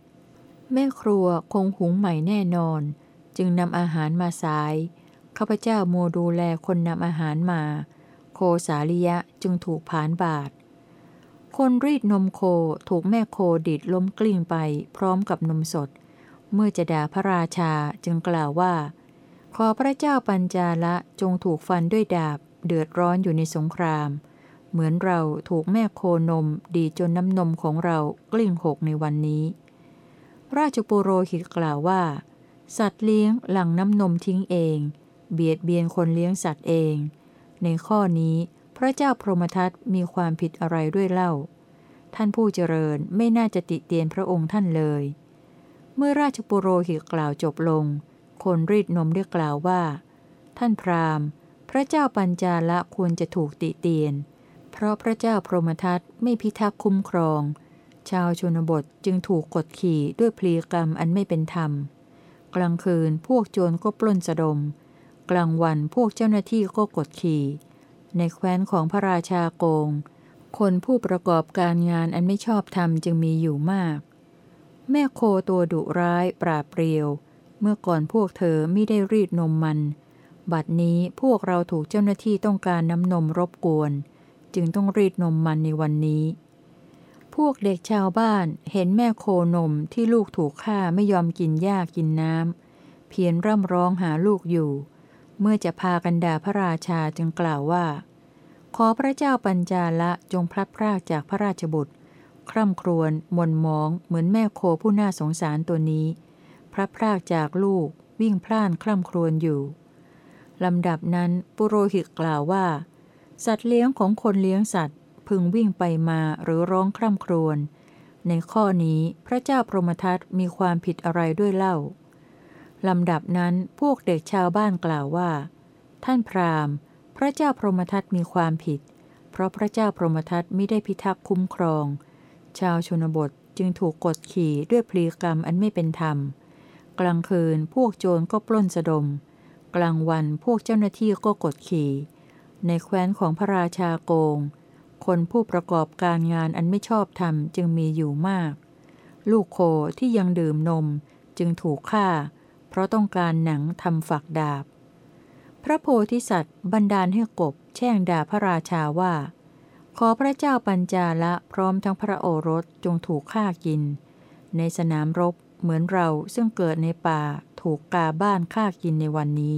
แม่ครัวคงหุงใหม่แน่นอน จึงนำอาหารมาสาย ข้าพเจ้าโมดูแลคนนำอาหารมา โคสาลิยะจึงถูกผานบาดคนรีดนมโคถูกแม่โคดิดล้มกลิ้งไปพร้อมกับนมสด เมื่อจะด่าพระราชาจึงกล่าวว่า ขอพระเจ้าปัญจาละจงถูกฟันด้วยดาบเดือดร้อนอยู่ในสงคราม เหมือนเราถูกแม่โคนมดีจนน้ำนมของเรากลิ้งหกในวันนี้ ราชปุโรหิตกล่าวว่า สัตว์เลี้ยงหลังน้ำนมทิ้งเอง เบียดเบียนคนเลี้ยงสัตว์เอง ในข้อนี้พระเจ้าพรหมทัตมีความผิดอะไรด้วยเล่า ท่านผู้เจริญไม่น่าจะติเตียนพระองค์ท่านเลย เมื่อราชปุโรหิตกล่าวจบลง คนรีดนมได้กล่าวว่า ท่านพราหมณ์ พระเจ้าปัญจาละควรจะถูกติเตียน เพราะพระเจ้าพรหมทัตไม่พิทักษ์คุ้มครอง ชาวชนบทจึงถูกกดขี่ด้วยพลีกรรมอันไม่เป็นธรรม กลางคืนพวกโจรก็ปล้นสะดม กลางวันพวกเจ้าหน้าที่ก็กดขี่ ในแคว้นของพระราชาโกง คนผู้ประกอบการงานอันไม่ชอบธรรมจึงมีอยู่มาก แม่โคตัวดุร้ายปราบเปรียว เมื่อก่อนพวกเธอไม่ได้รีดนมมัน บัดนี้พวกเราถูกเจ้าหน้าที่ต้องการน้ำนมรบกวน จึงต้องรีดนมมันในวันนี้ พวกเด็กชาวบ้านเห็นแม่โคนมที่ลูกถูกฆ่าไม่ยอมกินหญ้ากินน้ำเพียรร่ำร้องหาลูกอยู่ เมื่อจะพากันด่าพระราชาจึงกล่าวว่า ขอพระเจ้าปัญจาละจงพลัดพรากจากพระราชบุตร คร่ำครวญมนมอง เหมือนแม่โคผู้น่าสงสารตัวนี้ พระพรากจากลูก วิ่งพล่านคร่ำครวญอยู่ลำดับนั้นปุโรหิตกล่าวว่า สัตว์เลี้ยงของคนเลี้ยงสัตว์ พึงวิ่งไปมาหรือร้องคร่ำครวญในข้อนี้พระเจ้าพรหมทัตมีความผิดอะไรด้วยเล่า ลำดับนั้นพวกเด็กชาวบ้านกล่าวว่า ท่านพราหมณ์ พระเจ้าพรหมทัตมีความผิด เพราะพระเจ้าพรหมทัตไม่ได้พิทักษ์คุ้มครอง ชาวชนบทจึงถูกกดขี่ด้วยพลีกรรมอันไม่เป็นธรรม กลางคืนพวกโจรก็ปล้นสะดม กลางวันพวกเจ้าหน้าที่ก็กดขี่ ในแคว้นของพระราชาโกง คนผู้ประกอบการงานอันไม่ชอบธรรมจึงมีอยู่มาก ลูกโคที่ยังดื่มนมจึงถูกฆ่า เพราะต้องการหนังทำฝักดาบ พระโพธิสัตว์บันดาลให้กบ แช่งด่าพระราชาว่า ขอพระเจ้าปัญจาละพร้อมทั้งพระโอรสจงถูกฆ่ากิน ในสนามรบเหมือนเราซึ่งเกิดในป่าถูกกาบ้านฆ่ากินในวันนี้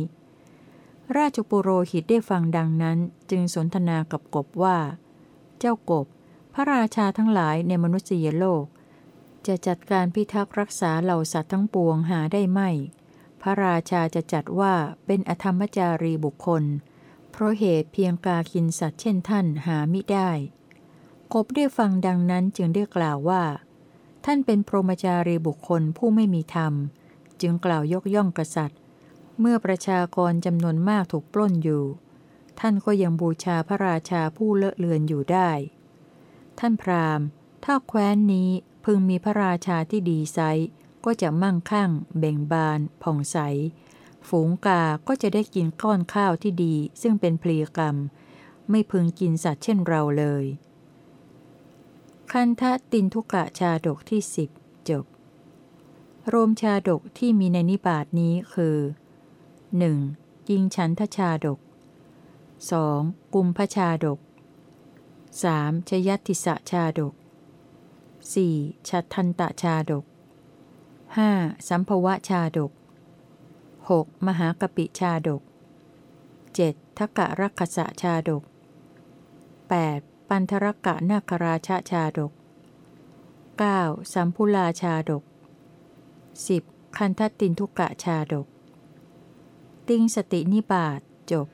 ราชปุโรหิตได้ฟังดังนั้นจึงสนทนากับกบว่า เจ้ากบ พระราชาทั้งหลายในมนุษยโลก จะจัดการพิทักษ์รักษาเหล่าสัตว์ทั้งปวงหาได้ไม่ พระราชาจะจัดว่าเป็นอธรรมจารีบุคคล เพราะเหตุเพียงกาคินสัตว์เช่นท่านหามิได้ กบได้ฟังดังนั้นจึงได้กล่าวว่า ท่านเป็นพรหมจารีบุคคลผู้ไม่มีธรรม จึงกล่าวยกย่องกษัตริย์ เมื่อประชากรจำนวนมากถูกปล้นอยู่ ท่านก็ยังบูชาพระราชาผู้เลอะเลือนอยู่ได้ ท่านพราหมณ์ ถ้าแคว้นนี้พึงมีพระราชาที่ดีไซ ก็จะมั่งคั่ง เบ่งบาน ผ่องใส ฝูงกาก็จะได้กินก้อนข้าวที่ดี ซึ่งเป็นพลีกรรม ไม่พึงกินสัตว์เช่นเราเลย คันทะตินทุกะชาดกที่สิบจบโรมชาดกที่มีในนิบาทนี้คือ 1. ยิงฉันทชาดก 2. กุมพชาดก 3. ชยัตติสะชาดก 4. ชัดทันตะชาดก 5. สัมภวะชาดก 6. มหากปิชาดก 7. ทกะรักษะชาดก 8. ปันธรกะนาคราชาชาดก 9. สัมพุลาชาดก 10. คันทตินทุกะชาดก ติงสตินิบาตจบ